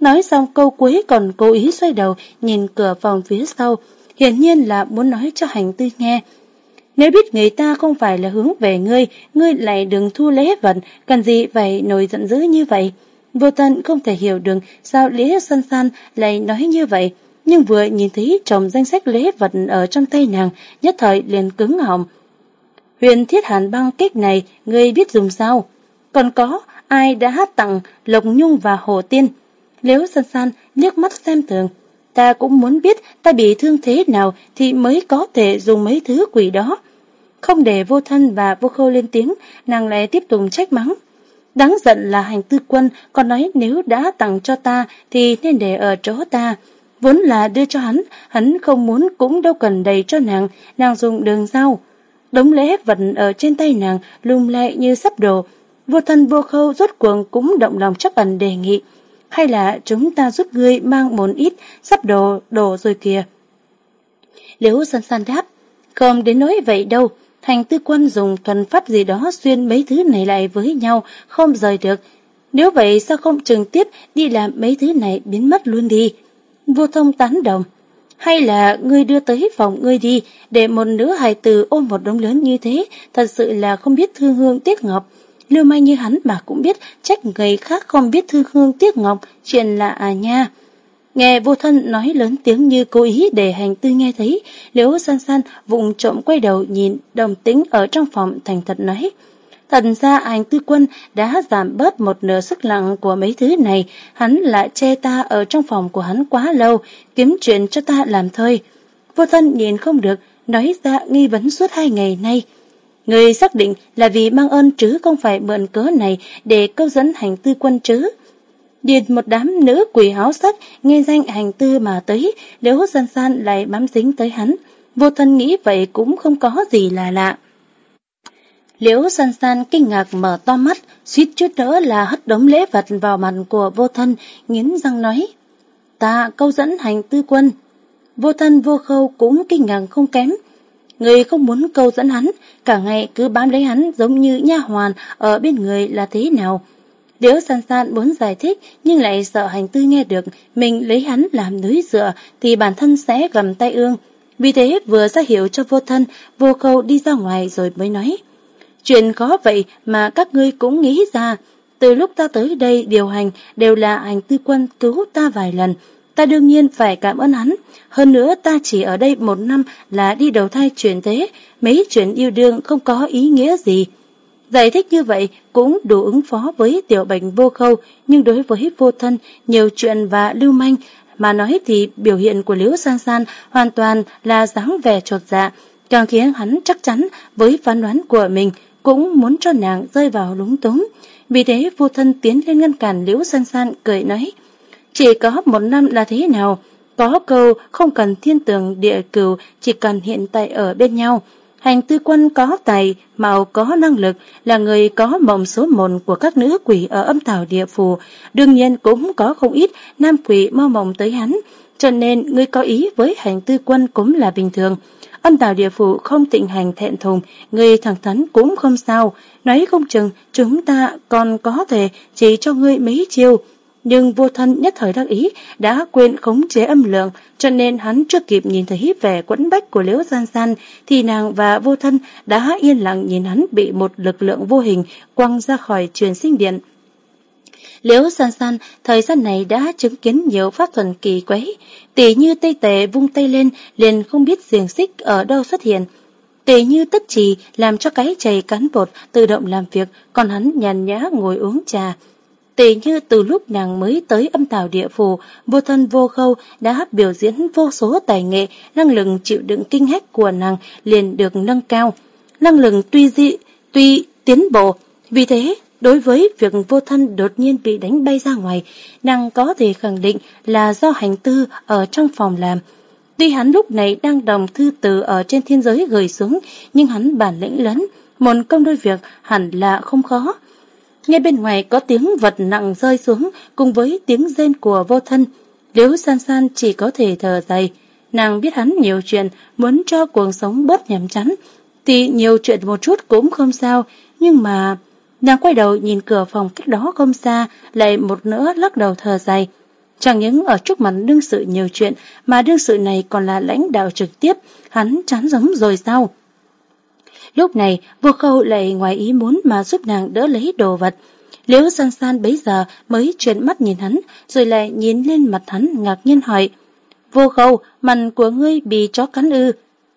Nói xong câu cuối còn cố ý xoay đầu, nhìn cửa phòng phía sau, hiển nhiên là muốn nói cho hành tư nghe. Nếu biết người ta không phải là hướng về ngươi, ngươi lại đừng thu lễ vật, cần gì phải nổi giận dữ như vậy. Vô tận không thể hiểu được sao Lý San San lại nói như vậy, nhưng vừa nhìn thấy chồng danh sách lễ vật ở trong tay nàng, nhất thời liền cứng họng. Huyền thiết hàn băng kích này, ngươi biết dùng sao? Còn có, ai đã hát tặng Lộc Nhung và Hồ Tiên? Liễu San San liếc mắt xem thường. Ta cũng muốn biết ta bị thương thế nào thì mới có thể dùng mấy thứ quỷ đó. Không để vô thân và vô khâu lên tiếng, nàng lại tiếp tục trách mắng. Đáng giận là hành tư quân còn nói nếu đã tặng cho ta thì nên để ở chỗ ta. Vốn là đưa cho hắn, hắn không muốn cũng đâu cần đầy cho nàng, nàng dùng đường dao. Đống lễ vật ở trên tay nàng lung lay như sắp đổ. Vô thân vô khâu rốt cuộc cũng động lòng chấp ẩn đề nghị. Hay là chúng ta giúp ngươi mang một ít, sắp đồ đồ rồi kìa. Liễu san san đáp, không đến nỗi vậy đâu. Thành tư quân dùng thuần pháp gì đó xuyên mấy thứ này lại với nhau, không rời được. Nếu vậy sao không trực tiếp đi làm mấy thứ này biến mất luôn đi? Vô thông tán đồng. Hay là ngươi đưa tới phòng ngươi đi, để một nữ hài tử ôm một đống lớn như thế, thật sự là không biết thương hương tiếc ngọc. Lưu may như hắn mà cũng biết trách người khác không biết thương hương tiếc ngọc, chuyện là à nha. Nghe vô thân nói lớn tiếng như cố ý để hành tư nghe thấy, liễu san san vụng trộm quay đầu nhìn đồng tính ở trong phòng thành thật nói. Thật ra hành tư quân đã giảm bớt một nửa sức lặng của mấy thứ này, hắn lại che ta ở trong phòng của hắn quá lâu, kiếm chuyện cho ta làm thôi. Vô thân nhìn không được, nói ra nghi vấn suốt hai ngày nay. Người xác định là vì mang ơn chứ không phải mượn cớ này để câu dẫn hành tư quân chứ. Điền một đám nữ quỷ háo sắc nghe danh hành tư mà tới, nếu hút san san lại bám dính tới hắn. Vô thân nghĩ vậy cũng không có gì là lạ. Liễu san san kinh ngạc mở to mắt, suýt chút nữa là hất đống lễ vật vào mặt của vô thân, nghiến răng nói. Ta câu dẫn hành tư quân. Vô thân vô khâu cũng kinh ngạc không kém. Người không muốn câu dẫn hắn, cả ngày cứ bám lấy hắn giống như nha hoàn ở bên người là thế nào. Liễu san san muốn giải thích nhưng lại sợ hành tư nghe được mình lấy hắn làm núi dựa thì bản thân sẽ gầm tay ương. Vì thế vừa ra hiểu cho vô thân, vô khâu đi ra ngoài rồi mới nói. Chuyện khó vậy mà các ngươi cũng nghĩ ra. Từ lúc ta tới đây điều hành đều là hành tư quân cứu ta vài lần. Ta đương nhiên phải cảm ơn hắn. Hơn nữa ta chỉ ở đây một năm là đi đầu thai chuyển thế. Mấy chuyện yêu đương không có ý nghĩa gì. Giải thích như vậy cũng đủ ứng phó với tiểu bệnh vô khâu, nhưng đối với vô thân, nhiều chuyện và lưu manh, mà nói thì biểu hiện của Liễu San San hoàn toàn là dáng vẻ trột dạ, càng khiến hắn chắc chắn với phán đoán của mình cũng muốn cho nàng rơi vào lúng túng. Vì thế vô thân tiến lên ngăn cản Liễu San San cười nói, chỉ có một năm là thế nào, có câu không cần thiên tường địa cửu, chỉ cần hiện tại ở bên nhau. Hành tư quân có tài, mạo có năng lực, là người có mộng số một của các nữ quỷ ở âm thảo địa phù, đương nhiên cũng có không ít nam quỷ mơ mộng tới hắn, cho nên người có ý với hành tư quân cũng là bình thường. Âm tào địa phủ không tịnh hành thẹn thùng, người thẳng thắn cũng không sao, nói không chừng chúng ta còn có thể chỉ cho ngươi mấy chiêu. Nhưng vô thân nhất thời đắc ý đã quên khống chế âm lượng, cho nên hắn chưa kịp nhìn thấy vẻ quẫn bách của liễu gian san, thì nàng và vô thân đã yên lặng nhìn hắn bị một lực lượng vô hình quăng ra khỏi truyền sinh điện. Liễu san san thời gian này đã chứng kiến nhiều pháp thuần kỳ quái, tỷ như tây tề vung tay lên liền không biết xiềng xích ở đâu xuất hiện. Tỷ như tất trì làm cho cái chày cán bột tự động làm việc, còn hắn nhàn nhã ngồi uống trà. Tỷ như từ lúc nàng mới tới âm tào địa phủ, vô thân vô khâu đã biểu diễn vô số tài nghệ, năng lực chịu đựng kinh hách của nàng liền được nâng cao. Năng lực tuy dị, tuy tiến bộ, vì thế Đối với việc vô thân đột nhiên bị đánh bay ra ngoài, nàng có thể khẳng định là do hành tư ở trong phòng làm. Tuy hắn lúc này đang đồng thư từ ở trên thiên giới gửi xuống, nhưng hắn bản lĩnh lớn, một công đôi việc hẳn là không khó. Nghe bên ngoài có tiếng vật nặng rơi xuống cùng với tiếng rên của vô thân. Liễu san san chỉ có thể thở dài. Nàng biết hắn nhiều chuyện, muốn cho cuộc sống bớt nhàm chán. Thì nhiều chuyện một chút cũng không sao, nhưng mà... Nàng quay đầu nhìn cửa phòng cách đó không xa, lại một nữa lắc đầu thở dài. Chẳng những ở trước mặt đương sự nhiều chuyện, mà đương sự này còn là lãnh đạo trực tiếp, hắn chán giống rồi sao? Lúc này, vô khâu lại ngoài ý muốn mà giúp nàng đỡ lấy đồ vật. Liễu san san bấy giờ mới chuyển mắt nhìn hắn, rồi lại nhìn lên mặt hắn ngạc nhiên hỏi. Vô khâu, mặt của ngươi bị chó cắn ư.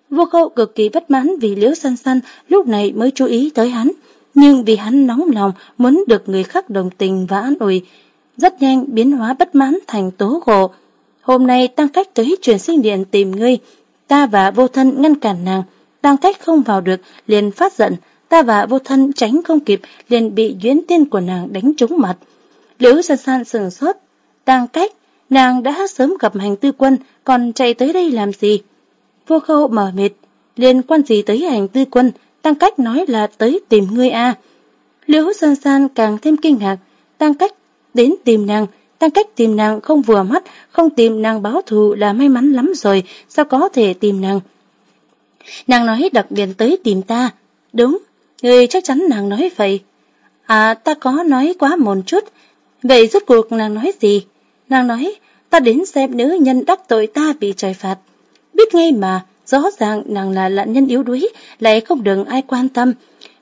Vô khâu cực kỳ bất mãn vì liễu san san lúc này mới chú ý tới hắn nhưng vì hắn nóng lòng muốn được người khác đồng tình và an ủi, rất nhanh biến hóa bất mãn thành tố gộ. Hôm nay tăng cách tới truyền sinh điện tìm ngươi, ta và vô thân ngăn cản nàng, tăng cách không vào được liền phát giận, ta và vô thân tránh không kịp liền bị duyến tiên của nàng đánh trúng mặt. Liễu san san sừng sốt, tăng cách, nàng đã sớm gặp hành tư quân, còn chạy tới đây làm gì? Vô khâu mở mịt, liên quan gì tới hành tư quân, Tăng cách nói là tới tìm ngươi a. À. Liễu san san càng thêm kinh ngạc, tăng cách đến tìm nàng, tăng cách tìm nàng không vừa mắt, không tìm nàng báo thù là may mắn lắm rồi, sao có thể tìm nàng. Nàng nói đặc biệt tới tìm ta, đúng, người chắc chắn nàng nói vậy. À, ta có nói quá một chút, vậy rốt cuộc nàng nói gì? Nàng nói, ta đến xem nữ nhân đắc tội ta bị trời phạt. Biết ngay mà, Rõ ràng nàng là nạn nhân yếu đuối, lại không được ai quan tâm.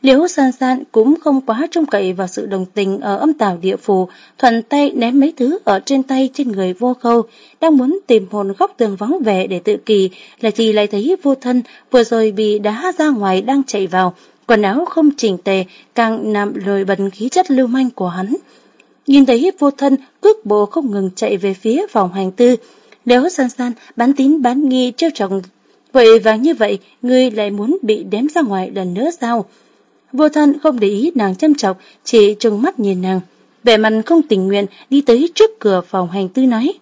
Liễu san san cũng không quá trông cậy vào sự đồng tình ở âm tảo địa phủ, thuận tay ném mấy thứ ở trên tay trên người vô khâu, đang muốn tìm hồn góc tường vắng vẻ để tự kỳ, là chỉ lại thấy vô thân vừa rồi bị đá ra ngoài đang chạy vào, quần áo không chỉnh tề, càng nằm lồi bật khí chất lưu manh của hắn. Nhìn thấy vô thân, cước bộ không ngừng chạy về phía phòng hành tư, Liễu san san bán tín bán nghi trêu trọng Vậy và như vậy, ngươi lại muốn bị đếm ra ngoài lần nữa sao? Vô thân không để ý nàng chăm chọc, chỉ trừng mắt nhìn nàng. Vẻ mặt không tình nguyện đi tới trước cửa phòng hành tư nói.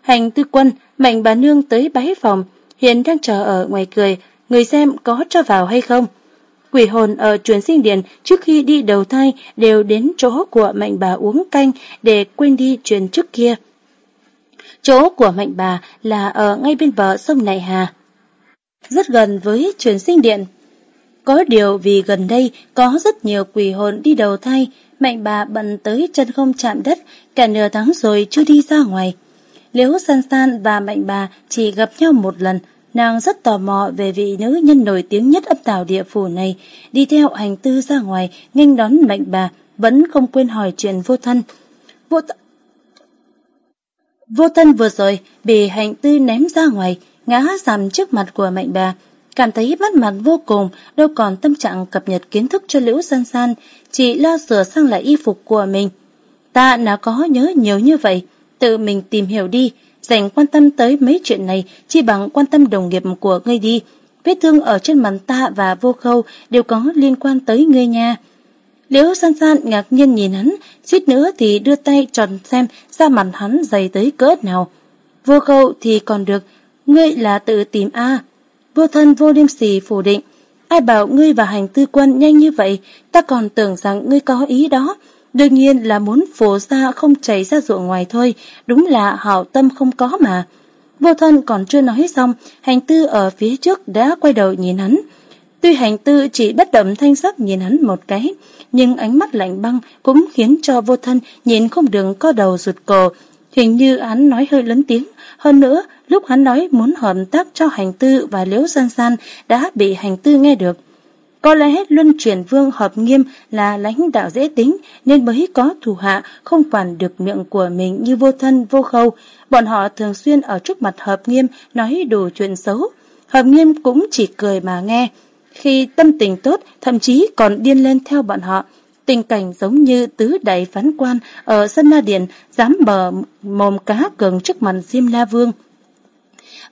Hành tư quân, mạnh bà nương tới bái phòng, hiện đang chờ ở ngoài cười, người xem có cho vào hay không? quỷ hồn ở truyền sinh điện trước khi đi đầu thai đều đến chỗ của mạnh bà uống canh để quên đi chuyện trước kia. Chỗ của mạnh bà là ở ngay bên bờ sông Nại Hà, rất gần với truyền sinh điện. Có điều vì gần đây có rất nhiều quỷ hồn đi đầu thai, mạnh bà bận tới chân không chạm đất, cả nửa tháng rồi chưa đi ra ngoài. Liễu San San và mạnh bà chỉ gặp nhau một lần, nàng rất tò mò về vị nữ nhân nổi tiếng nhất âm tảo địa phủ này, đi theo hành tư ra ngoài, nghênh đón mạnh bà, vẫn không quên hỏi chuyện vô thân. Vô, th... vô thân vừa rồi bị hành tư ném ra ngoài, ngã sầm trước mặt của mạnh bà, cảm thấy mất mặt vô cùng, đâu còn tâm trạng cập nhật kiến thức cho Liễu San San, chỉ lo sửa sang lại y phục của mình. Ta nào có nhớ nhiều như vậy, tự mình tìm hiểu đi, dành quan tâm tới mấy chuyện này chi bằng quan tâm đồng nghiệp của ngươi đi. Vết thương ở trên mặt ta và vô khâu đều có liên quan tới ngươi nha. Liễu san san ngạc nhiên nhìn hắn, suýt nữa thì đưa tay tròn xem da mặt hắn dày tới cỡ nào. Vô khâu thì còn được, ngươi là tự tìm A. Vô thân vô liêm sỉ phủ định. Ai bảo ngươi và hành tư quân nhanh như vậy, ta còn tưởng rằng ngươi có ý đó. Đương nhiên là muốn phổ ra không chảy ra ruộng ngoài thôi, đúng là hảo tâm không có mà. Vô thân còn chưa nói xong, hành tư ở phía trước đã quay đầu nhìn hắn. Tuy hành tư chỉ bất động thanh sắc nhìn hắn một cái, nhưng ánh mắt lạnh băng cũng khiến cho vô thân nhìn không đường co đầu rụt cổ. Hình như hắn nói hơi lớn tiếng, hơn nữa lúc hắn nói muốn hợp tác cho hành tư và liễu san san đã bị hành tư nghe được. Có lẽ luân chuyển vương hợp nghiêm là lãnh đạo dễ tính nên mới có thủ hạ không quản được miệng của mình như vô thân vô khâu. Bọn họ thường xuyên ở trước mặt hợp nghiêm nói đủ chuyện xấu. Hợp nghiêm cũng chỉ cười mà nghe. Khi tâm tình tốt thậm chí còn điên lên theo bọn họ. Tình cảnh giống như tứ đại phán quan ở sân la điện dám bờ mồm cá cường trước mặt Diêm La Vương.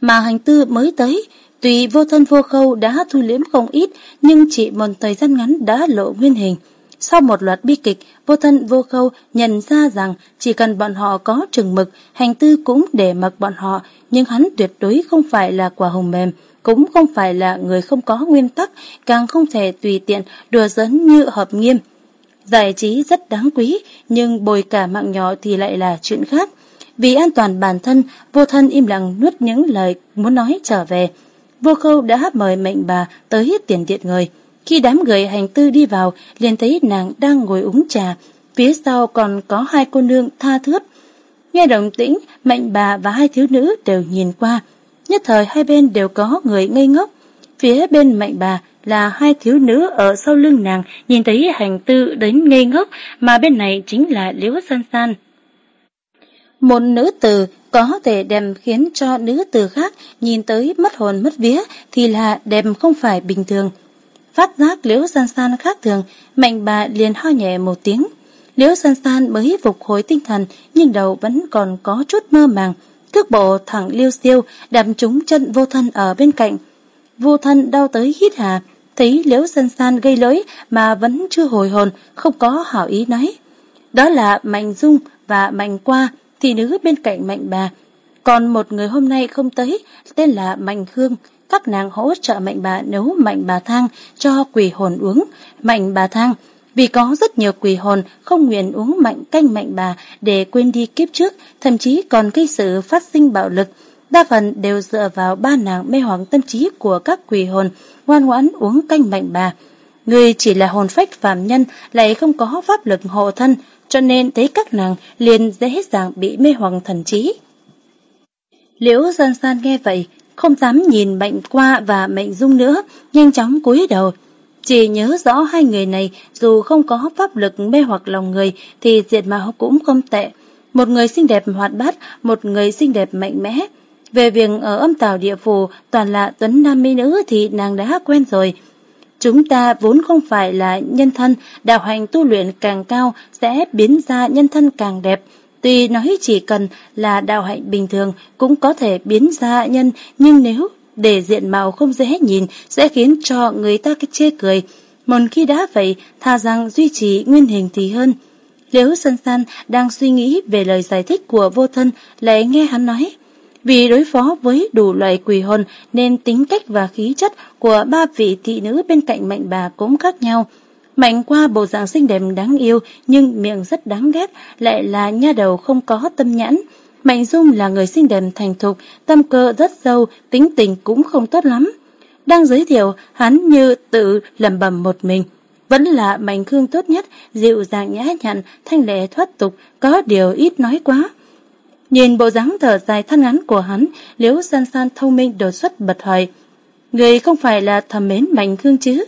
Mà hành tư mới tới, Tuy vô thân vô khâu đã thu liễm không ít, nhưng chỉ một thời gian ngắn đã lộ nguyên hình. Sau một loạt bi kịch, vô thân vô khâu nhận ra rằng chỉ cần bọn họ có chừng mực, hành tư cũng để mặc bọn họ, nhưng hắn tuyệt đối không phải là quả hồng mềm, cũng không phải là người không có nguyên tắc, càng không thể tùy tiện đùa giỡn như hợp nghiêm. Giải trí rất đáng quý, nhưng bồi cả mạng nhỏ thì lại là chuyện khác. Vì an toàn bản thân, vô thân im lặng nuốt những lời muốn nói trở về. Vô khâu đã mời mệnh bà tới tiền điện người. Khi đám người hành tư đi vào, liền thấy nàng đang ngồi uống trà. Phía sau còn có hai cô nương tha thướt. Nghe động tĩnh, mệnh bà và hai thiếu nữ đều nhìn qua. Nhất thời hai bên đều có người ngây ngốc. Phía bên mệnh bà là hai thiếu nữ ở sau lưng nàng nhìn thấy hành tư đến ngây ngốc mà bên này chính là liễu san san. Một nữ tử có thể đem khiến cho nữ tử khác nhìn tới mất hồn mất vía thì là đẹp không phải bình thường. Phát giác liễu san san khác thường, mạnh bà liền ho nhẹ một tiếng. Liễu san san mới phục hồi tinh thần nhưng đầu vẫn còn có chút mơ màng. Cước bộ thẳng liêu siêu đạp trúng chân vô thân ở bên cạnh. Vô thân đau tới hít hà, thấy liễu san san gây lỗi mà vẫn chưa hồi hồn, không có hảo ý nói. Đó là Mạnh Dung và Mạnh Qua, thì nữ bên cạnh Mạnh bà. Còn một người hôm nay không tới, tên là Mạnh Hương. Các nàng hỗ trợ Mạnh bà nấu Mạnh bà thang cho quỷ hồn uống. Mạnh bà thang vì có rất nhiều quỷ hồn không nguyện uống mạnh canh mạnh bà để quên đi kiếp trước, thậm chí còn gây sự phát sinh bạo lực. Đa phần đều dựa vào ba nàng mê hoặc tâm trí của các quỷ hồn, ngoan ngoãn uống canh mạnh bà. Người chỉ là hồn phách phạm nhân, lại không có pháp lực hộ thân, cho nên thấy các nàng liền dễ dàng bị mê hoặc thần trí. Liễu san san nghe vậy, không dám nhìn Mạnh Qua và Mạnh Dung nữa, nhanh chóng cúi đầu. Chỉ nhớ rõ hai người này dù không có pháp lực mê hoặc lòng người thì diệt mạo cũng không tệ. Một người xinh đẹp hoạt bát, một người xinh đẹp mạnh mẽ. Về việc ở âm tàu địa phủ toàn là tuấn nam mỹ nữ thì nàng đã quen rồi. Chúng ta vốn không phải là nhân thân, đạo hành tu luyện càng cao sẽ biến ra nhân thân càng đẹp. Tuy nói chỉ cần là đạo hạnh bình thường cũng có thể biến ra nhân, nhưng nếu để diện mạo không dễ nhìn sẽ khiến cho người ta cái chê cười. Một khi đã vậy, tha rằng duy trì nguyên hình thì hơn. Liễu Sơn San đang suy nghĩ về lời giải thích của vô thân, lại nghe hắn nói. Vì đối phó với đủ loại quỷ hồn nên tính cách và khí chất của ba vị thị nữ bên cạnh mạnh bà cũng khác nhau. Mạnh qua bộ dạng xinh đẹp đáng yêu nhưng miệng rất đáng ghét, lại là nha đầu không có tâm nhãn. Mạnh Dung là người xinh đẹp thành thục, tâm cơ rất sâu, tính tình cũng không tốt lắm. Đang giới thiệu, hắn như tự lầm bầm một mình. Vẫn là Mạnh Khương tốt nhất, dịu dàng nhã nhặn, thanh lệ thoát tục, có điều ít nói quá. Nhìn bộ dáng thở dài than ngắn của hắn, liễu san san thông minh đột xuất bật hỏi. Người không phải là thầm mến Mạnh Khương chứ?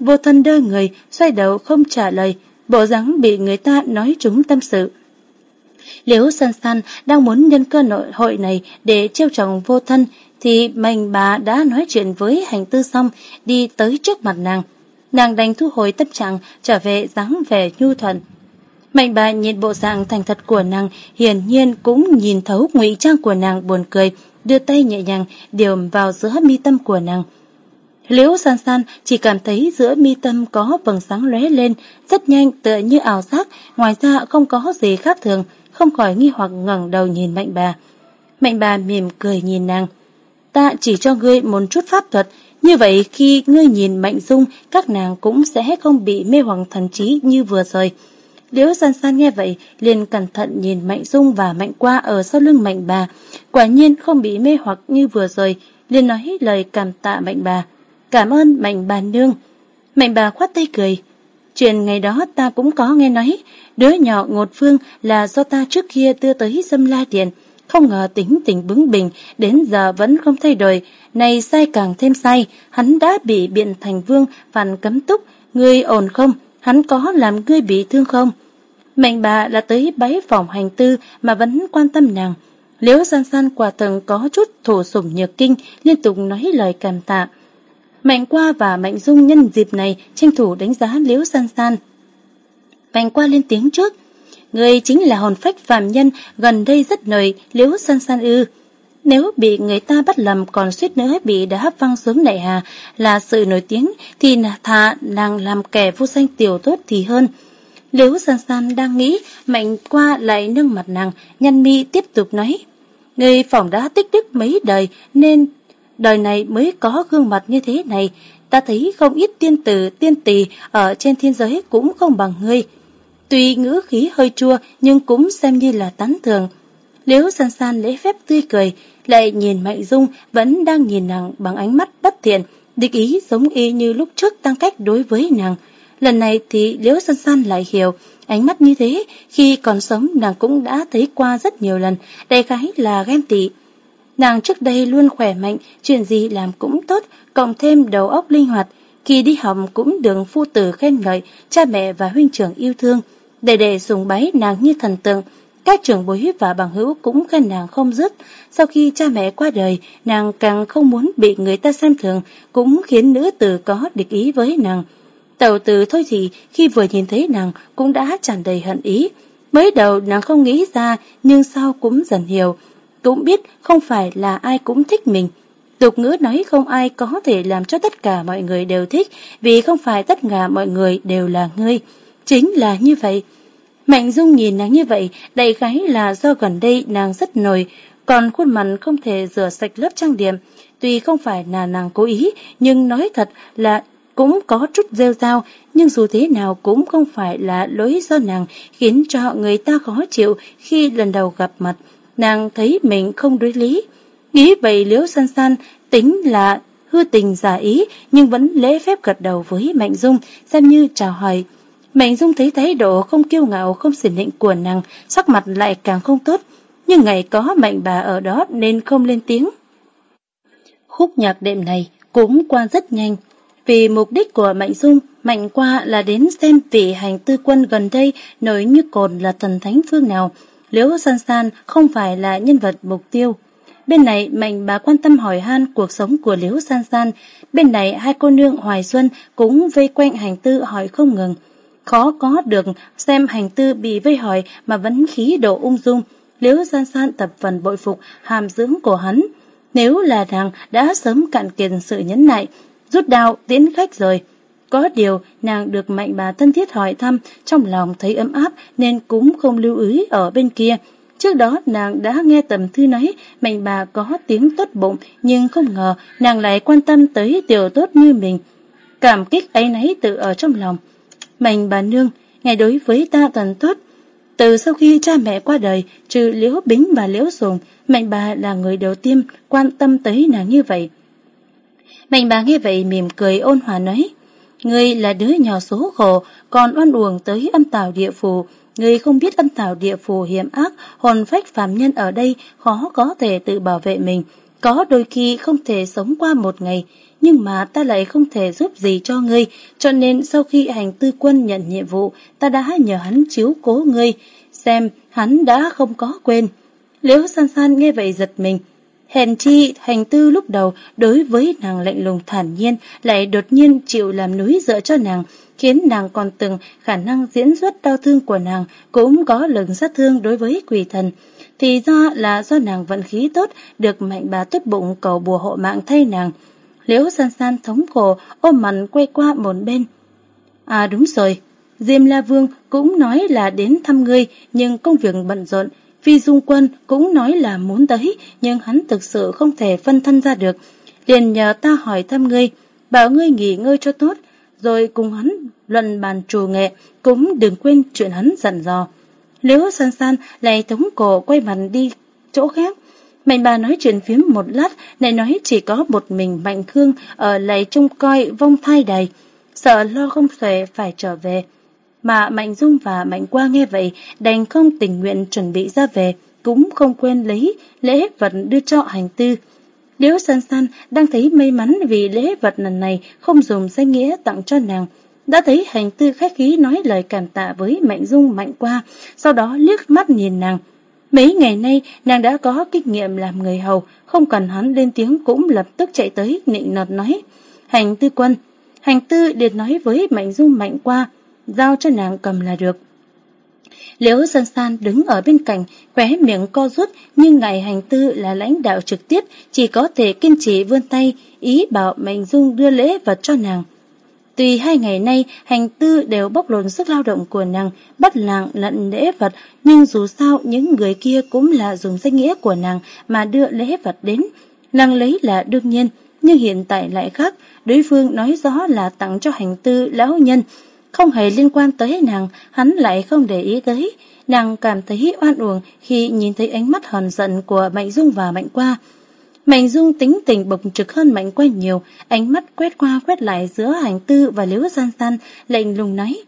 Vô thân đơ người, xoay đầu không trả lời, bộ dáng bị người ta nói trúng tâm sự. Liễu san san đang muốn nhân cơ nội hội này để trêu chồng vô thân, thì mạnh bà đã nói chuyện với hành tư xong, đi tới trước mặt nàng. Nàng đành thu hồi tâm trạng, trở về dáng vẻ nhu thuận. Mạnh bà nhìn bộ dạng thành thật của nàng, hiển nhiên cũng nhìn thấu ngụy trang của nàng buồn cười, đưa tay nhẹ nhàng điểm vào giữa mi tâm của nàng. Liễu san san chỉ cảm thấy giữa mi tâm có vầng sáng lóe lên, rất nhanh tựa như ảo giác, ngoài ra không có gì khác thường, không khỏi nghi hoặc ngẩng đầu nhìn mạnh bà. Mạnh bà mỉm cười nhìn nàng. Ta chỉ cho ngươi một chút pháp thuật, như vậy khi ngươi nhìn mạnh dung, các nàng cũng sẽ không bị mê hoàng thần trí như vừa rồi. Liễu san san nghe vậy, liền cẩn thận nhìn Mạnh Dung và Mạnh Qua ở sau lưng Mạnh bà. Quả nhiên không bị mê hoặc như vừa rồi, liền nói lời cảm tạ Mạnh bà. Cảm ơn Mạnh bà nương. Mạnh bà khoát tay cười. Chuyện ngày đó ta cũng có nghe nói, đứa nhỏ ngột phương là do ta trước kia đưa tới dâm la điện. Không ngờ tính tình bướng bỉnh, đến giờ vẫn không thay đổi. Này sai càng thêm sai, hắn đã bị biện thành vương phản cấm túc. Ngươi ổn không? Hắn có làm ngươi bị thương không? Mạnh bà là tới bái phòng hành tư mà vẫn quan tâm nàng. Liễu san san quả thần có chút thổ sủng nhược kinh, liên tục nói lời cảm tạ. Mạnh qua và Mạnh Dung nhân dịp này tranh thủ đánh giá Liễu san san. Mạnh qua lên tiếng trước. Người chính là hồn phách phàm nhân gần đây rất nời Liễu san san ư. Nếu bị người ta bắt lầm còn suýt nữa bị đá văng xuống đại hà là sự nổi tiếng thì thà nàng làm kẻ vô danh tiểu tốt thì hơn. Liễu san san đang nghĩ, mạnh qua lại nâng mặt nàng, nhăn mi tiếp tục nói. Người phòng đã tích đức mấy đời nên đời này mới có gương mặt như thế này. Ta thấy không ít tiên tử, tiên tỳ ở trên thiên giới cũng không bằng ngươi. Tuy ngữ khí hơi chua nhưng cũng xem như là tán thường. Liễu san san lễ phép tươi cười, lại nhìn Mạnh Dung vẫn đang nhìn nàng bằng ánh mắt bất thiện, địch ý giống y như lúc trước tăng cách đối với nàng. Lần này thì Liễu San San lại hiểu, ánh mắt như thế, khi còn sống nàng cũng đã thấy qua rất nhiều lần, đại khái là ghen tị. Nàng trước đây luôn khỏe mạnh, chuyện gì làm cũng tốt, cộng thêm đầu óc linh hoạt, khi đi học cũng được phu tử khen ngợi, cha mẹ và huynh trưởng yêu thương, để để sùng bái nàng như thần tượng. Các trưởng bối và bằng hữu cũng khen nàng không dứt. Sau khi cha mẹ qua đời, nàng càng không muốn bị người ta xem thường, cũng khiến nữ tử có địch ý với nàng. Tàu tử thôi thì khi vừa nhìn thấy nàng cũng đã tràn đầy hận ý. Mới đầu nàng không nghĩ ra nhưng sau cũng dần hiểu. Cũng biết không phải là ai cũng thích mình. Tục ngữ nói không ai có thể làm cho tất cả mọi người đều thích vì không phải tất cả mọi người đều là ngươi. Chính là như vậy. Mạnh Dung nhìn nàng như vậy, đại khái là do gần đây nàng rất nổi, còn khuôn mặt không thể rửa sạch lớp trang điểm. Tuy không phải là nàng cố ý, nhưng nói thật là cũng có chút rêu rao, nhưng dù thế nào cũng không phải là lỗi do nàng khiến cho người ta khó chịu khi lần đầu gặp mặt. Nàng thấy mình không đối lý. Nghĩ vậy liễu san san tính là hư tình giả ý nhưng vẫn lễ phép gật đầu với Mạnh Dung xem như chào hỏi. Mạnh Dung thấy thái độ không kiêu ngạo không xỉn định của nàng sắc mặt lại càng không tốt nhưng ngày có Mạnh bà ở đó nên không lên tiếng. Khúc nhạc đêm này cũng qua rất nhanh vì mục đích của Mạnh Dung, Mạnh Qua là đến xem vị hành tư quân gần đây nổi như cồn là thần thánh phương nào. Liễu San San không phải là nhân vật mục tiêu. Bên này Mạnh bà quan tâm hỏi han cuộc sống của Liễu San San. Bên này hai cô nương Hoài Xuân cũng vây quanh hành tư hỏi không ngừng. Khó có được xem hành tư bị vây hỏi mà vẫn khí độ ung dung. Liễu San San tập phần bội phục hàm dưỡng của hắn. Nếu là nàng đã sớm cạn kiệt sự nhẫn nại, rút đao tiễn khách rồi. Có điều nàng được mạnh bà thân thiết hỏi thăm, trong lòng thấy ấm áp nên cũng không lưu ý ở bên kia. Trước đó nàng đã nghe tầm thư nói mạnh bà có tiếng tốt bụng nhưng không ngờ nàng lại quan tâm tới tiểu tốt như mình. Cảm kích ấy nấy tự ở trong lòng. Mạnh bà nương, ngày đối với ta toàn tốt. Từ sau khi cha mẹ qua đời, trừ Liễu Bính và Liễu Sùng, Mạnh bà là người đầu tiên quan tâm tới nàng như vậy. Mạnh bà nghe vậy mỉm cười ôn hòa nói, Ngươi là đứa nhỏ số khổ, còn oan uổng tới âm tào địa phủ. Ngươi không biết âm tào địa phủ hiểm ác, hồn phách phạm nhân ở đây khó có thể tự bảo vệ mình. Có đôi khi không thể sống qua một ngày, nhưng mà ta lại không thể giúp gì cho ngươi, cho nên sau khi hành tư quân nhận nhiệm vụ, ta đã nhờ hắn chiếu cố ngươi, xem hắn đã không có quên. Liễu san san nghe vậy giật mình, Hèn chi, hành tư lúc đầu đối với nàng lạnh lùng thản nhiên lại đột nhiên chịu làm núi dựa cho nàng, khiến nàng còn từng khả năng diễn xuất đau thương của nàng cũng có lực sát thương đối với quỷ thần. Thì ra là do nàng vận khí tốt, được mạnh bà tốt bụng cầu bùa hộ mạng thay nàng. Liễu san san thống khổ, ôm mặt quay qua một bên. À đúng rồi, Diêm La Vương cũng nói là đến thăm ngươi, nhưng công việc bận rộn, Phi Dung Quân cũng nói là muốn tới, nhưng hắn thực sự không thể phân thân ra được. Liền nhờ ta hỏi thăm ngươi, bảo ngươi nghỉ ngơi cho tốt, rồi cùng hắn luận bàn trù nghệ, cũng đừng quên chuyện hắn dặn dò. Liễu san san lại thống cổ quay mặt đi chỗ khác. Mạnh bà nói chuyện phím một lát, lại nói chỉ có một mình Mạnh Khương ở lại trông coi vong thai đầy, sợ lo không thể phải trở về mà Mạnh Dung và Mạnh Qua nghe vậy đành không tình nguyện chuẩn bị ra về, cũng không quên lấy lễ vật đưa cho hành tư. Liễu San San đang thấy may mắn vì lễ vật lần này không dùng danh nghĩa tặng cho nàng. Đã thấy hành tư khách khí nói lời cảm tạ với Mạnh Dung Mạnh Qua, sau đó liếc mắt nhìn nàng. Mấy ngày nay nàng đã có kinh nghiệm làm người hầu, không cần hắn lên tiếng cũng lập tức chạy tới nịnh nọt nói. Hành tư quân, hành tư liền nói với Mạnh Dung Mạnh Qua, giao cho nàng cầm là được. Liễu San San đứng ở bên cạnh, khóe miệng co rút nhưng ngài hành tư là lãnh đạo trực tiếp, chỉ có thể kiên trì vươn tay, ý bảo Mạnh Dung đưa lễ vật cho nàng. Tuy hai ngày nay hành tư đều bóc lột sức lao động của nàng, bắt nàng lận lễ vật, nhưng dù sao những người kia cũng là dùng danh nghĩa của nàng mà đưa lễ vật đến. Nàng lấy là đương nhiên, nhưng hiện tại lại khác, đối phương nói rõ là tặng cho hành tư lão nhân, không hề liên quan tới nàng, hắn lại không để ý tới. Nàng cảm thấy oan uổng khi nhìn thấy ánh mắt hờn giận của Mạnh Dung và Mạnh Qua. Mạnh Dung tính tình bộc trực hơn Mạnh Qua nhiều, ánh mắt quét qua quét lại giữa hành tư và liễu san san, lệnh lùng nói.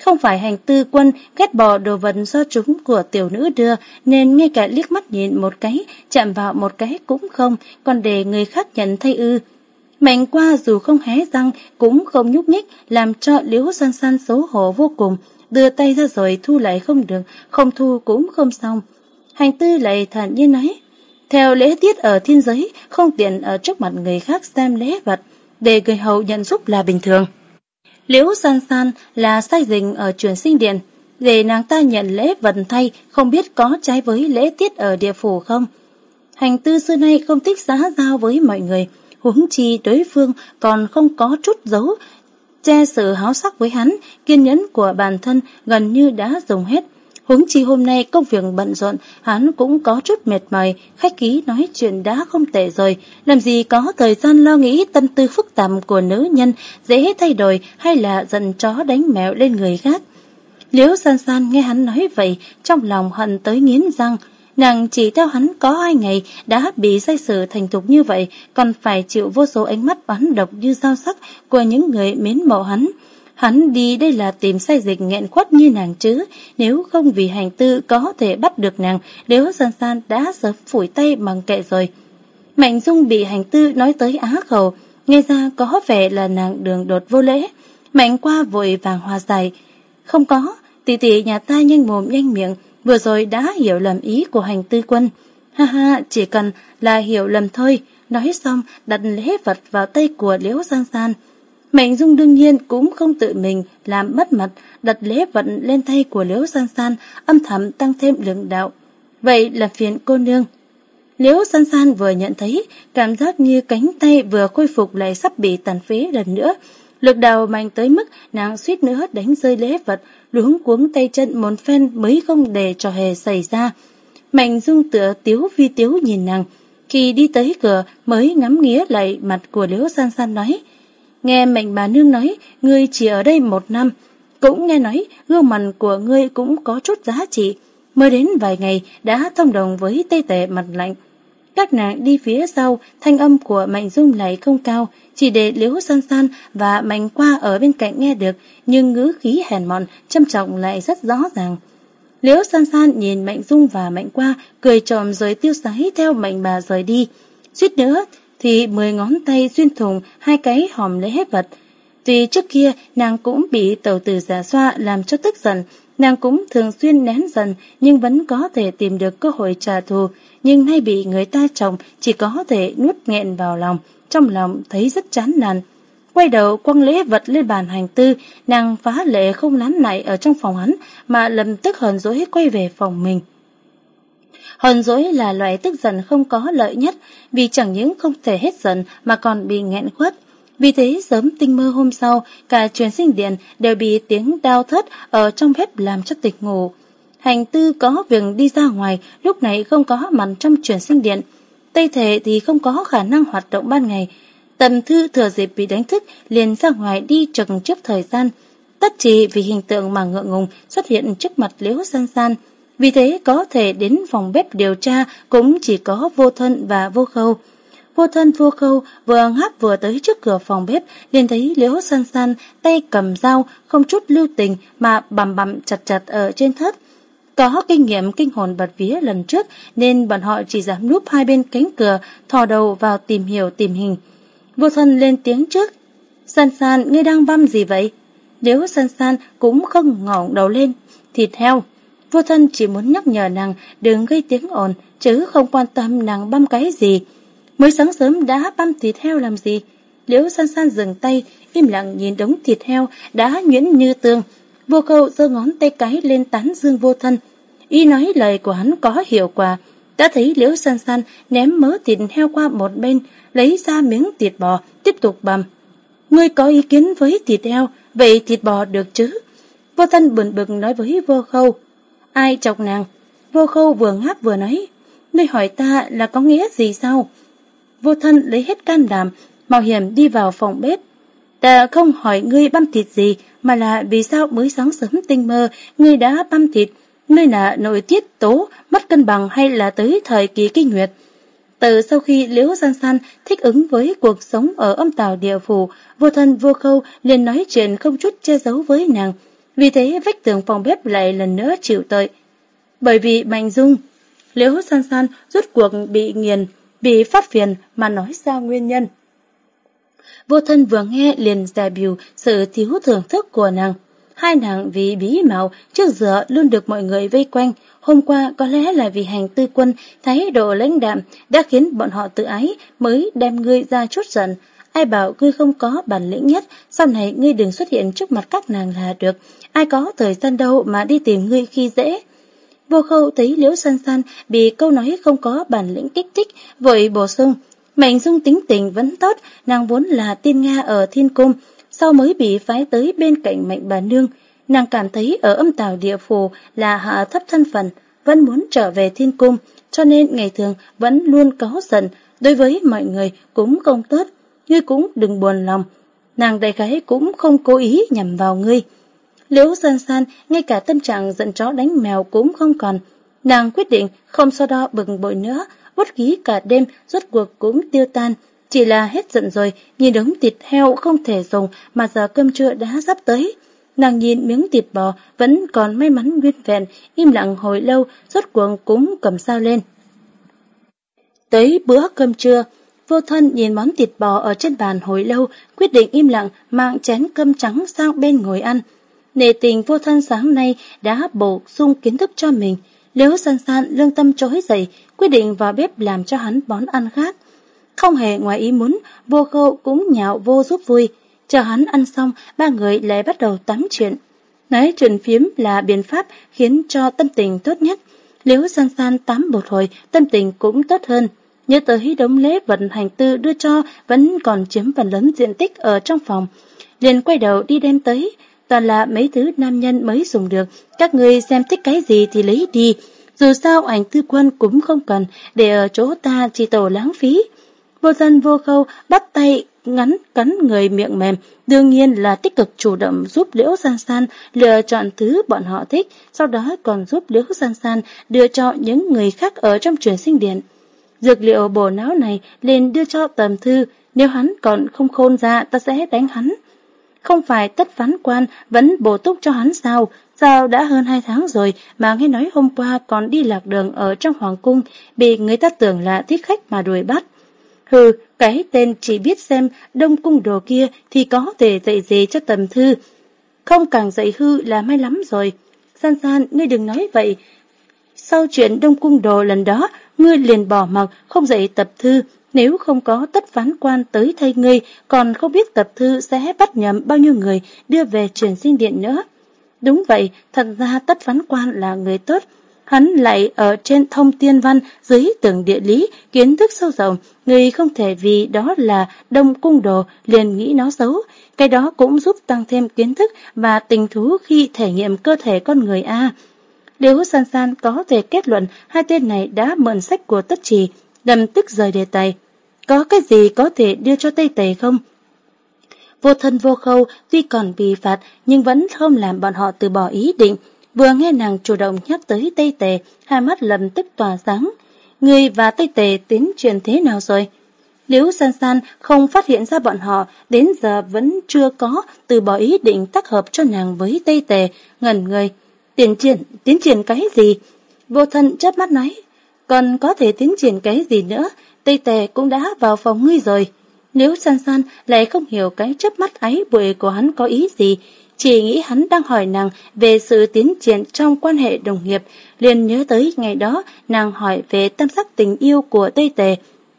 Không phải hành tư quân ghét bỏ đồ vật do chúng của tiểu nữ đưa, nên ngay cả liếc mắt nhìn một cái, chạm vào một cái cũng không, còn để người khác nhận thay ư. Mạnh qua dù không hé răng cũng không nhúc nhích làm cho liễu san san xấu hổ vô cùng, đưa tay ra rồi thu lại không được, không thu cũng không xong. Hành tư lại thản nhiên nói, theo lễ tiết ở thiên giới, không tiện ở trước mặt người khác xem lễ vật, để người hầu nhận giúp là bình thường. Liễu san san là sai dình ở truyền sinh điện, để nàng ta nhận lễ vật thay không biết có trái với lễ tiết ở địa phủ không. Hành tư xưa nay không thích giá giao với mọi người, huống chi đối phương còn không có chút dấu che sự háo sắc với hắn, kiên nhẫn của bản thân gần như đã dùng hết. Huống chi hôm nay công việc bận rộn, hắn cũng có chút mệt mỏi, khách ký nói chuyện đã không tệ rồi, làm gì có thời gian lo nghĩ tâm tư phức tạp của nữ nhân, dễ thay đổi hay là giận chó đánh mèo lên người khác. Liễu san san nghe hắn nói vậy, trong lòng hận tới nghiến răng, Nàng chỉ theo hắn có hai ngày đã bị say sự thành thục như vậy, còn phải chịu vô số ánh mắt bắn độc như dao sắc của những người mến mộ hắn. Hắn đi đây là tìm sai dịch nghẹn khuất như nàng chứ, nếu không vì hành tư có thể bắt được nàng, nếu san san đã sớm phủi tay bằng kệ rồi. Mạnh Dung bị hành tư nói tới á khẩu, nghe ra có vẻ là nàng đường đột vô lễ. Mạnh qua vội vàng hòa giải. Không có, tỷ tỷ nhà ta nhanh mồm nhanh miệng, vừa rồi đã hiểu lầm ý của hành tư quân. Ha ha, chỉ cần là hiểu lầm thôi, nói xong đặt lễ vật vào tay của Liễu san San. Mạnh Dung đương nhiên cũng không tự mình làm mất mặt, đặt lễ vật lên tay của Liễu San San, âm thầm tăng thêm lượng đạo. Vậy là phiền cô nương. Liễu San San vừa nhận thấy, cảm giác như cánh tay vừa khôi phục lại sắp bị tàn phế lần nữa. Lực đầu mạnh tới mức nàng suýt nữa đánh rơi lễ vật, luống cuống tay chân món phen mới không để trò hề xảy ra. Mạnh Dung tựa tiếu vi tiếu nhìn nàng, khi đi tới cửa mới ngắm nghía lại mặt của Liễu San San nói. Nghe mạnh bà nương nói, ngươi chỉ ở đây một năm, cũng nghe nói gương mặt của ngươi cũng có chút giá trị, mới đến vài ngày đã thông đồng với tây tệ mặt lạnh. Các nàng đi phía sau, thanh âm của Mạnh Dung lại không cao, chỉ để Liễu San San và Mạnh Qua ở bên cạnh nghe được, nhưng ngữ khí hèn mọn, châm trọng lại rất rõ ràng. Liễu San San nhìn Mạnh Dung và Mạnh Qua, cười tròm rồi tiêu sái theo Mạnh bà rời đi. Suýt nữa thì mười ngón tay xuyên thùng hai cái hòm lấy hết vật. Vì trước kia nàng cũng bị tàu tử giả xoa làm cho tức giận, nàng cũng thường xuyên nén dần nhưng vẫn có thể tìm được cơ hội trả thù, nhưng nay bị người ta chồng chỉ có thể nuốt nghẹn vào lòng, trong lòng thấy rất chán nản. Quay đầu quăng lễ vật lên bàn hành tư, nàng phá lệ không lán lại ở trong phòng hắn, mà lầm tức hờn dỗi quay về phòng mình. Hờn dỗi là loại tức giận không có lợi nhất, vì chẳng những không thể hết giận mà còn bị nghẹn khuất. Vì thế sớm tinh mơ hôm sau, cả truyền sinh điện đều bị tiếng đau thất ở trong bếp làm cho tịch ngủ. Hành tư có việc đi ra ngoài, lúc này không có mặt trong truyền sinh điện. Tây thể thì không có khả năng hoạt động ban ngày, Tầm thư thừa dịp bị đánh thức liền ra ngoài đi trực trước thời gian. Tất chỉ vì hình tượng mà ngượng ngùng xuất hiện trước mặt liễu san san. Vì thế có thể đến phòng bếp điều tra cũng chỉ có vô thân và vô khâu. Vô thân vô khâu vừa ngáp vừa tới trước cửa phòng bếp liền thấy liễu san san tay cầm dao không chút lưu tình mà bằm bằm chặt chặt ở trên thớt. Có kinh nghiệm kinh hồn bật vía lần trước nên bọn họ chỉ dám núp hai bên cánh cửa thò đầu vào tìm hiểu tìm hình. Vô thân lên tiếng trước. San san, ngươi đang băm gì vậy? Nếu san san cũng không ngẩng đầu lên. Thịt heo. Vô thân chỉ muốn nhắc nhở nàng đừng gây tiếng ồn, chứ không quan tâm nàng băm cái gì. Mới sáng sớm đã băm thịt heo làm gì? Liễu san san dừng tay, im lặng nhìn đống thịt heo đã nhuyễn như tường. Vô khâu giơ ngón tay cái lên tán dương vô thân. Y nói lời của hắn có hiệu quả. Đã thấy liễu san san ném mớ thịt heo qua một bên, lấy ra miếng thịt bò, tiếp tục bằm. Ngươi có ý kiến với thịt heo, vậy thịt bò được chứ? Vô thân bừng bừng nói với vô khâu. Ai chọc nàng? Vô khâu vừa ngáp vừa nói. Ngươi hỏi ta là có nghĩa gì sao? Vô thân lấy hết can đảm, mạo hiểm đi vào phòng bếp. Ta không hỏi ngươi băm thịt gì, mà là vì sao mới sáng sớm tinh mơ, ngươi đã băm thịt, nơi là nội tiết tố, mất cân bằng hay là tới thời kỳ kinh nguyệt. Từ sau khi Liễu San San thích ứng với cuộc sống ở âm tàu địa phủ, vô thân vô khâu liền nói chuyện không chút che giấu với nàng. Vì thế vách tường phòng bếp lại lần nữa chịu tội. Bởi vì Mạnh Dung, Liễu San San rút cuộc bị nghiền, bị phát phiền mà nói ra nguyên nhân. Vô thân vừa nghe liền giải biểu sự thiếu thưởng thức của nàng. Hai nàng vì bí mạo trước giờ luôn được mọi người vây quanh, Hôm qua có lẽ là vì hành tư quân thái độ lãnh đạm đã khiến bọn họ tự ái mới đem ngươi ra chút giận. Ai bảo ngươi không có bản lĩnh nhất, sau này ngươi đừng xuất hiện trước mặt các nàng là được. Ai có thời gian đâu mà đi tìm ngươi khi dễ. Vô khâu thấy liễu san san bị câu nói không có bản lĩnh kích thích, vội bổ sung. Mạnh dung tính tình vẫn tốt, nàng vốn là tiên Nga ở thiên cung, sau mới bị phái tới bên cạnh mạnh bà nương. Nàng cảm thấy ở âm tào địa phủ là hạ thấp thân phận, vẫn muốn trở về thiên cung, cho nên ngày thường vẫn luôn có giận, đối với mọi người cũng không tốt, ngươi cũng đừng buồn lòng. Nàng đại gái cũng không cố ý nhằm vào ngươi. Liễu san san, ngay cả tâm trạng giận chó đánh mèo cũng không còn. Nàng quyết định không so đo bừng bội nữa, bất khí cả đêm, rốt cuộc cũng tiêu tan. Chỉ là hết giận rồi, nhìn đống thịt heo không thể dùng mà giờ cơm trưa đã sắp tới. Nàng nhìn miếng thịt bò vẫn còn may mắn nguyên vẹn, im lặng hồi lâu, rốt cuộc cũng cầm sao lên. Tới bữa cơm trưa, vô thân nhìn món thịt bò ở trên bàn hồi lâu, quyết định im lặng mang chén cơm trắng sang bên ngồi ăn. Nề tình vô thân sáng nay đã bổ sung kiến thức cho mình. Liễu san san lương tâm trỗi dậy, quyết định vào bếp làm cho hắn món ăn khác. Không hề ngoài ý muốn, vô khâu cũng nhạo vô giúp vui. Chờ hắn ăn xong, ba người lại bắt đầu tắm chuyện. Nói chuyện phiếm là biện pháp khiến cho tâm tình tốt nhất. Liễu san san tắm một hồi, tâm tình cũng tốt hơn. Nhớ tới đống lễ vận hành tư đưa cho vẫn còn chiếm phần lớn diện tích ở trong phòng. liền quay đầu đi đem tới, toàn là mấy thứ nam nhân mới dùng được. Các người xem thích cái gì thì lấy đi. Dù sao ảnh tư quân cũng không cần, để ở chỗ ta chỉ tổ lãng phí. Vô dân vô khâu bắt tay ngắn cắn người miệng mềm, đương nhiên là tích cực chủ động giúp Liễu San San lựa chọn thứ bọn họ thích, sau đó còn giúp Liễu San San đưa cho những người khác ở trong truyền sinh điện. Dược liệu bổ não này liền đưa cho tầm thư, nếu hắn còn không khôn ra ta sẽ đánh hắn. Không phải tất phán quan vẫn bổ túc cho hắn sao, sao đã hơn hai tháng rồi mà nghe nói hôm qua còn đi lạc đường ở trong hoàng cung, bị người ta tưởng là thích khách mà đuổi bắt. Hừ, cái tên chỉ biết xem đông cung đồ kia thì có thể dạy gì cho tầm thư. Không càng dạy hư là may lắm rồi. San san, ngươi đừng nói vậy. Sau chuyện đông cung đồ lần đó, ngươi liền bỏ mặc không dạy tập thư. Nếu không có tất phán quan tới thay ngươi, còn không biết tập thư sẽ bắt nhầm bao nhiêu người đưa về truyền sinh điện nữa. Đúng vậy, thật ra tất phán quan là người tốt, hắn lại ở trên thông tiên văn dưới tường địa lý, kiến thức sâu rộng, người không thể vì đó là đông cung đồ liền nghĩ nó xấu. Cái đó cũng giúp tăng thêm kiến thức và tình thú khi thể nghiệm cơ thể con người A. Nếu San San có thể kết luận hai tên này đã mượn sách của tất trì, đầm tức rời đề tài. Có cái gì có thể đưa cho Tây Tề không? Vô thân vô khâu tuy còn bị phạt nhưng vẫn không làm bọn họ từ bỏ ý định. Vừa nghe nàng chủ động nhắc tới Tây Tề, hai mắt lầm tức tỏa sáng. Người và Tây Tề tiến truyền thế nào rồi? Liễu San San không phát hiện ra bọn họ đến giờ vẫn chưa có từ bỏ ý định tác hợp cho nàng với Tây Tề, ngẩn người. Tiến triển, tiến triển cái gì? Vô thân chớp mắt nói, còn có thể tiến triển cái gì nữa, Tây Tề cũng đã vào phòng ngươi rồi. Nếu San San lại không hiểu cái chớp mắt ấy bụi của hắn có ý gì, chỉ nghĩ hắn đang hỏi nàng về sự tiến triển trong quan hệ đồng nghiệp, liền nhớ tới ngày đó nàng hỏi về tâm sắc tình yêu của Tây Tề.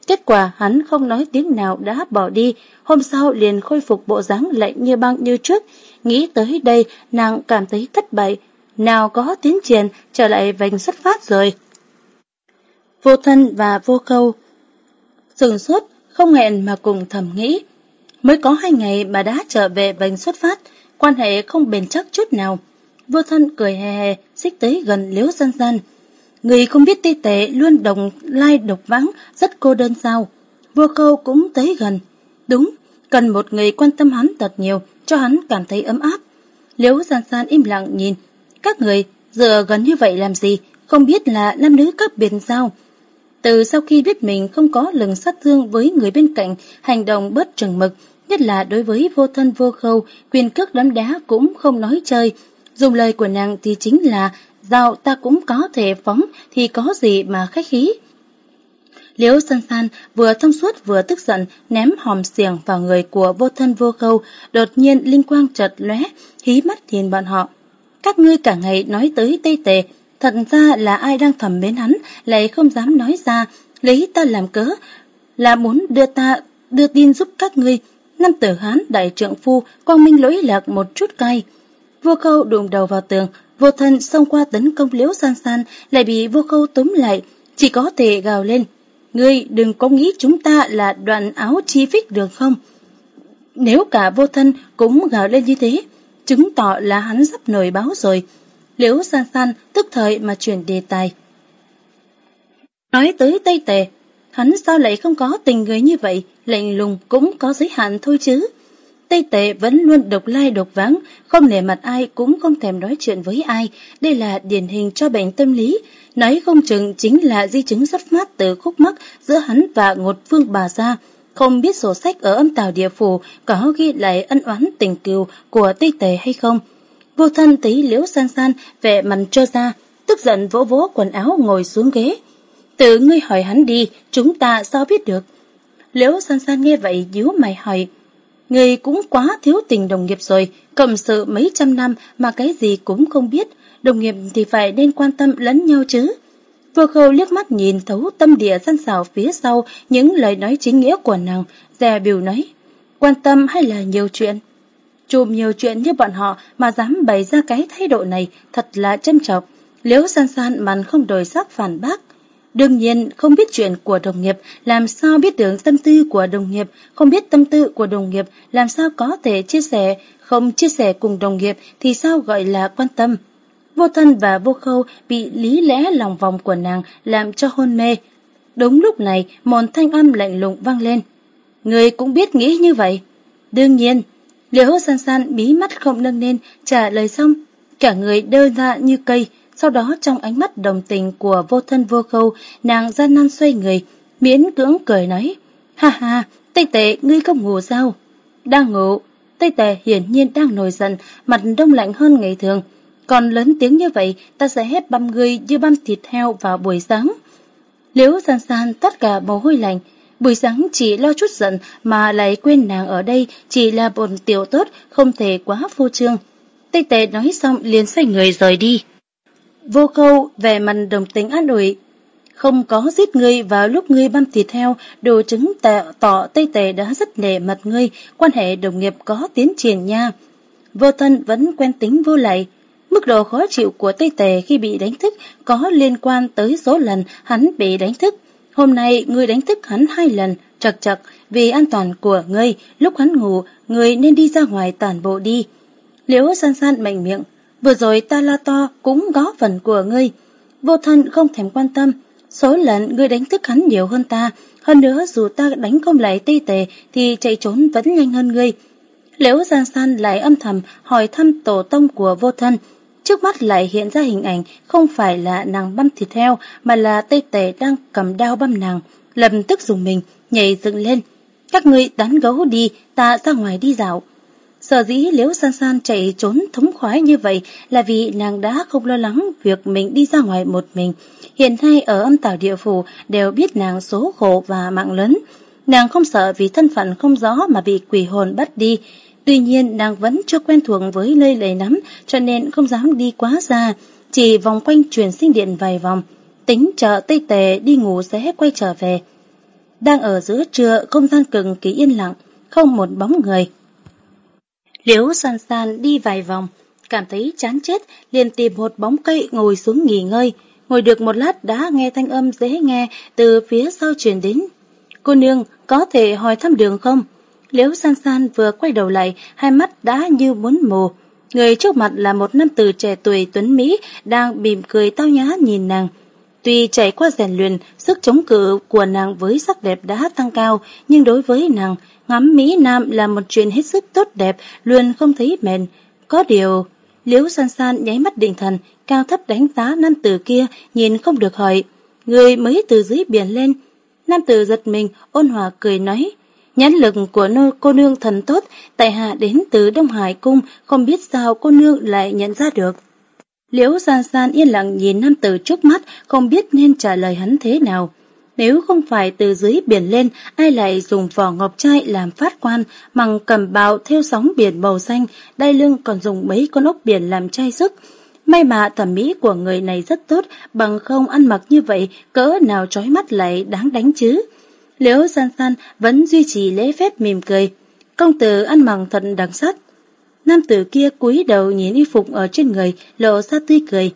Kết quả hắn không nói tiếng nào đã bỏ đi, hôm sau liền khôi phục bộ dáng lạnh như băng như trước. Nghĩ tới đây, nàng cảm thấy thất bại. Nào có tiến triển, trở lại vành xuất phát rồi. Vô thân và vô câu Sừng sốt, không hẹn mà cùng thầm nghĩ. Mới có hai ngày mà đã trở về vành xuất phát, quan hệ không bền chắc chút nào. Vô thân cười hề hề, xích tới gần liếu dân dân. Người không biết ti tệ luôn đồng lai độc vắng, rất cô đơn sao. Vô câu cũng tới gần. Đúng, cần một người quan tâm hắn thật nhiều, cho hắn cảm thấy ấm áp. Liếu gian san im lặng nhìn. Các người dựa gần như vậy làm gì, không biết là nam nữ các biệt sao. Từ sau khi biết mình không có lần sát thương với người bên cạnh, hành động bớt trừng mực, nhất là đối với vô thân vô khâu, quyền cước đấm đá cũng không nói chơi. Dùng lời của nàng thì chính là, dạo ta cũng có thể phóng thì có gì mà khách khí. Liễu San San vừa thông suốt vừa tức giận ném hòm xiềng vào người của vô thân vô khâu, đột nhiên linh quang chợt lóe, hí mắt nhìn bọn họ. Các ngươi cả ngày nói tới Tây Tề, thật ra là ai đang thầm mến hắn, lại không dám nói ra, lấy ta làm cớ, là muốn đưa ta đưa tin giúp các ngươi, năm tử hán đại trượng phu quang minh lỗi lạc một chút cay. vua khâu đụng đầu vào tường, vô thân xông qua tấn công liễu san san, lại bị vua khâu túm lại, chỉ có thể gào lên. Ngươi đừng có nghĩ chúng ta là đoạn áo chi phích được không? Nếu cả vô thân cũng gào lên như thế, chứng tỏ là hắn sắp nổi báo rồi. Liễu san san tức thời mà chuyển đề tài. Nói tới Tây Tề, hắn sao lại không có tình người như vậy, lạnh lùng cũng có giới hạn thôi chứ. Tây Tề vẫn luôn độc lai độc vắng, không nể mặt ai cũng không thèm nói chuyện với ai. Đây là điển hình cho bệnh tâm lý. Nói không chừng chính là di chứng xuất phát từ khúc mắc giữa hắn và ngột phương bà gia. Không biết sổ sách ở âm tàu địa phủ có ghi lại ân oán tình cừu của Tây Tề hay không. Vô thân tí liễu san san vẻ mặt trơ ra, tức giận vỗ vỗ quần áo ngồi xuống ghế. Tự ngươi hỏi hắn đi, chúng ta sao biết được. Liễu san san nghe vậy díu mày hỏi, Người cũng quá thiếu tình đồng nghiệp rồi, cầm sự mấy trăm năm mà cái gì cũng không biết, đồng nghiệp thì phải nên quan tâm lẫn nhau chứ. Vô khâu liếc mắt nhìn thấu tâm địa săn xào phía sau những lời nói chính nghĩa của nàng, dè biểu nói, quan tâm hay là nhiều chuyện? Chùm nhiều chuyện như bọn họ mà dám bày ra cái thái độ này thật là châm trọng. Liễu san san màn không đổi sắc phản bác. Đương nhiên, không biết chuyện của đồng nghiệp, làm sao biết được tâm tư của đồng nghiệp, không biết tâm tư của đồng nghiệp, làm sao có thể chia sẻ, không chia sẻ cùng đồng nghiệp thì sao gọi là quan tâm. vô thân và vô khâu bị lý lẽ lòng vòng của nàng làm cho hôn mê. Đúng lúc này, một thanh âm lạnh lùng vang lên. Người cũng biết nghĩ như vậy. Đương nhiên, liễu san san bí mắt không nâng lên, trả lời xong, cả người đơ ra như cây, sau đó trong ánh mắt đồng tình của vô thân vô khâu, nàng gian nan xoay người, miễn cưỡng cười nói, ha ha, tây tệ ngươi không ngủ sao? Đang ngủ, tây tệ hiển nhiên đang nổi giận, mặt đông lạnh hơn ngày thường, còn lớn tiếng như vậy ta sẽ hết băm ngươi như băm thịt heo vào buổi sáng. Liễu san san tất cả mồ hôi lạnh, buổi sáng chỉ lo chút giận mà lại quên nàng ở đây chỉ là bồn tiểu tốt không thể quá phô trương. Tây Tề nói xong liền xoay người rời đi. Vô khâu về mặt đồng tính an ủi. Không có giết ngươi vào lúc ngươi băm thịt heo, đồ chứng tệ, tỏ Tây Tề đã rất nể mặt ngươi, quan hệ đồng nghiệp có tiến triển nha. Vô thân vẫn quen tính vô lại. Mức độ khó chịu của Tây Tề khi bị đánh thức có liên quan tới số lần hắn bị đánh thức. Hôm nay ngươi đánh thức hắn hai lần, chật chật, vì an toàn của ngươi, lúc hắn ngủ, ngươi nên đi ra ngoài tản bộ đi. Liễu san san mạnh miệng, vừa rồi ta la to cũng có phần của ngươi. Vô thân không thèm quan tâm, số lần ngươi đánh thức hắn nhiều hơn ta, hơn nữa dù ta đánh không lại tây tề thì chạy trốn vẫn nhanh hơn ngươi. Liễu san san lại âm thầm hỏi thăm tổ tông của vô thân, trước mắt lại hiện ra hình ảnh không phải là nàng băm thịt heo mà là tây tề đang cầm đao băm nàng, lập tức dùng mình, nhảy dựng lên. Các ngươi đánh gấu đi, ta ra ngoài đi dạo. Sở dĩ liễu san san chạy trốn thống khoái như vậy là vì nàng đã không lo lắng việc mình đi ra ngoài một mình. Hiện nay ở âm tảo địa phủ đều biết nàng số khổ và mạng lớn. Nàng không sợ vì thân phận không rõ mà bị quỷ hồn bắt đi. Tuy nhiên nàng vẫn chưa quen thuộc với nơi lầy lắm, cho nên không dám đi quá xa, chỉ vòng quanh truyền sinh điện vài vòng. Tính chờ Tây Tề đi ngủ sẽ quay trở về. Đang ở giữa trưa, không gian cực kỳ yên lặng, không một bóng người. Liễu san san đi vài vòng, cảm thấy chán chết, liền tìm một bóng cây ngồi xuống nghỉ ngơi. Ngồi được một lát đã nghe thanh âm dễ nghe từ phía sau truyền đến. Cô nương, có thể hỏi thăm đường không? Liễu san san vừa quay đầu lại, hai mắt đã như muốn mù. Người trước mặt là một nam tử trẻ tuổi tuấn Mỹ đang mỉm cười tao nhã nhìn nàng. Tuy trải qua rèn luyện, sức chống cự của nàng với sắc đẹp đã tăng cao, nhưng đối với nàng, ngắm Mỹ Nam là một chuyện hết sức tốt đẹp, luôn không thấy mệt. Có điều, Liễu San San nháy mắt định thần, cao thấp đánh giá nam tử kia, nhìn không được hỏi. Người mới từ dưới biển lên. Nam tử giật mình, ôn hòa cười nói. Nhãn lực của nô cô nương thần tốt, tại hạ đến từ Đông Hải Cung, không biết sao cô nương lại nhận ra được. Liễu san san yên lặng nhìn nam tử trước mắt, không biết nên trả lời hắn thế nào. Nếu không phải từ dưới biển lên, ai lại dùng vỏ ngọc trai làm phát quan, bằng cầm bào theo sóng biển màu xanh, đai lưng còn dùng mấy con ốc biển làm chai sức. May mà thẩm mỹ của người này rất tốt, bằng không ăn mặc như vậy, cỡ nào trói mắt lại đáng đánh chứ. Liễu san san vẫn duy trì lễ phép mỉm cười. Công tử ăn mặc thật đặc sắc. Nam tử kia cúi đầu nhìn y phục ở trên người, lộ ra tươi cười.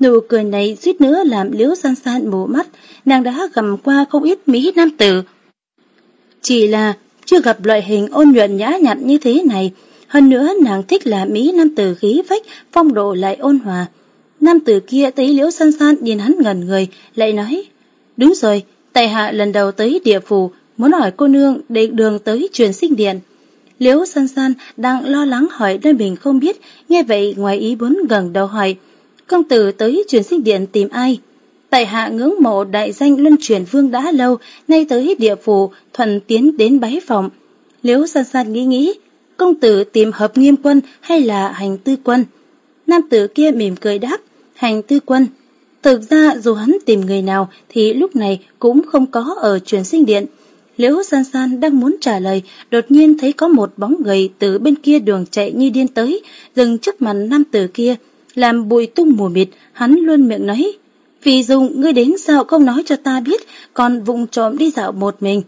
Nụ cười này suýt nữa làm liễu san san mù mắt, nàng đã gầm qua không ít mỹ nam tử. Chỉ là chưa gặp loại hình ôn nhuận nhã nhặn như thế này, hơn nữa nàng thích là mỹ nam tử khí phách, phong độ lại ôn hòa. Nam tử kia thấy liễu san san nhìn hắn ngẩn người, lại nói, đúng rồi, tại hạ lần đầu tới địa phủ, muốn hỏi cô nương để đường tới truyền sinh điện. Liễu san san đang lo lắng hỏi nơi mình không biết, nghe vậy ngoài ý muốn gần đầu hỏi, công tử tới truyền sinh điện tìm ai? Tại hạ ngưỡng mộ đại danh luân truyền vương đã lâu, nay tới địa phủ, thuận tiến đến bái phòng. Liễu san san nghĩ nghĩ, công tử tìm hợp nghiêm quân hay là hành tư quân? Nam tử kia mỉm cười đáp, hành tư quân. Thực ra dù hắn tìm người nào thì lúc này cũng không có ở truyền sinh điện. Liễu san san đang muốn trả lời, đột nhiên thấy có một bóng người từ bên kia đường chạy như điên tới, dừng trước mặt nam tử kia, làm bụi tung mù mịt, hắn luôn miệng nói. Vì dùng ngươi đến sao không nói cho ta biết, còn vụng trộm đi dạo một mình.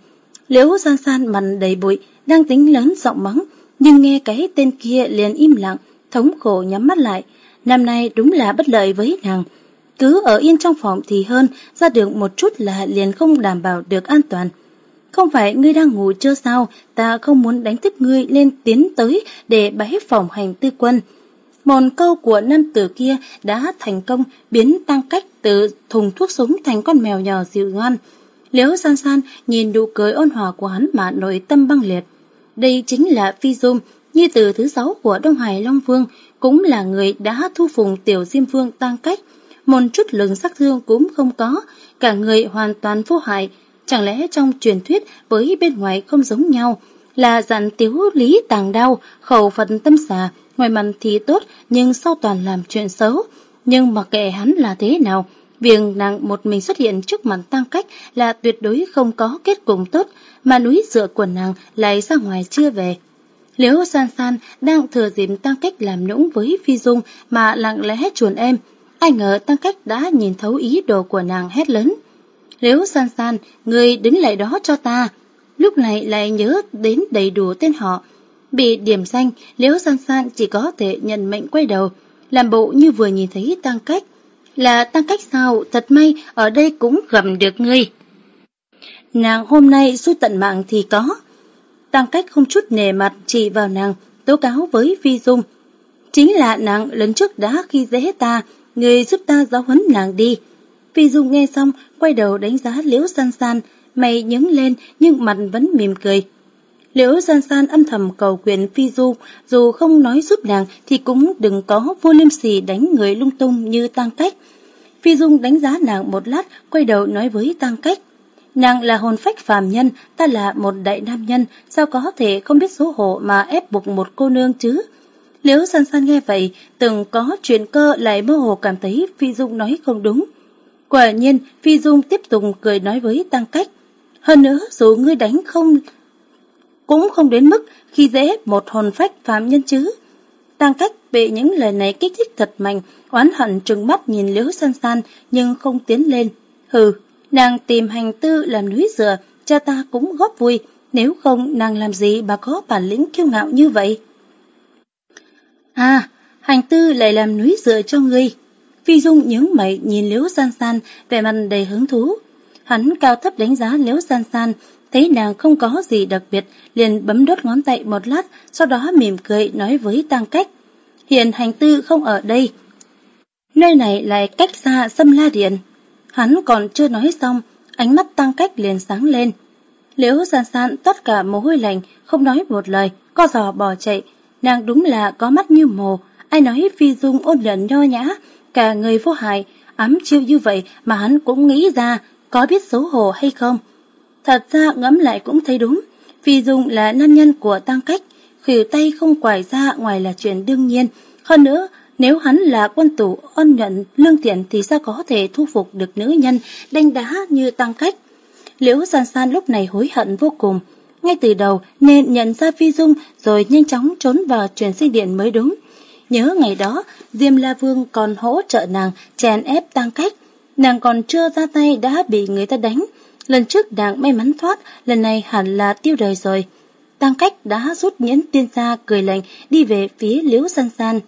Liễu san san mặt đầy bụi, đang tính lớn giọng mắng, nhưng nghe cái tên kia liền im lặng, thống khổ nhắm mắt lại. Năm nay đúng là bất lợi với nàng. Cứ ở yên trong phòng thì hơn, ra đường một chút là liền không đảm bảo được an toàn. Không phải ngươi đang ngủ chưa sao, ta không muốn đánh thức ngươi lên tiến tới để bái phòng hành tư quân. mòn câu của nam tử kia đã thành công biến tăng cách từ thùng thuốc súng thành con mèo nhỏ dịu ngoan. Liễu san san nhìn nụ cười ôn hòa của hắn mà nội tâm băng liệt. Đây chính là Phi Dung, như từ thứ sáu của Đông Hải Long Vương, cũng là người đã thu phùng tiểu diêm vương tăng cách. Một chút lừng sắc thương cũng không có, cả người hoàn toàn vô hại. Chẳng lẽ trong truyền thuyết với bên ngoài không giống nhau, là dặn tiếu lý tàng đau, khẩu phận tâm xà, ngoài mặt thì tốt nhưng sau toàn làm chuyện xấu. Nhưng mặc kệ hắn là thế nào, việc nàng một mình xuất hiện trước mặt tăng cách là tuyệt đối không có kết cục tốt, mà núi dựa của nàng lại ra ngoài chưa về. Liễu san san đang thừa dịp tăng cách làm nũng với Phi Dung mà lặng lẽ chuồn em. Ai ngờ tăng cách đã nhìn thấu ý đồ của nàng hét lớn. Liễu san san, người đứng lại đó cho ta. Lúc này lại nhớ đến đầy đủ tên họ. Bị điểm danh, Liễu san san chỉ có thể nhận mệnh quay đầu, làm bộ như vừa nhìn thấy tăng cách. Là tăng cách sao, thật may ở đây cũng gặp được ngươi. Nàng hôm nay suốt tận mạng thì có. Tăng cách không chút nề mặt chỉ vào nàng, tố cáo với Phi Dung. Chính là nàng lần trước đã khi dễ ta, người giúp ta giáo huấn nàng đi. Phi Dung nghe xong, quay đầu đánh giá Liễu San San, mày nhướng lên nhưng mặt vẫn mỉm cười. Liễu San San âm thầm cầu quyền Phi Du, dù không nói giúp nàng thì cũng đừng có vô liêm sỉ đánh người lung tung như Tang cách. Phi Dung đánh giá nàng một lát, quay đầu nói với Tang cách. Nàng là hồn phách phàm nhân, ta là một đại nam nhân, sao có thể không biết xấu hổ mà ép buộc một cô nương chứ? Liễu san san nghe vậy, từng có chuyện cơ lại mơ hồ cảm thấy Phi Dung nói không đúng. Quả nhiên, Phi Dung tiếp tục cười nói với Tăng Cách. Hơn nữa, dù ngươi đánh không cũng không đến mức khi dễ một hồn phách phạm nhân chứ. Tăng Cách bị những lời này kích thích thật mạnh, oán hận trừng mắt nhìn Liễu san san nhưng không tiến lên. Hừ, Nàng tìm hành tư làm núi dừa, cha ta cũng góp vui, nếu không nàng làm gì bà có bản lĩnh kiêu ngạo như vậy? À, hành tư lại làm núi dựa cho ngươi. Phi Dung nhướng mày nhìn Liễu San San, vẻ mặt đầy hứng thú. Hắn cao thấp đánh giá Liễu San San, thấy nàng không có gì đặc biệt, liền bấm đốt ngón tay một lát, sau đó mỉm cười nói với Tăng Cách. Hiện hành tư không ở đây. Nơi này lại cách xa xâm la điện. Hắn còn chưa nói xong, ánh mắt tăng cách liền sáng lên. Liễu san san tất cả mồ hôi lạnh, không nói một lời, co giò bỏ chạy. Nàng đúng là có mắt như mồ, ai nói phi dung ôn nhuận nho nhã, cả người vô hại, ấm chiêu như vậy mà hắn cũng nghĩ ra, có biết xấu hổ hay không. Thật ra ngẫm lại cũng thấy đúng, phi dung là nam nhân của tăng cách, khỉu tay không quải ra ngoài là chuyện đương nhiên. Hơn nữa, nếu hắn là quân tử ân nhuận, lương thiện thì sao có thể thu phục được nữ nhân đanh đá như tăng cách. Liễu san san lúc này hối hận vô cùng. Ngay từ đầu nên nhận ra phi dung rồi nhanh chóng trốn vào truyền sinh điện mới đúng. Nhớ ngày đó, Diêm La Vương còn hỗ trợ nàng chèn ép tăng cách. Nàng còn chưa ra tay đã bị người ta đánh. Lần trước nàng may mắn thoát, lần này hẳn là tiêu đời rồi. Tăng cách đã rút nhẫn tiên ra cười lạnh đi về phía liễu san san.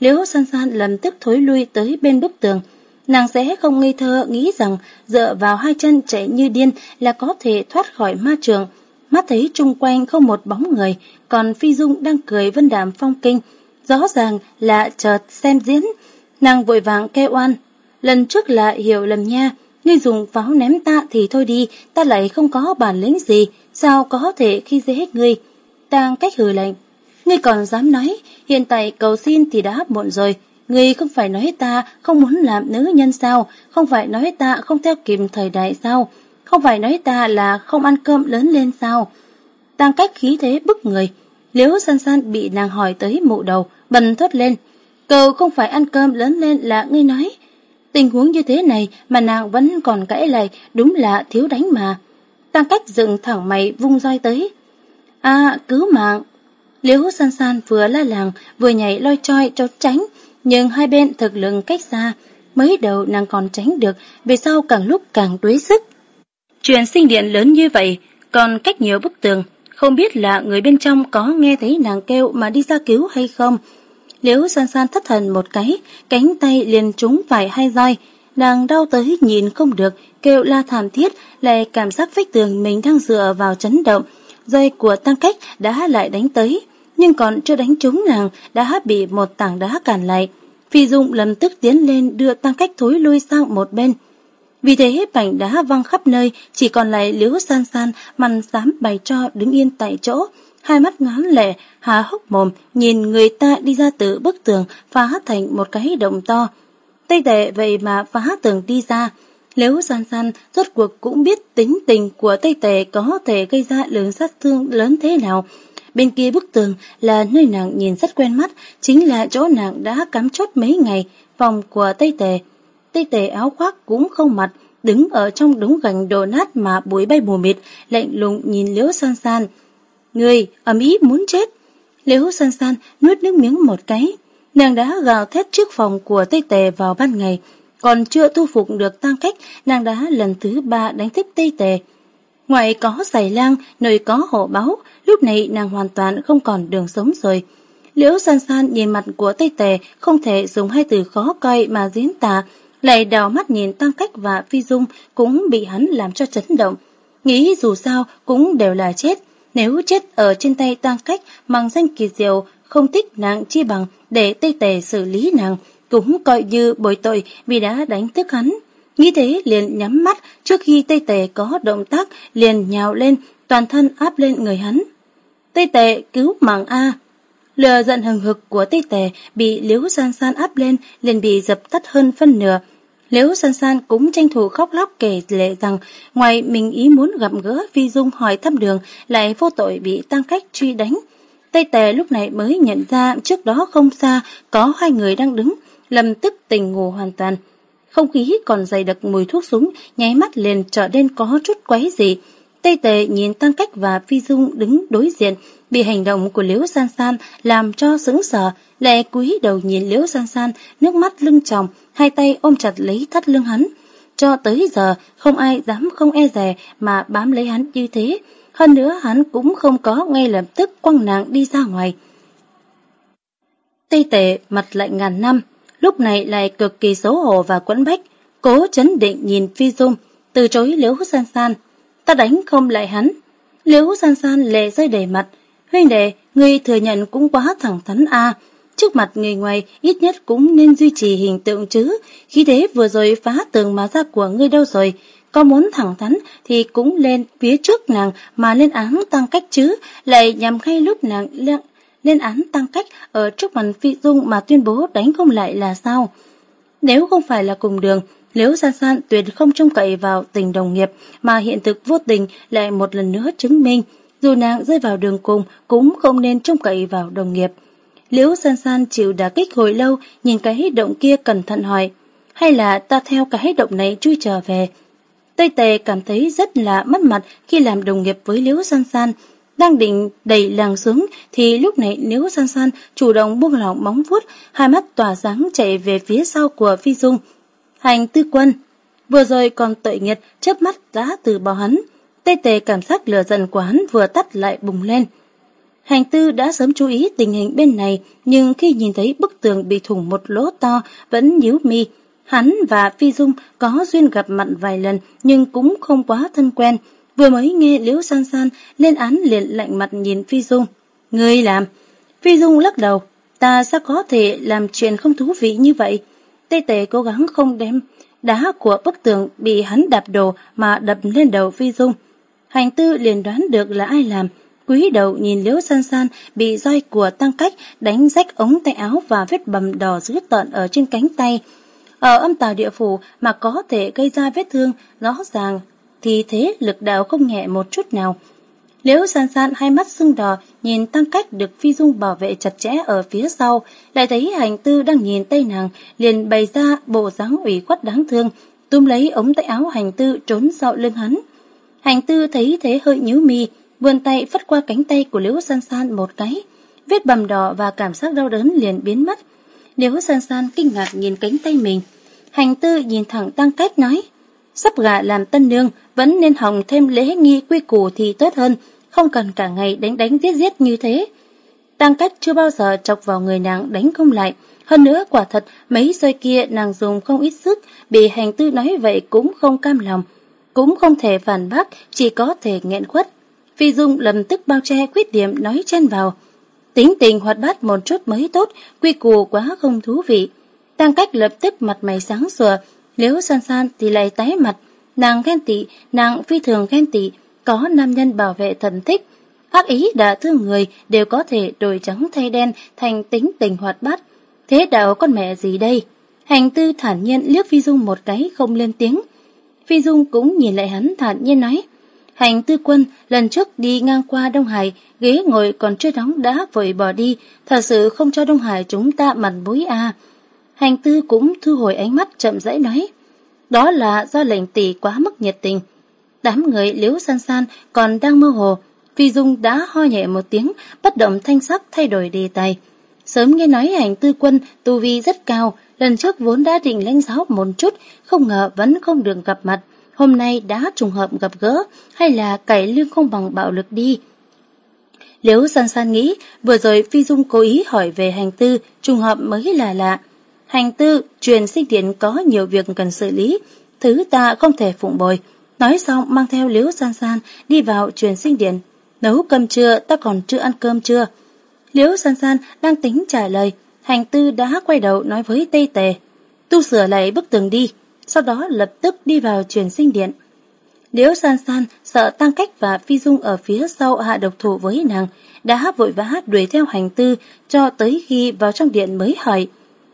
Liễu san san lập tức thối lui tới bên bức tường. Nàng sẽ không ngây thơ nghĩ rằng dựa vào hai chân chạy như điên là có thể thoát khỏi ma trường. Mắt thấy chung quanh không một bóng người, còn Phi Dung đang cười vân đàm phong kinh. Rõ ràng là chợt xem diễn. Nàng vội vàng kêu oan. Lần trước là hiểu lầm nha, ngươi dùng pháo ném ta thì thôi đi, ta lại không có bản lĩnh gì, sao có thể khi dễ hết ngươi. Tang cách hừ lạnh. Ngươi còn dám nói, hiện tại cầu xin thì đã muộn rồi. Ngươi không phải nói ta không muốn làm nữ nhân sao, không phải nói ta không theo kịp thời đại sao, không phải nói ta là không ăn cơm lớn lên sao. Tăng cách khí thế bức người, liếu san san bị nàng hỏi tới mụ đầu, bần thốt lên. Cậu không phải ăn cơm lớn lên là ngươi nói. Tình huống như thế này mà nàng vẫn còn cãi lại, đúng là thiếu đánh mà. Tăng cách dựng thẳng mày vung roi tới. À, cứu mạng, Liễu san san vừa la làng vừa nhảy loi choi cho tránh, nhưng hai bên thực lực cách xa, mới đầu nàng còn tránh được, về sau càng lúc càng đuối sức. Chuyện sinh điện lớn như vậy, còn cách nhiều bức tường, không biết là người bên trong có nghe thấy nàng kêu mà đi ra cứu hay không. Liễu san san thất thần một cái, cánh tay liền trúng phải hai roi, nàng đau tới nhìn không được, kêu la thảm thiết, lại cảm giác vách tường mình đang dựa vào chấn động, roi của tăng cách đã lại đánh tới nhưng còn chưa đánh trúng nàng đã bị một tảng đá cản lại. Phi Dung lập tức tiến lên đưa tăng cách thối lui sang một bên. Vì thế mảnh đá văng khắp nơi, chỉ còn lại liếu san san, mằn dám bày cho đứng yên tại chỗ. Hai mắt ngán lệ, há hốc mồm, nhìn người ta đi ra từ bức tường, phá thành một cái động to. Tây tệ vậy mà phá tường đi ra. Liễu san san rốt cuộc cũng biết tính tình của Tây tệ có thể gây ra lượng sát thương lớn thế nào. Bên kia bức tường là nơi nàng nhìn rất quen mắt, chính là chỗ nàng đã cắm chốt mấy ngày, phòng của Tây Tề. Tây Tề áo khoác cũng không mặt, đứng ở trong đống gành đồ nát mà bụi bay mù mịt, lạnh lùng nhìn Liễu San San. Người, ẩm ý muốn chết. Liễu San San nuốt nước miếng một cái. Nàng đã gào thét trước phòng của Tây Tề vào ban ngày, còn chưa thu phục được tăng cách, nàng đã lần thứ ba đánh thức Tây Tề. Ngoài có giày lang, nơi có hộ báo, lúc này nàng hoàn toàn không còn đường sống rồi. Liễu san san nhìn mặt của Tây Tề không thể dùng hai từ khó coi mà diễn tả, lại đào mắt nhìn Tăng Cách và Phi Dung cũng bị hắn làm cho chấn động. Nghĩ dù sao cũng đều là chết, nếu chết ở trên tay Tăng Cách mang danh kỳ diệu, không thích nàng chi bằng để Tây Tề xử lý nàng, cũng coi như bồi tội vì đã đánh thức hắn. Nghĩ thế liền nhắm mắt trước khi Tây Tề có động tác liền nhào lên, toàn thân áp lên người hắn. Tây Tề cứu mạng A. Lừa giận hừng hực của Tây Tề bị Liễu San San áp lên liền bị dập tắt hơn phân nửa. Liễu San San cũng tranh thủ khóc lóc kể lệ rằng ngoài mình ý muốn gặp gỡ Phi Dung hỏi thăm đường lại vô tội bị tăng cách truy đánh. Tây Tề lúc này mới nhận ra trước đó không xa có hai người đang đứng, lầm tức tình ngủ hoàn toàn. Không khí còn dày đặc mùi thuốc súng, nháy mắt liền trở nên có chút quấy gì. Tây Tề nhìn Tăng Cách và Phi Dung đứng đối diện, bị hành động của Liễu San San làm cho sững sờ, lệ cúi đầu nhìn Liễu San San, nước mắt lưng tròng, hai tay ôm chặt lấy thắt lưng hắn. Cho tới giờ, không ai dám không e dè mà bám lấy hắn như thế. Hơn nữa hắn cũng không có ngay lập tức quăng nàng đi ra ngoài. Tây tệ mặt lạnh ngàn năm, lúc này lại cực kỳ xấu hổ và quẫn bách, cố chấn định nhìn Phi Dung, từ chối Liễu San San. Ta đánh không lại hắn. Liễu San San lệ rơi đầy mặt. Huynh đệ, ngươi thừa nhận cũng quá thẳng thắn a Trước mặt người ngoài ít nhất cũng nên duy trì hình tượng chứ. Khi thế vừa rồi phá tường mà ra của ngươi đâu rồi. Có muốn thẳng thắn thì cũng lên phía trước nàng mà lên án tăng cách chứ. Lại nhằm ngay lúc nàng lên án tăng cách ở trước mặt phi dung mà tuyên bố đánh không lại là sao? Nếu không phải là cùng đường, Liễu San San tuyệt không trông cậy vào tình đồng nghiệp mà hiện thực vô tình lại một lần nữa chứng minh dù nàng rơi vào đường cùng cũng không nên trông cậy vào đồng nghiệp. Liễu San San chịu đả kích hồi lâu nhìn cái hít động kia cẩn thận hỏi hay là ta theo cái hít động này chui trở về. Tây Tề cảm thấy rất là mất mặt khi làm đồng nghiệp với Liễu San San đang định đẩy làng xuống thì lúc này liễu san san chủ động buông lỏng móng vuốt, hai mắt tỏa sáng chạy về phía sau của Phi Dung. Hành tư quân, vừa rồi còn tội nghiệt chớp mắt đã từ bỏ hắn. Tê tề cảm giác lửa giận của hắn vừa tắt lại bùng lên. Hành tư đã sớm chú ý tình hình bên này, nhưng khi nhìn thấy bức tường bị thủng một lỗ to, vẫn nhíu mi. Hắn và Phi Dung có duyên gặp mặt vài lần, nhưng cũng không quá thân quen. Vừa mới nghe Liễu San San lên án liền lạnh mặt nhìn Phi Dung. Ngươi làm. Phi Dung lắc đầu. Ta sao có thể làm chuyện không thú vị như vậy? Tê tề cố gắng không đem đá của bức tường bị hắn đạp đổ mà đập lên đầu Phi Dung. Hành tư liền đoán được là ai làm. Quý đầu nhìn Liễu San San bị roi của tăng cách đánh rách ống tay áo và vết bầm đỏ dữ tợn ở trên cánh tay. Ở âm tàu địa phủ mà có thể gây ra vết thương rõ ràng thì thế lực đạo không nhẹ một chút nào. Liễu san san hai mắt sưng đỏ, nhìn tăng cách được Phi Dung bảo vệ chặt chẽ ở phía sau, lại thấy hành tư đang nhìn tay nàng, liền bày ra bộ dáng ủy khuất đáng thương, túm lấy ống tay áo hành tư trốn sau lưng hắn. Hành tư thấy thế hơi nhíu mi, vươn tay phất qua cánh tay của Liễu san san một cái. Vết bầm đỏ và cảm giác đau đớn liền biến mất. Liễu san san kinh ngạc nhìn cánh tay mình. Hành tư nhìn thẳng tăng cách nói, sắp gả làm tân nương, vẫn nên hòng thêm lễ nghi quy củ thì tốt hơn, không cần cả ngày đánh đánh giết giết như thế. Tăng cách chưa bao giờ chọc vào người nàng đánh không lại, hơn nữa quả thật mấy roi kia nàng dùng không ít sức, bị hành tư nói vậy cũng không cam lòng, cũng không thể phản bác, chỉ có thể nghẹn khuất. Phi Dung lập tức bao che khuyết điểm nói chen vào. Tính tình hoạt bát một chút mới tốt, quy củ quá không thú vị. Tăng cách lập tức mặt mày sáng sủa, nếu san san thì lại tái mặt. Nàng ghen tị, nàng phi thường ghen tị, có nam nhân bảo vệ thần thích. Ác ý đã thương người đều có thể đổi trắng thay đen thành tính tình hoạt bát. Thế đạo con mẹ gì đây? Hành tư thản nhiên liếc Phi Dung một cái không lên tiếng. Phi Dung cũng nhìn lại hắn thản nhiên nói. Hành tư quân lần trước đi ngang qua Đông Hải, ghế ngồi còn chưa đóng đã vội bỏ đi, thật sự không cho Đông Hải chúng ta mặt mũi à. Hành tư cũng thu hồi ánh mắt chậm rãi nói. Đó là do lệnh tỷ quá mức nhiệt tình. Đám người liếu san san còn đang mơ hồ, Phi Dung đã ho nhẹ một tiếng, bất động thanh sắc thay đổi đề tài. Sớm nghe nói hành tư quân tu vi rất cao, lần trước vốn đã định lãnh giáo một chút, không ngờ vẫn không được gặp mặt. Hôm nay đã trùng hợp gặp gỡ, hay là cải lương không bằng bạo lực đi. Liễu san san nghĩ, vừa rồi Phi Dung cố ý hỏi về hành tư, trùng hợp mới là lạ. Hành tư, truyền sinh điện có nhiều việc cần xử lý, thứ ta không thể phụng bồi. Nói xong mang theo Liễu san san đi vào truyền sinh điện. Nấu cơm trưa, ta còn chưa ăn cơm chưa? Liễu san san đang tính trả lời, hành tư đã quay đầu nói với Tây Tề. Tu sửa lại bức tường đi, sau đó lập tức đi vào truyền sinh điện. Liễu san san sợ tăng cách và phi dung ở phía sau hạ độc thủ với nàng, đã vội vã đuổi theo hành tư cho tới khi vào trong điện mới hỏi.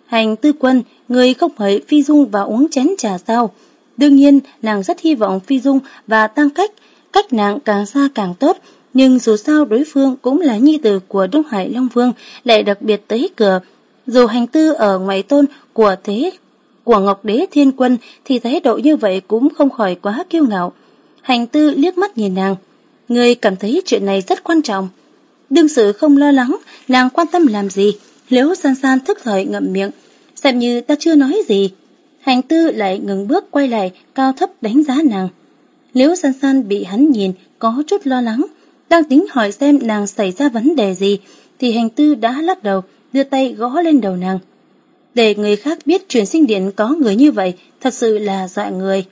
Hành tư quân, người không mời phi dung vào uống chén trà sao? Đương nhiên, nàng rất hy vọng phi dung và tăng cách, cách nàng càng xa càng tốt, nhưng dù sao đối phương cũng là nhi tử của Đông Hải Long Vương, lại đặc biệt tới cửa. Dù hành tư ở ngoài tôn của thế của Ngọc Đế Thiên Quân thì thái độ như vậy cũng không khỏi quá kiêu ngạo. Hành tư liếc mắt nhìn nàng. Người cảm thấy chuyện này rất quan trọng. Đương sự không lo lắng, nàng quan tâm làm gì. liễu san san thức thời ngậm miệng, xem như ta chưa nói gì. Hành tư lại ngừng bước quay lại, cao thấp đánh giá nàng. liễu san san bị hắn nhìn, có chút lo lắng, đang tính hỏi xem nàng xảy ra vấn đề gì, thì hành tư đã lắc đầu, đưa tay gõ lên đầu nàng. Để người khác biết truyền sinh điện có người như vậy, thật sự là dọa người.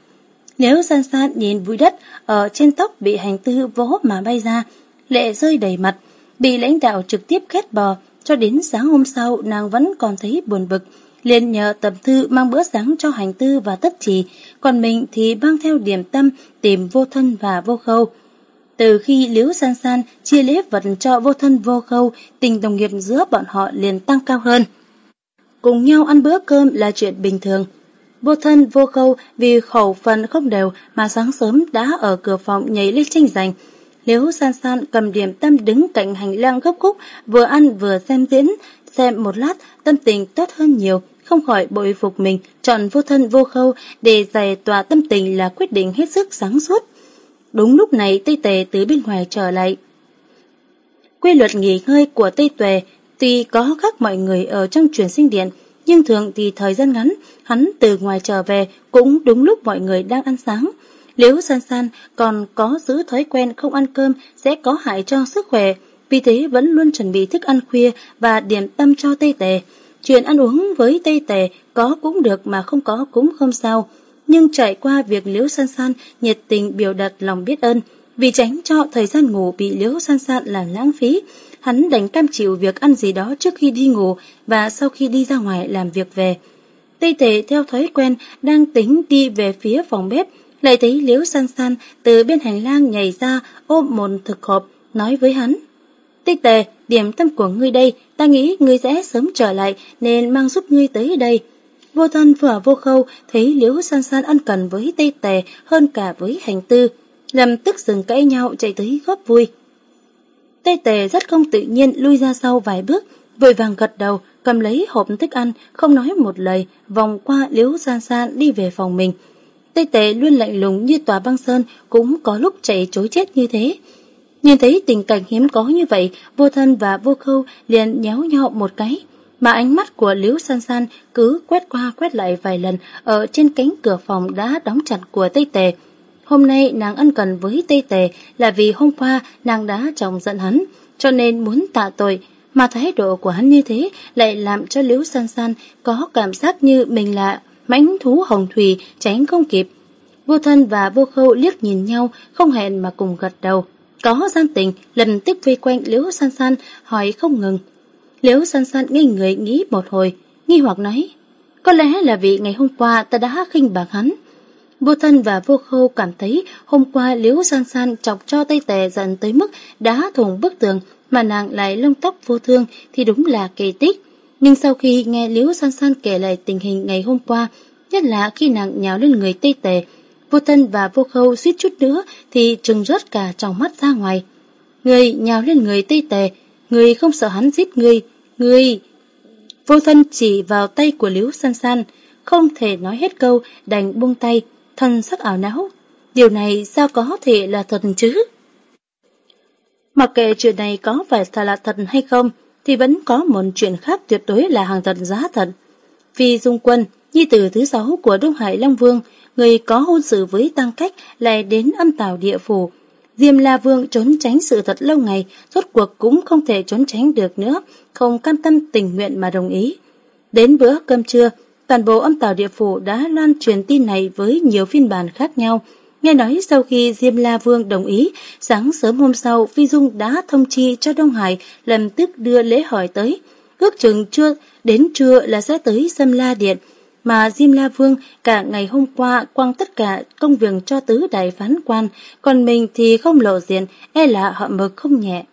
Nếu san san nhìn vui đất ở trên tóc bị hành tư vỗ mà bay ra, lệ rơi đầy mặt, bị lãnh đạo trực tiếp khét bò, cho đến sáng hôm sau nàng vẫn còn thấy buồn bực, liền nhờ tập thư mang bữa sáng cho hành tư và tất trì, còn mình thì mang theo điểm tâm tìm vô thân và vô khâu. Từ khi Liễu San San chia lễ vật cho vô thân vô khâu, tình đồng nghiệp giữa bọn họ liền tăng cao hơn. Cùng nhau ăn bữa cơm là chuyện bình thường. Vô thân vô khâu vì khẩu phần không đều mà sáng sớm đã ở cửa phòng nhảy lên tranh giành. Liễu San San cầm điểm tâm đứng cạnh hành lang gấp khúc, vừa ăn vừa xem diễn, xem một lát tâm tình tốt hơn nhiều, không khỏi bội phục mình, chọn vô thân vô khâu để giải tỏa tâm tình là quyết định hết sức sáng suốt. Đúng lúc này Tây Tề từ bên ngoài trở lại. Quy luật nghỉ ngơi của Tây Tuệ tuy có khác mọi người ở trong truyền sinh điện, nhưng thường thì thời gian ngắn, hắn từ ngoài trở về cũng đúng lúc mọi người đang ăn sáng. Nếu san san còn có giữ thói quen không ăn cơm sẽ có hại cho sức khỏe, vì thế vẫn luôn chuẩn bị thức ăn khuya và điểm tâm cho Tây Tề. Chuyện ăn uống với Tây Tề có cũng được mà không có cũng không sao nhưng trải qua việc Liễu San San nhiệt tình biểu đạt lòng biết ơn, vì tránh cho thời gian ngủ bị Liễu San San làm lãng phí, hắn đành cam chịu việc ăn gì đó trước khi đi ngủ và sau khi đi ra ngoài làm việc về. Tây Tề theo thói quen đang tính đi về phía phòng bếp, lại thấy Liễu San San từ bên hành lang nhảy ra ôm một thực hộp, nói với hắn. Tây Tề, điểm tâm của ngươi đây, ta nghĩ ngươi sẽ sớm trở lại nên mang giúp ngươi tới đây. Vô thân và vô khâu thấy liễu san san ăn cần với tây tề hơn cả với hành tư, làm tức dừng cãi nhau chạy tới góp vui. Tây tề rất không tự nhiên lui ra sau vài bước, vội vàng gật đầu, cầm lấy hộp thức ăn, không nói một lời, vòng qua liễu san san đi về phòng mình. Tây tề luôn lạnh lùng như tòa băng sơn, cũng có lúc chạy chối chết như thế. Nhìn thấy tình cảnh hiếm có như vậy, vô thân và vô khâu liền nhéo nhau một cái mà ánh mắt của Liễu San San cứ quét qua quét lại vài lần ở trên cánh cửa phòng đã đóng chặt của Tây Tề. Hôm nay nàng ân cần với Tây Tề là vì hôm qua nàng đã chồng giận hắn, cho nên muốn tạ tội, mà thái độ của hắn như thế lại làm cho Liễu San San có cảm giác như mình là mãnh thú hồng thủy tránh không kịp. Vô thân và vô khâu liếc nhìn nhau, không hẹn mà cùng gật đầu. có gian tình, lần tiếp vây quanh Liễu San San hỏi không ngừng. Liễu San San ngây người nghĩ một hồi, nghi hoặc nói, có lẽ là vì ngày hôm qua ta đã khinh bạc hắn. Vô thân và vô khâu cảm thấy hôm qua Liễu San San chọc cho tay tè dần tới mức đá thùng bức tường mà nàng lại lông tóc vô thương thì đúng là kỳ tích. Nhưng sau khi nghe Liễu San San kể lại tình hình ngày hôm qua, nhất là khi nàng nhào lên người tây tề, vô thân và vô khâu suýt chút nữa thì trừng rớt cả trong mắt ra ngoài. Người nhào lên người tây tề, người không sợ hắn giết người, người... Vô thân chỉ vào tay của Liễu San San, không thể nói hết câu, đành buông tay, thân sắc ảo não. Điều này sao có thể là thật chứ? Mặc kệ chuyện này có phải là thật hay không, thì vẫn có một chuyện khác tuyệt đối là hàng thật giá thật. Vì Dung Quân, nhi tử thứ sáu của Đông Hải Long Vương, người có hôn sự với Tăng Cách lại đến âm tào địa phủ. Diêm La Vương trốn tránh sự thật lâu ngày, rốt cuộc cũng không thể trốn tránh được nữa, không cam tâm tình nguyện mà đồng ý. Đến bữa cơm trưa, toàn bộ âm tào địa phủ đã loan truyền tin này với nhiều phiên bản khác nhau, Nghe nói sau khi Diêm La Vương đồng ý, sáng sớm hôm sau Phi Dung đã thông chi cho Đông Hải lập tức đưa lễ hỏi tới. Ước chừng chưa đến trưa là sẽ tới Sâm La Điện, mà Diêm La Vương cả ngày hôm qua quăng tất cả công việc cho tứ đại phán quan, còn mình thì không lộ diện, e là họ mực không nhẹ.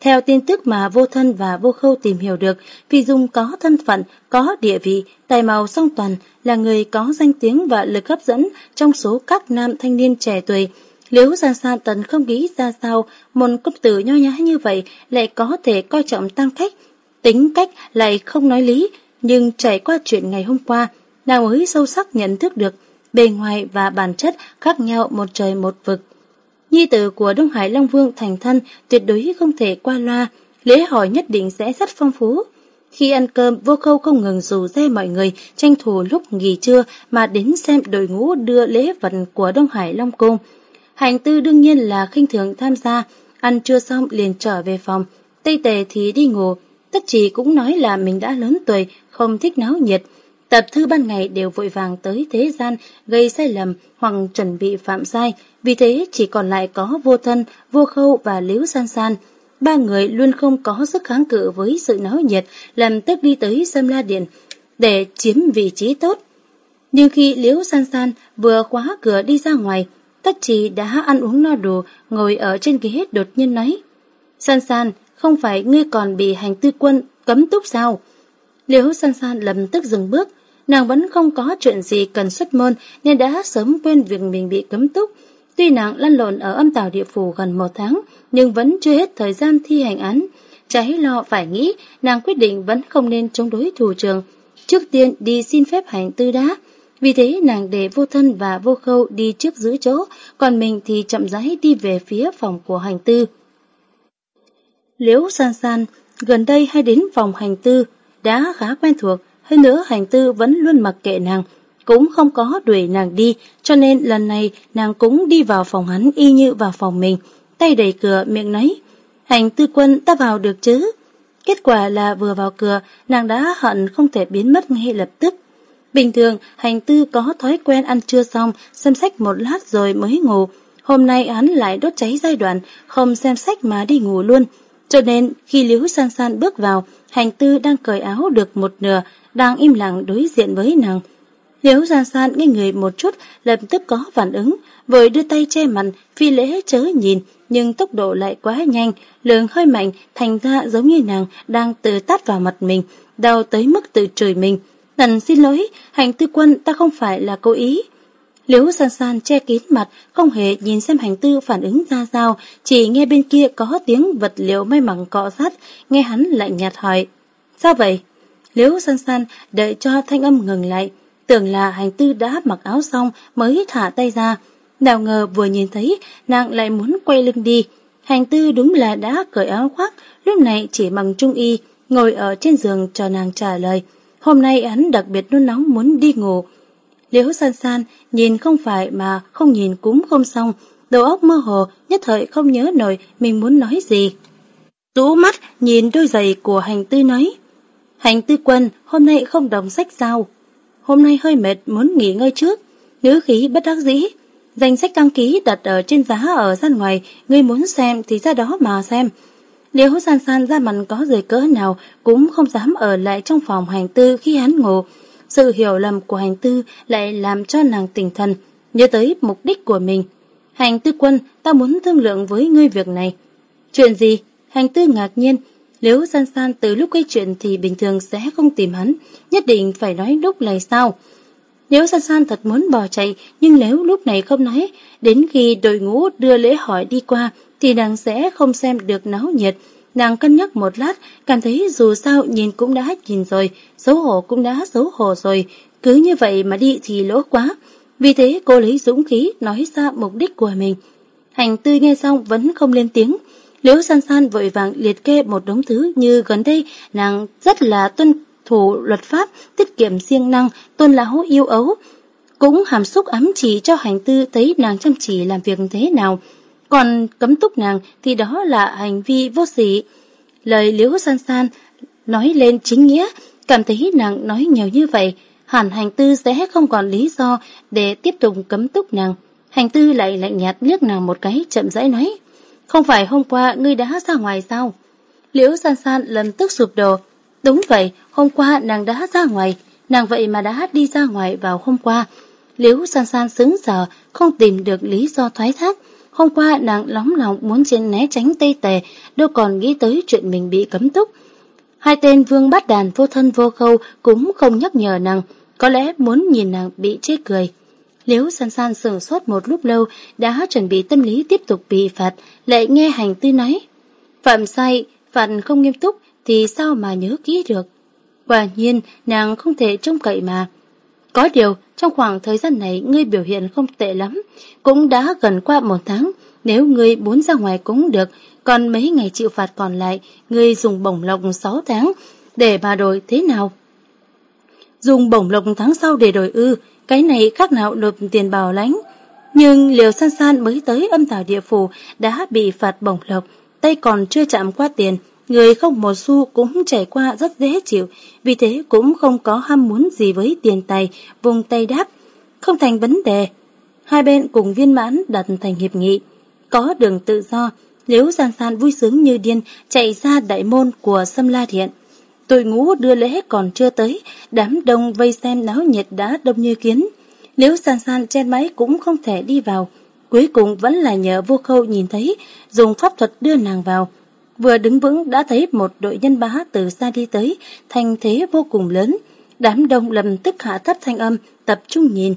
Theo tin tức mà vô thân và vô khâu tìm hiểu được, Phi Dung có thân phận, có địa vị, tài màu song toàn, là người có danh tiếng và lực hấp dẫn trong số các nam thanh niên trẻ tuổi. Nếu Giang Sa Tần không nghĩ ra sao, một công tử nho nhã như vậy lại có thể coi trọng tăng khách tính cách lại không nói lý, nhưng trải qua chuyện ngày hôm qua, nàng ấy sâu sắc nhận thức được bề ngoài và bản chất khác nhau một trời một vực. Nhi tử của Đông Hải Long Vương thành thân tuyệt đối không thể qua loa, lễ hỏi nhất định sẽ rất phong phú. Khi ăn cơm, vô khâu không ngừng rủ dê mọi người tranh thủ lúc nghỉ trưa mà đến xem đội ngũ đưa lễ vật của Đông Hải Long Cung. Hành tư đương nhiên là khinh thường tham gia, ăn trưa xong liền trở về phòng, Tây Tề thì đi ngủ. Tất chỉ cũng nói là mình đã lớn tuổi, không thích náo nhiệt. Tập thư ban ngày đều vội vàng tới thế gian, gây sai lầm hoặc chuẩn bị phạm sai, vì thế chỉ còn lại có vô thân, vô khâu và liễu san san. Ba người luôn không có sức kháng cự với sự náo nhiệt, làm tức đi tới Sâm La Điện để chiếm vị trí tốt. Nhưng khi liễu san san vừa khóa cửa đi ra ngoài, tất trì đã ăn uống no đủ, ngồi ở trên ghế đột nhiên nói. San san, không phải ngươi còn bị hành tư quân cấm túc sao? Liễu san san lập tức dừng bước, nàng vẫn không có chuyện gì cần xuất môn nên đã sớm quên việc mình bị cấm túc, Tuy nàng lăn lộn ở âm tàu địa phủ gần một tháng, nhưng vẫn chưa hết thời gian thi hành án. Trái lo phải nghĩ, nàng quyết định vẫn không nên chống đối thủ trường. Trước tiên đi xin phép hành tư đá. Vì thế nàng để vô thân và vô khâu đi trước giữ chỗ, còn mình thì chậm rãi đi về phía phòng của hành tư. Liễu san san, gần đây hay đến phòng hành tư, đã khá quen thuộc, hơn nữa hành tư vẫn luôn mặc kệ nàng, cũng không có đuổi nàng đi, cho nên lần này nàng cũng đi vào phòng hắn y như vào phòng mình, tay đẩy cửa miệng nói, hành tư quân ta vào được chứ? Kết quả là vừa vào cửa, nàng đã hận không thể biến mất ngay lập tức. Bình thường, hành tư có thói quen ăn trưa xong, xem sách một lát rồi mới ngủ. Hôm nay hắn lại đốt cháy giai đoạn, không xem sách mà đi ngủ luôn. Cho nên, khi Liễu San San bước vào, hành tư đang cởi áo được một nửa, đang im lặng đối diện với nàng. Liễu Giang San nghe người một chút, lập tức có phản ứng, vội đưa tay che mặt, phi lễ chớ nhìn, nhưng tốc độ lại quá nhanh, lượng hơi mạnh, thành ra giống như nàng đang tự tát vào mặt mình, đau tới mức tự chửi mình. Lần xin lỗi, hành tư quân ta không phải là cố ý. Liễu san san che kín mặt, không hề nhìn xem hành tư phản ứng ra sao, chỉ nghe bên kia có tiếng vật liệu may mắn cọ sát, nghe hắn lạnh nhạt hỏi. Sao vậy? Liễu san san đợi cho thanh âm ngừng lại, tưởng là hành tư đã mặc áo xong mới thả tay ra. Nào ngờ vừa nhìn thấy, nàng lại muốn quay lưng đi. Hành tư đúng là đã cởi áo khoác, lúc này chỉ bằng trung y, ngồi ở trên giường cho nàng trả lời. Hôm nay hắn đặc biệt nôn nóng muốn đi ngủ. Liễu san san, nhìn không phải mà không nhìn cũng không xong, đầu óc mơ hồ, nhất thời không nhớ nổi mình muốn nói gì. Tú mắt nhìn đôi giày của hành tư nói. Hành tư quân, hôm nay không đồng sách sao? hôm nay hơi mệt muốn nghỉ ngơi trước, ngữ khí bất đắc dĩ. Danh sách đăng ký đặt ở trên giá ở gian ngoài, ngươi muốn xem thì ra đó mà xem. Nếu san san ra mặt có rời cỡ nào cũng không dám ở lại trong phòng hành tư khi hắn ngủ. Sự hiểu lầm của hành tư lại làm cho nàng tỉnh thần, nhớ tới mục đích của mình. Hành tư quân, ta muốn thương lượng với ngươi việc này. Chuyện gì? Hành tư ngạc nhiên. Nếu san san từ lúc gây chuyện thì bình thường sẽ không tìm hắn, nhất định phải nói lúc này sao? Nếu san san thật muốn bỏ chạy, nhưng nếu lúc này không nói, đến khi đội ngũ đưa lễ hỏi đi qua, thì nàng sẽ không xem được náo nhiệt. Nàng cân nhắc một lát, cảm thấy dù sao nhìn cũng đã nhìn rồi, xấu hổ cũng đã xấu hổ rồi, cứ như vậy mà đi thì lỗ quá. Vì thế cô lấy dũng khí nói ra mục đích của mình. Hành Tươi nghe xong vẫn không lên tiếng. Liễu san san vội vàng liệt kê một đống thứ như gần đây nàng rất là tuân thủ luật pháp, tiết kiệm siêng năng, tôn lão yêu ấu. Cũng hàm xúc ám chỉ cho hành tư thấy nàng chăm chỉ làm việc thế nào. Còn cấm túc nàng thì đó là hành vi vô sỉ Lời liễu san san nói lên chính nghĩa, cảm thấy nàng nói nhiều như vậy, hẳn hành tư sẽ không còn lý do để tiếp tục cấm túc nàng. Hành tư lại lạnh nhạt liếc nàng một cái chậm rãi nói, không phải hôm qua ngươi đã ra ngoài sao? Liễu san san lần tức sụp đổ. Đúng vậy, hôm qua nàng đã ra ngoài, nàng vậy mà đã đi ra ngoài vào hôm qua. Liễu san san sững sờ, không tìm được lý do thoái thác. Hôm qua nàng lóng lòng muốn chiến né tránh Tây Tề, đâu còn nghĩ tới chuyện mình bị cấm túc. Hai tên vương bắt đàn vô thân vô khâu cũng không nhắc nhở nàng, có lẽ muốn nhìn nàng bị chê cười. Liễu san san sửng sốt một lúc lâu, đã chuẩn bị tâm lý tiếp tục bị phạt, lại nghe hành tư nói. Phạm sai, phạt không nghiêm túc, thì sao mà nhớ kỹ được. Quả nhiên, nàng không thể trông cậy mà. Có điều, trong khoảng thời gian này ngươi biểu hiện không tệ lắm, cũng đã gần qua một tháng, nếu ngươi muốn ra ngoài cũng được, còn mấy ngày chịu phạt còn lại, ngươi dùng bổng lộc 6 tháng, để mà đổi thế nào? Dùng bổng lộc tháng sau để đổi ư, cái này khác nào nộp tiền bảo lãnh. Nhưng liều san san mới tới âm tảo địa phủ đã bị phạt bổng lộc, tay còn chưa chạm qua tiền, người không một xu cũng trải qua rất dễ chịu, vì thế cũng không có ham muốn gì với tiền tài, vùng tay đáp, không thành vấn đề. Hai bên cùng viên mãn đặt thành hiệp nghị, có đường tự do, liếu san san vui sướng như điên chạy ra đại môn của Sâm La Điện. Tôi ngũ đưa lễ còn chưa tới, đám đông vây xem náo nhiệt đã đông như kiến. Liễu san san trên máy cũng không thể đi vào, cuối cùng vẫn là nhờ vô khâu nhìn thấy, dùng pháp thuật đưa nàng vào. Vừa đứng vững đã thấy một đội nhân bá từ xa đi tới, thành thế vô cùng lớn. Đám đông lầm tức hạ thấp thanh âm, tập trung nhìn.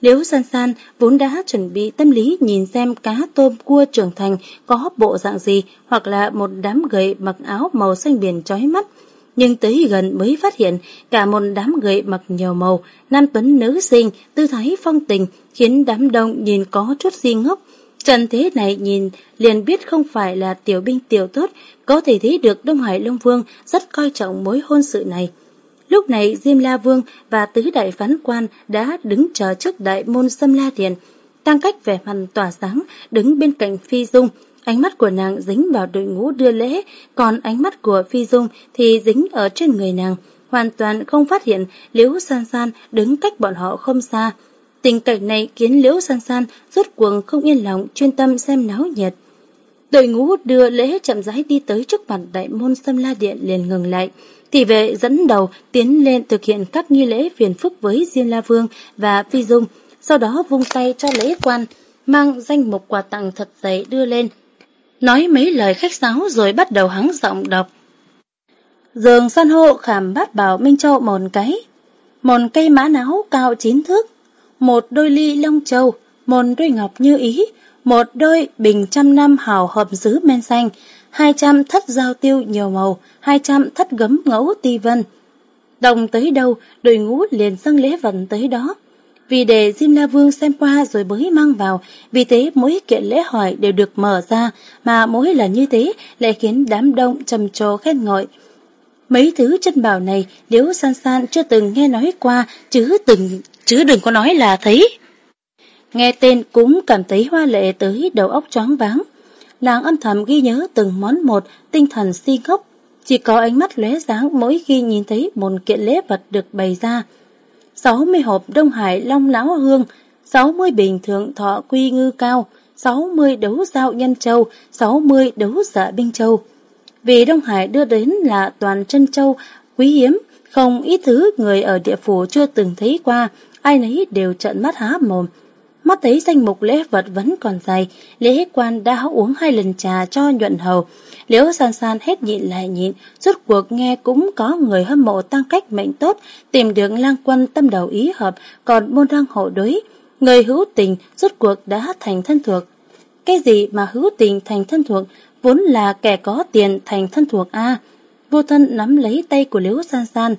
Liễu san san vốn đã chuẩn bị tâm lý nhìn xem cá tôm cua trưởng thành có bộ dạng gì hoặc là một đám gầy mặc áo màu xanh biển chói mắt nhưng tới gần mới phát hiện cả một đám người mặc nhiều màu, nam tuấn nữ sinh, tư thái phong tình, khiến đám đông nhìn có chút di ngốc. Trần thế này nhìn liền biết không phải là tiểu binh tiểu tốt, có thể thấy được Đông Hải Long Vương rất coi trọng mối hôn sự này. Lúc này Diêm La Vương và tứ đại phán quan đã đứng chờ trước đại môn Sâm La thiền, tăng cách vẻ mặt tỏa sáng, đứng bên cạnh Phi Dung, Ánh mắt của nàng dính vào đội ngũ đưa lễ, còn ánh mắt của Phi Dung thì dính ở trên người nàng, hoàn toàn không phát hiện Liễu San San đứng cách bọn họ không xa. Tình cảnh này khiến Liễu San San rốt cuộc không yên lòng chuyên tâm xem náo nhiệt. Đội ngũ đưa lễ chậm rãi đi tới trước mặt đại môn Sâm La Điện liền ngừng lại. Tỷ vệ dẫn đầu tiến lên thực hiện các nghi lễ phiền phức với diên La Vương và Phi Dung, sau đó vung tay cho lễ quan, mang danh mục quà tặng thật dày đưa lên nói mấy lời khách sáo rồi bắt đầu hắng giọng đọc. Giường san hô khảm bát bảo Minh Châu mòn cái, mòn cây mã náo cao chín thước, một đôi ly long châu, mòn đôi ngọc như ý, một đôi bình trăm năm hào hợp giữ men xanh, hai trăm thất giao tiêu nhiều màu, hai trăm thất gấm ngẫu ti vân. Đồng tới đâu, đội ngũ liền dâng lễ vận tới đó vì để Diêm La Vương xem qua rồi mới mang vào, vì thế mỗi kiện lễ hỏi đều được mở ra, mà mỗi lần như thế lại khiến đám đông trầm trồ khen ngợi. Mấy thứ chân bảo này nếu San San chưa từng nghe nói qua, chứ từng chứ đừng có nói là thấy. Nghe tên cũng cảm thấy hoa lệ tới đầu óc choáng váng. Nàng âm thầm ghi nhớ từng món một, tinh thần si ngốc. Chỉ có ánh mắt lóe sáng mỗi khi nhìn thấy một kiện lễ vật được bày ra. 60 hộp Đông Hải Long Lão Hương, 60 bình thượng thọ quy ngư cao, 60 đấu Dao nhân châu, 60 đấu dạ binh châu. Vì Đông Hải đưa đến là toàn chân châu quý hiếm, không ít thứ người ở địa phủ chưa từng thấy qua, ai nấy đều trợn mắt há mồm. Mắt thấy danh mục lễ vật vẫn còn dài, lễ quan đã uống hai lần trà cho nhuận hầu. Liễu san san hết nhịn lại nhịn, rốt cuộc nghe cũng có người hâm mộ tăng cách mệnh tốt, tìm được lang quân tâm đầu ý hợp, còn môn đăng hộ đối. Người hữu tình rốt cuộc đã thành thân thuộc. Cái gì mà hữu tình thành thân thuộc, vốn là kẻ có tiền thành thân thuộc a Vô thân nắm lấy tay của Liễu san san,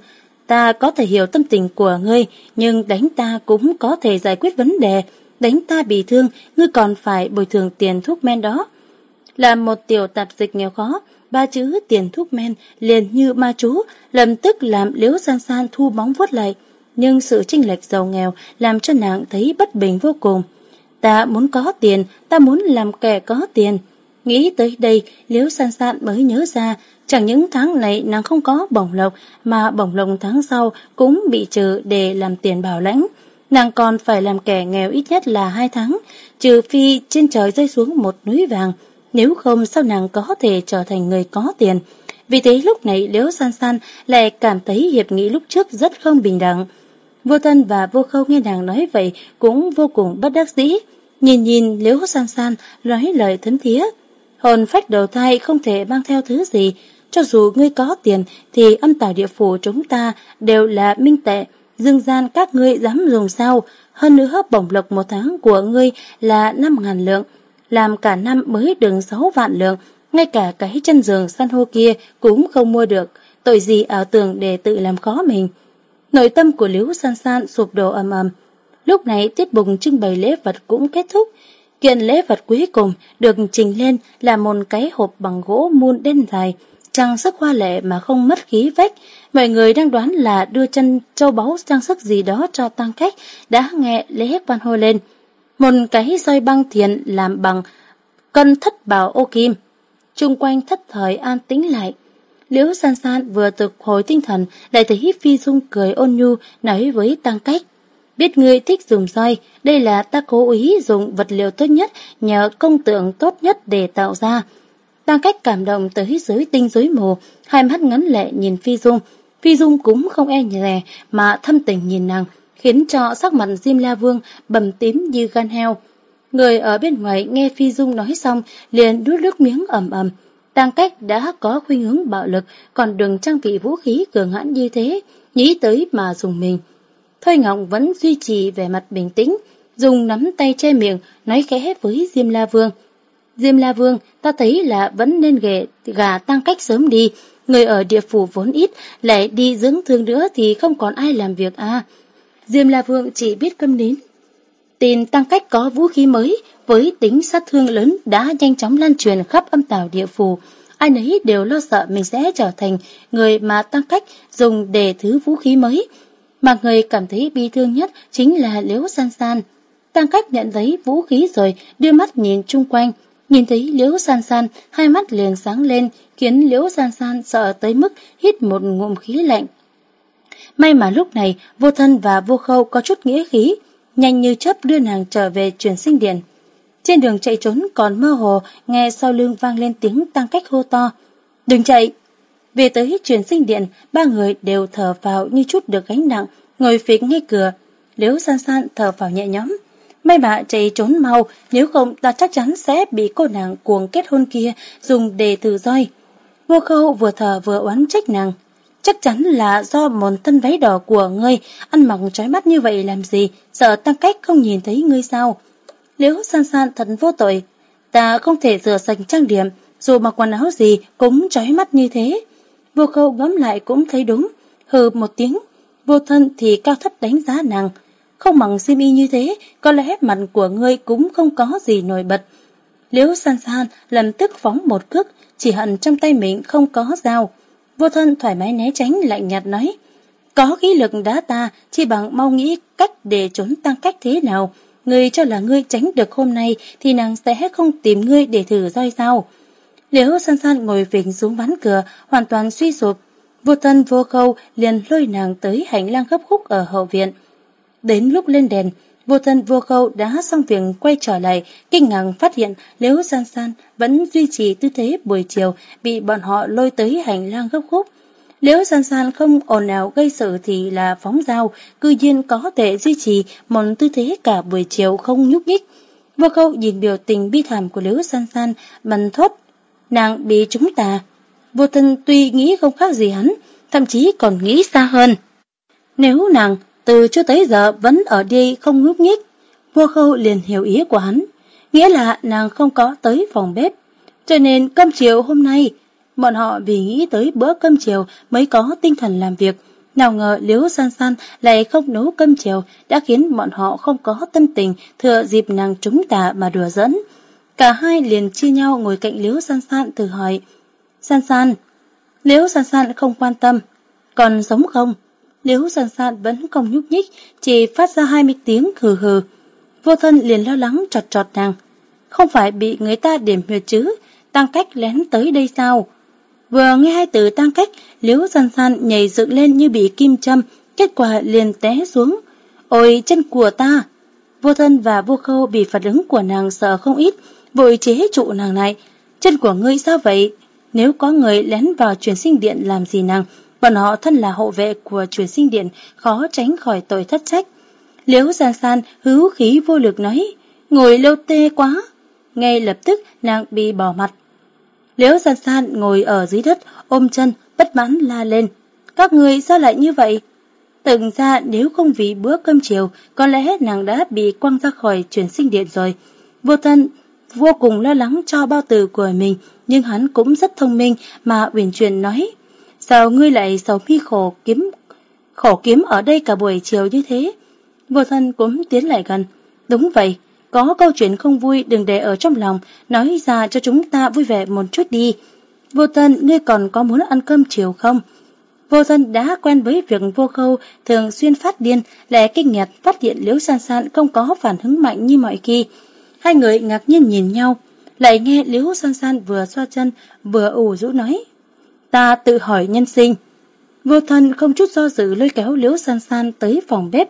ta có thể hiểu tâm tình của ngươi, nhưng đánh ta cũng có thể giải quyết vấn đề đánh ta bị thương, ngươi còn phải bồi thường tiền thuốc men đó. Là một tiểu tạp dịch nghèo khó, ba chữ tiền thuốc men liền như ma chú, lập tức làm liếu san san thu bóng vuốt lại. Nhưng sự chênh lệch giàu nghèo làm cho nàng thấy bất bình vô cùng. Ta muốn có tiền, ta muốn làm kẻ có tiền. Nghĩ tới đây, liếu san san mới nhớ ra, chẳng những tháng này nàng không có bổng lộc, mà bổng lộc tháng sau cũng bị trừ để làm tiền bảo lãnh nàng còn phải làm kẻ nghèo ít nhất là hai tháng, trừ phi trên trời rơi xuống một núi vàng, nếu không sao nàng có thể trở thành người có tiền. Vì thế lúc này Liễu San San lại cảm thấy hiệp nghị lúc trước rất không bình đẳng. Vô Tân và Vô Khâu nghe nàng nói vậy cũng vô cùng bất đắc dĩ. Nhìn nhìn Liễu San San nói lời thấm thía. Hồn phách đầu thai không thể mang theo thứ gì. Cho dù ngươi có tiền thì âm tào địa phủ chúng ta đều là minh tệ, dương gian các ngươi dám dùng sao, hơn nữa bổng lộc một tháng của ngươi là năm ngàn lượng, làm cả năm mới được sáu vạn lượng, ngay cả cái chân giường san hô kia cũng không mua được, tội gì ảo tưởng để tự làm khó mình. Nội tâm của Liễu San San sụp đổ ầm ầm. Lúc này tiết bùng trưng bày lễ vật cũng kết thúc. Kiện lễ vật cuối cùng được trình lên là một cái hộp bằng gỗ muôn đen dài, trang sức hoa lệ mà không mất khí vách, Mọi người đang đoán là đưa chân châu báu trang sức gì đó cho tăng cách, đã nghe lễ van hô lên. Một cái roi băng thiền làm bằng cân thất bảo ô kim. Trung quanh thất thời an tĩnh lại. Liễu san san vừa thực hồi tinh thần, lại thấy Phi Dung cười ôn nhu nói với tăng cách. Biết ngươi thích dùng roi, đây là ta cố ý dùng vật liệu tốt nhất nhờ công tượng tốt nhất để tạo ra. Tăng cách cảm động tới dưới tinh dưới mù, hai mắt ngắn lệ nhìn Phi Dung, Phi Dung cũng không e rè mà thâm tình nhìn nàng, khiến cho sắc mặt Diêm La Vương bầm tím như gan heo. Người ở bên ngoài nghe Phi Dung nói xong liền đút nước miếng ẩm ẩm. Tăng cách đã có khuynh hướng bạo lực, còn đừng trang bị vũ khí cường hãn như thế, nghĩ tới mà dùng mình. Thôi Ngọc vẫn duy trì vẻ mặt bình tĩnh, dùng nắm tay che miệng, nói khẽ với Diêm La Vương. Diêm La Vương, ta thấy là vẫn nên ghệ gà tăng cách sớm đi, Người ở địa phủ vốn ít, lại đi dưỡng thương nữa thì không còn ai làm việc à. Diêm La Vương chỉ biết câm nín. Tin tăng cách có vũ khí mới, với tính sát thương lớn đã nhanh chóng lan truyền khắp âm tào địa phủ. Ai nấy đều lo sợ mình sẽ trở thành người mà tăng cách dùng để thứ vũ khí mới. Mà người cảm thấy bi thương nhất chính là Liễu San San. Tăng cách nhận lấy vũ khí rồi, đưa mắt nhìn chung quanh, Nhìn thấy Liễu San San, hai mắt liền sáng lên, khiến Liễu San San sợ tới mức hít một ngụm khí lạnh. May mà lúc này, vô thân và vô khâu có chút nghĩa khí, nhanh như chớp đưa nàng trở về truyền sinh điện. Trên đường chạy trốn còn mơ hồ, nghe sau lưng vang lên tiếng tăng cách hô to. Đừng chạy! Về tới truyền sinh điện, ba người đều thở vào như chút được gánh nặng, ngồi phịch ngay cửa. Liễu san san thở vào nhẹ nhõm. May mà chạy trốn mau, nếu không ta chắc chắn sẽ bị cô nàng cuồng kết hôn kia dùng để từ roi. Vô khâu vừa thở vừa oán trách nàng. Chắc chắn là do một thân váy đỏ của ngươi ăn mặc trói mắt như vậy làm gì, sợ tăng cách không nhìn thấy ngươi sao. Liễu san san thật vô tội, ta không thể rửa sạch trang điểm, dù mặc quần áo gì cũng trói mắt như thế. Vô khâu gấm lại cũng thấy đúng, hừ một tiếng, vô thân thì cao thấp đánh giá nàng, không bằng xiêm y như thế, có lẽ mặt của ngươi cũng không có gì nổi bật. Liễu san san lần tức phóng một cước, chỉ hận trong tay mình không có dao. Vô thân thoải mái né tránh lạnh nhạt nói, có khí lực đá ta, chỉ bằng mau nghĩ cách để trốn tăng cách thế nào. Ngươi cho là ngươi tránh được hôm nay thì nàng sẽ không tìm ngươi để thử roi sao. Liễu san san ngồi vịnh xuống ván cửa, hoàn toàn suy sụp. Vô thân vô khâu liền lôi nàng tới hành lang gấp khúc ở hậu viện. Đến lúc lên đèn, Vô thân vô khâu đã xong việc quay trở lại, kinh ngạc phát hiện nếu San San vẫn duy trì tư thế buổi chiều bị bọn họ lôi tới hành lang gấp khúc. Nếu San San không ồn ào gây sự thì là phóng dao, cư nhiên có thể duy trì một tư thế cả buổi chiều không nhúc nhích. Vô khâu nhìn biểu tình bi thảm của Liễu San San, bần thốt, nàng bị chúng ta. Vô thân tuy nghĩ không khác gì hắn, thậm chí còn nghĩ xa hơn. Nếu nàng từ cho tới giờ vẫn ở đây không nhúc nhích. Vua khâu liền hiểu ý của hắn, nghĩa là nàng không có tới phòng bếp. Cho nên cơm chiều hôm nay, bọn họ vì nghĩ tới bữa cơm chiều mới có tinh thần làm việc. Nào ngờ Liễu San San lại không nấu cơm chiều đã khiến bọn họ không có tâm tình thừa dịp nàng trúng tà mà đùa dẫn. Cả hai liền chia nhau ngồi cạnh Liễu San San từ hỏi. San San, Liễu San San không quan tâm, còn sống không? Liễu san san vẫn không nhúc nhích, chỉ phát ra 20 tiếng hừ hừ. Vô thân liền lo lắng trọt trọt nàng. Không phải bị người ta điểm huyệt chứ, tăng cách lén tới đây sao? Vừa nghe hai từ tăng cách, liễu san san nhảy dựng lên như bị kim châm, kết quả liền té xuống. Ôi chân của ta! Vô thân và vô khâu bị phản ứng của nàng sợ không ít, vội chế trụ nàng lại. Chân của ngươi sao vậy? Nếu có người lén vào truyền sinh điện làm gì nàng, Bọn họ thân là hộ vệ của truyền sinh điện, khó tránh khỏi tội thất trách. Liễu san san hữu khí vô lực nói, ngồi lâu tê quá. Ngay lập tức nàng bị bỏ mặt. Liễu san san ngồi ở dưới đất, ôm chân, bất mãn la lên. Các người sao lại như vậy? Từng ra nếu không vì bữa cơm chiều, có lẽ nàng đã bị quăng ra khỏi truyền sinh điện rồi. Vô thân vô cùng lo lắng cho bao tử của mình, nhưng hắn cũng rất thông minh mà uyển chuyển nói. Sao ngươi lại sống mi khổ kiếm khổ kiếm ở đây cả buổi chiều như thế? Vô thân cũng tiến lại gần. Đúng vậy, có câu chuyện không vui đừng để ở trong lòng, nói ra cho chúng ta vui vẻ một chút đi. Vô thân, ngươi còn có muốn ăn cơm chiều không? Vô thân đã quen với việc vô khâu thường xuyên phát điên, lẽ kinh ngạc phát hiện liễu san san không có phản ứng mạnh như mọi khi. Hai người ngạc nhiên nhìn nhau, lại nghe liễu san san vừa xoa chân vừa ủ rũ nói. Ta tự hỏi nhân sinh. Vô thân không chút do dự lôi kéo liễu san san tới phòng bếp.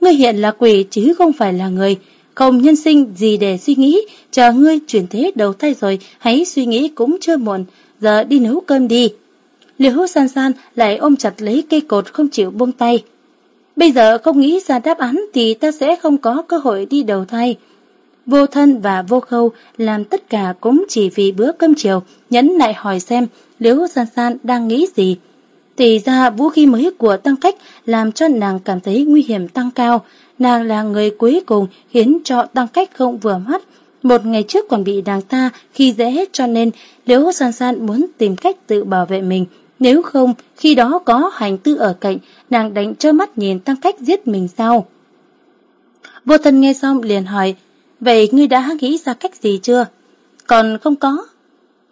Ngươi hiện là quỷ chứ không phải là người. Không nhân sinh gì để suy nghĩ. Chờ ngươi chuyển thế đầu thai rồi, hãy suy nghĩ cũng chưa muộn. Giờ đi nấu cơm đi. Liễu san san lại ôm chặt lấy cây cột không chịu buông tay. Bây giờ không nghĩ ra đáp án thì ta sẽ không có cơ hội đi đầu thai. Vô thân và vô khâu làm tất cả cũng chỉ vì bữa cơm chiều, nhấn lại hỏi xem Liễu San San đang nghĩ gì. Thì ra vũ khí mới của Tăng Cách làm cho nàng cảm thấy nguy hiểm tăng cao. Nàng là người cuối cùng khiến cho Tăng Cách không vừa mắt. Một ngày trước còn bị nàng ta khi dễ hết cho nên Liễu San San muốn tìm cách tự bảo vệ mình. Nếu không, khi đó có hành tư ở cạnh, nàng đánh trơ mắt nhìn Tăng Cách giết mình sao? Vô thân nghe xong liền hỏi, vậy ngươi đã nghĩ ra cách gì chưa? Còn không có.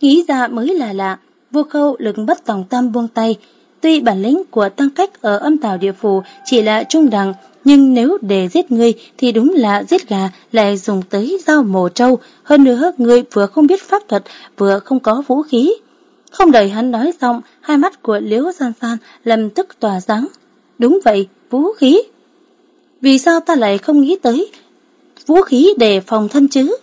Nghĩ ra mới là lạ vô khâu lực bất tòng tâm buông tay. Tuy bản lĩnh của tăng cách ở âm tào địa phủ chỉ là trung đẳng, nhưng nếu để giết ngươi thì đúng là giết gà lại dùng tới dao mổ trâu, hơn nữa ngươi vừa không biết pháp thuật, vừa không có vũ khí. Không đợi hắn nói xong, hai mắt của Liễu San San lập tức tỏa sáng. Đúng vậy, vũ khí. Vì sao ta lại không nghĩ tới vũ khí để phòng thân chứ?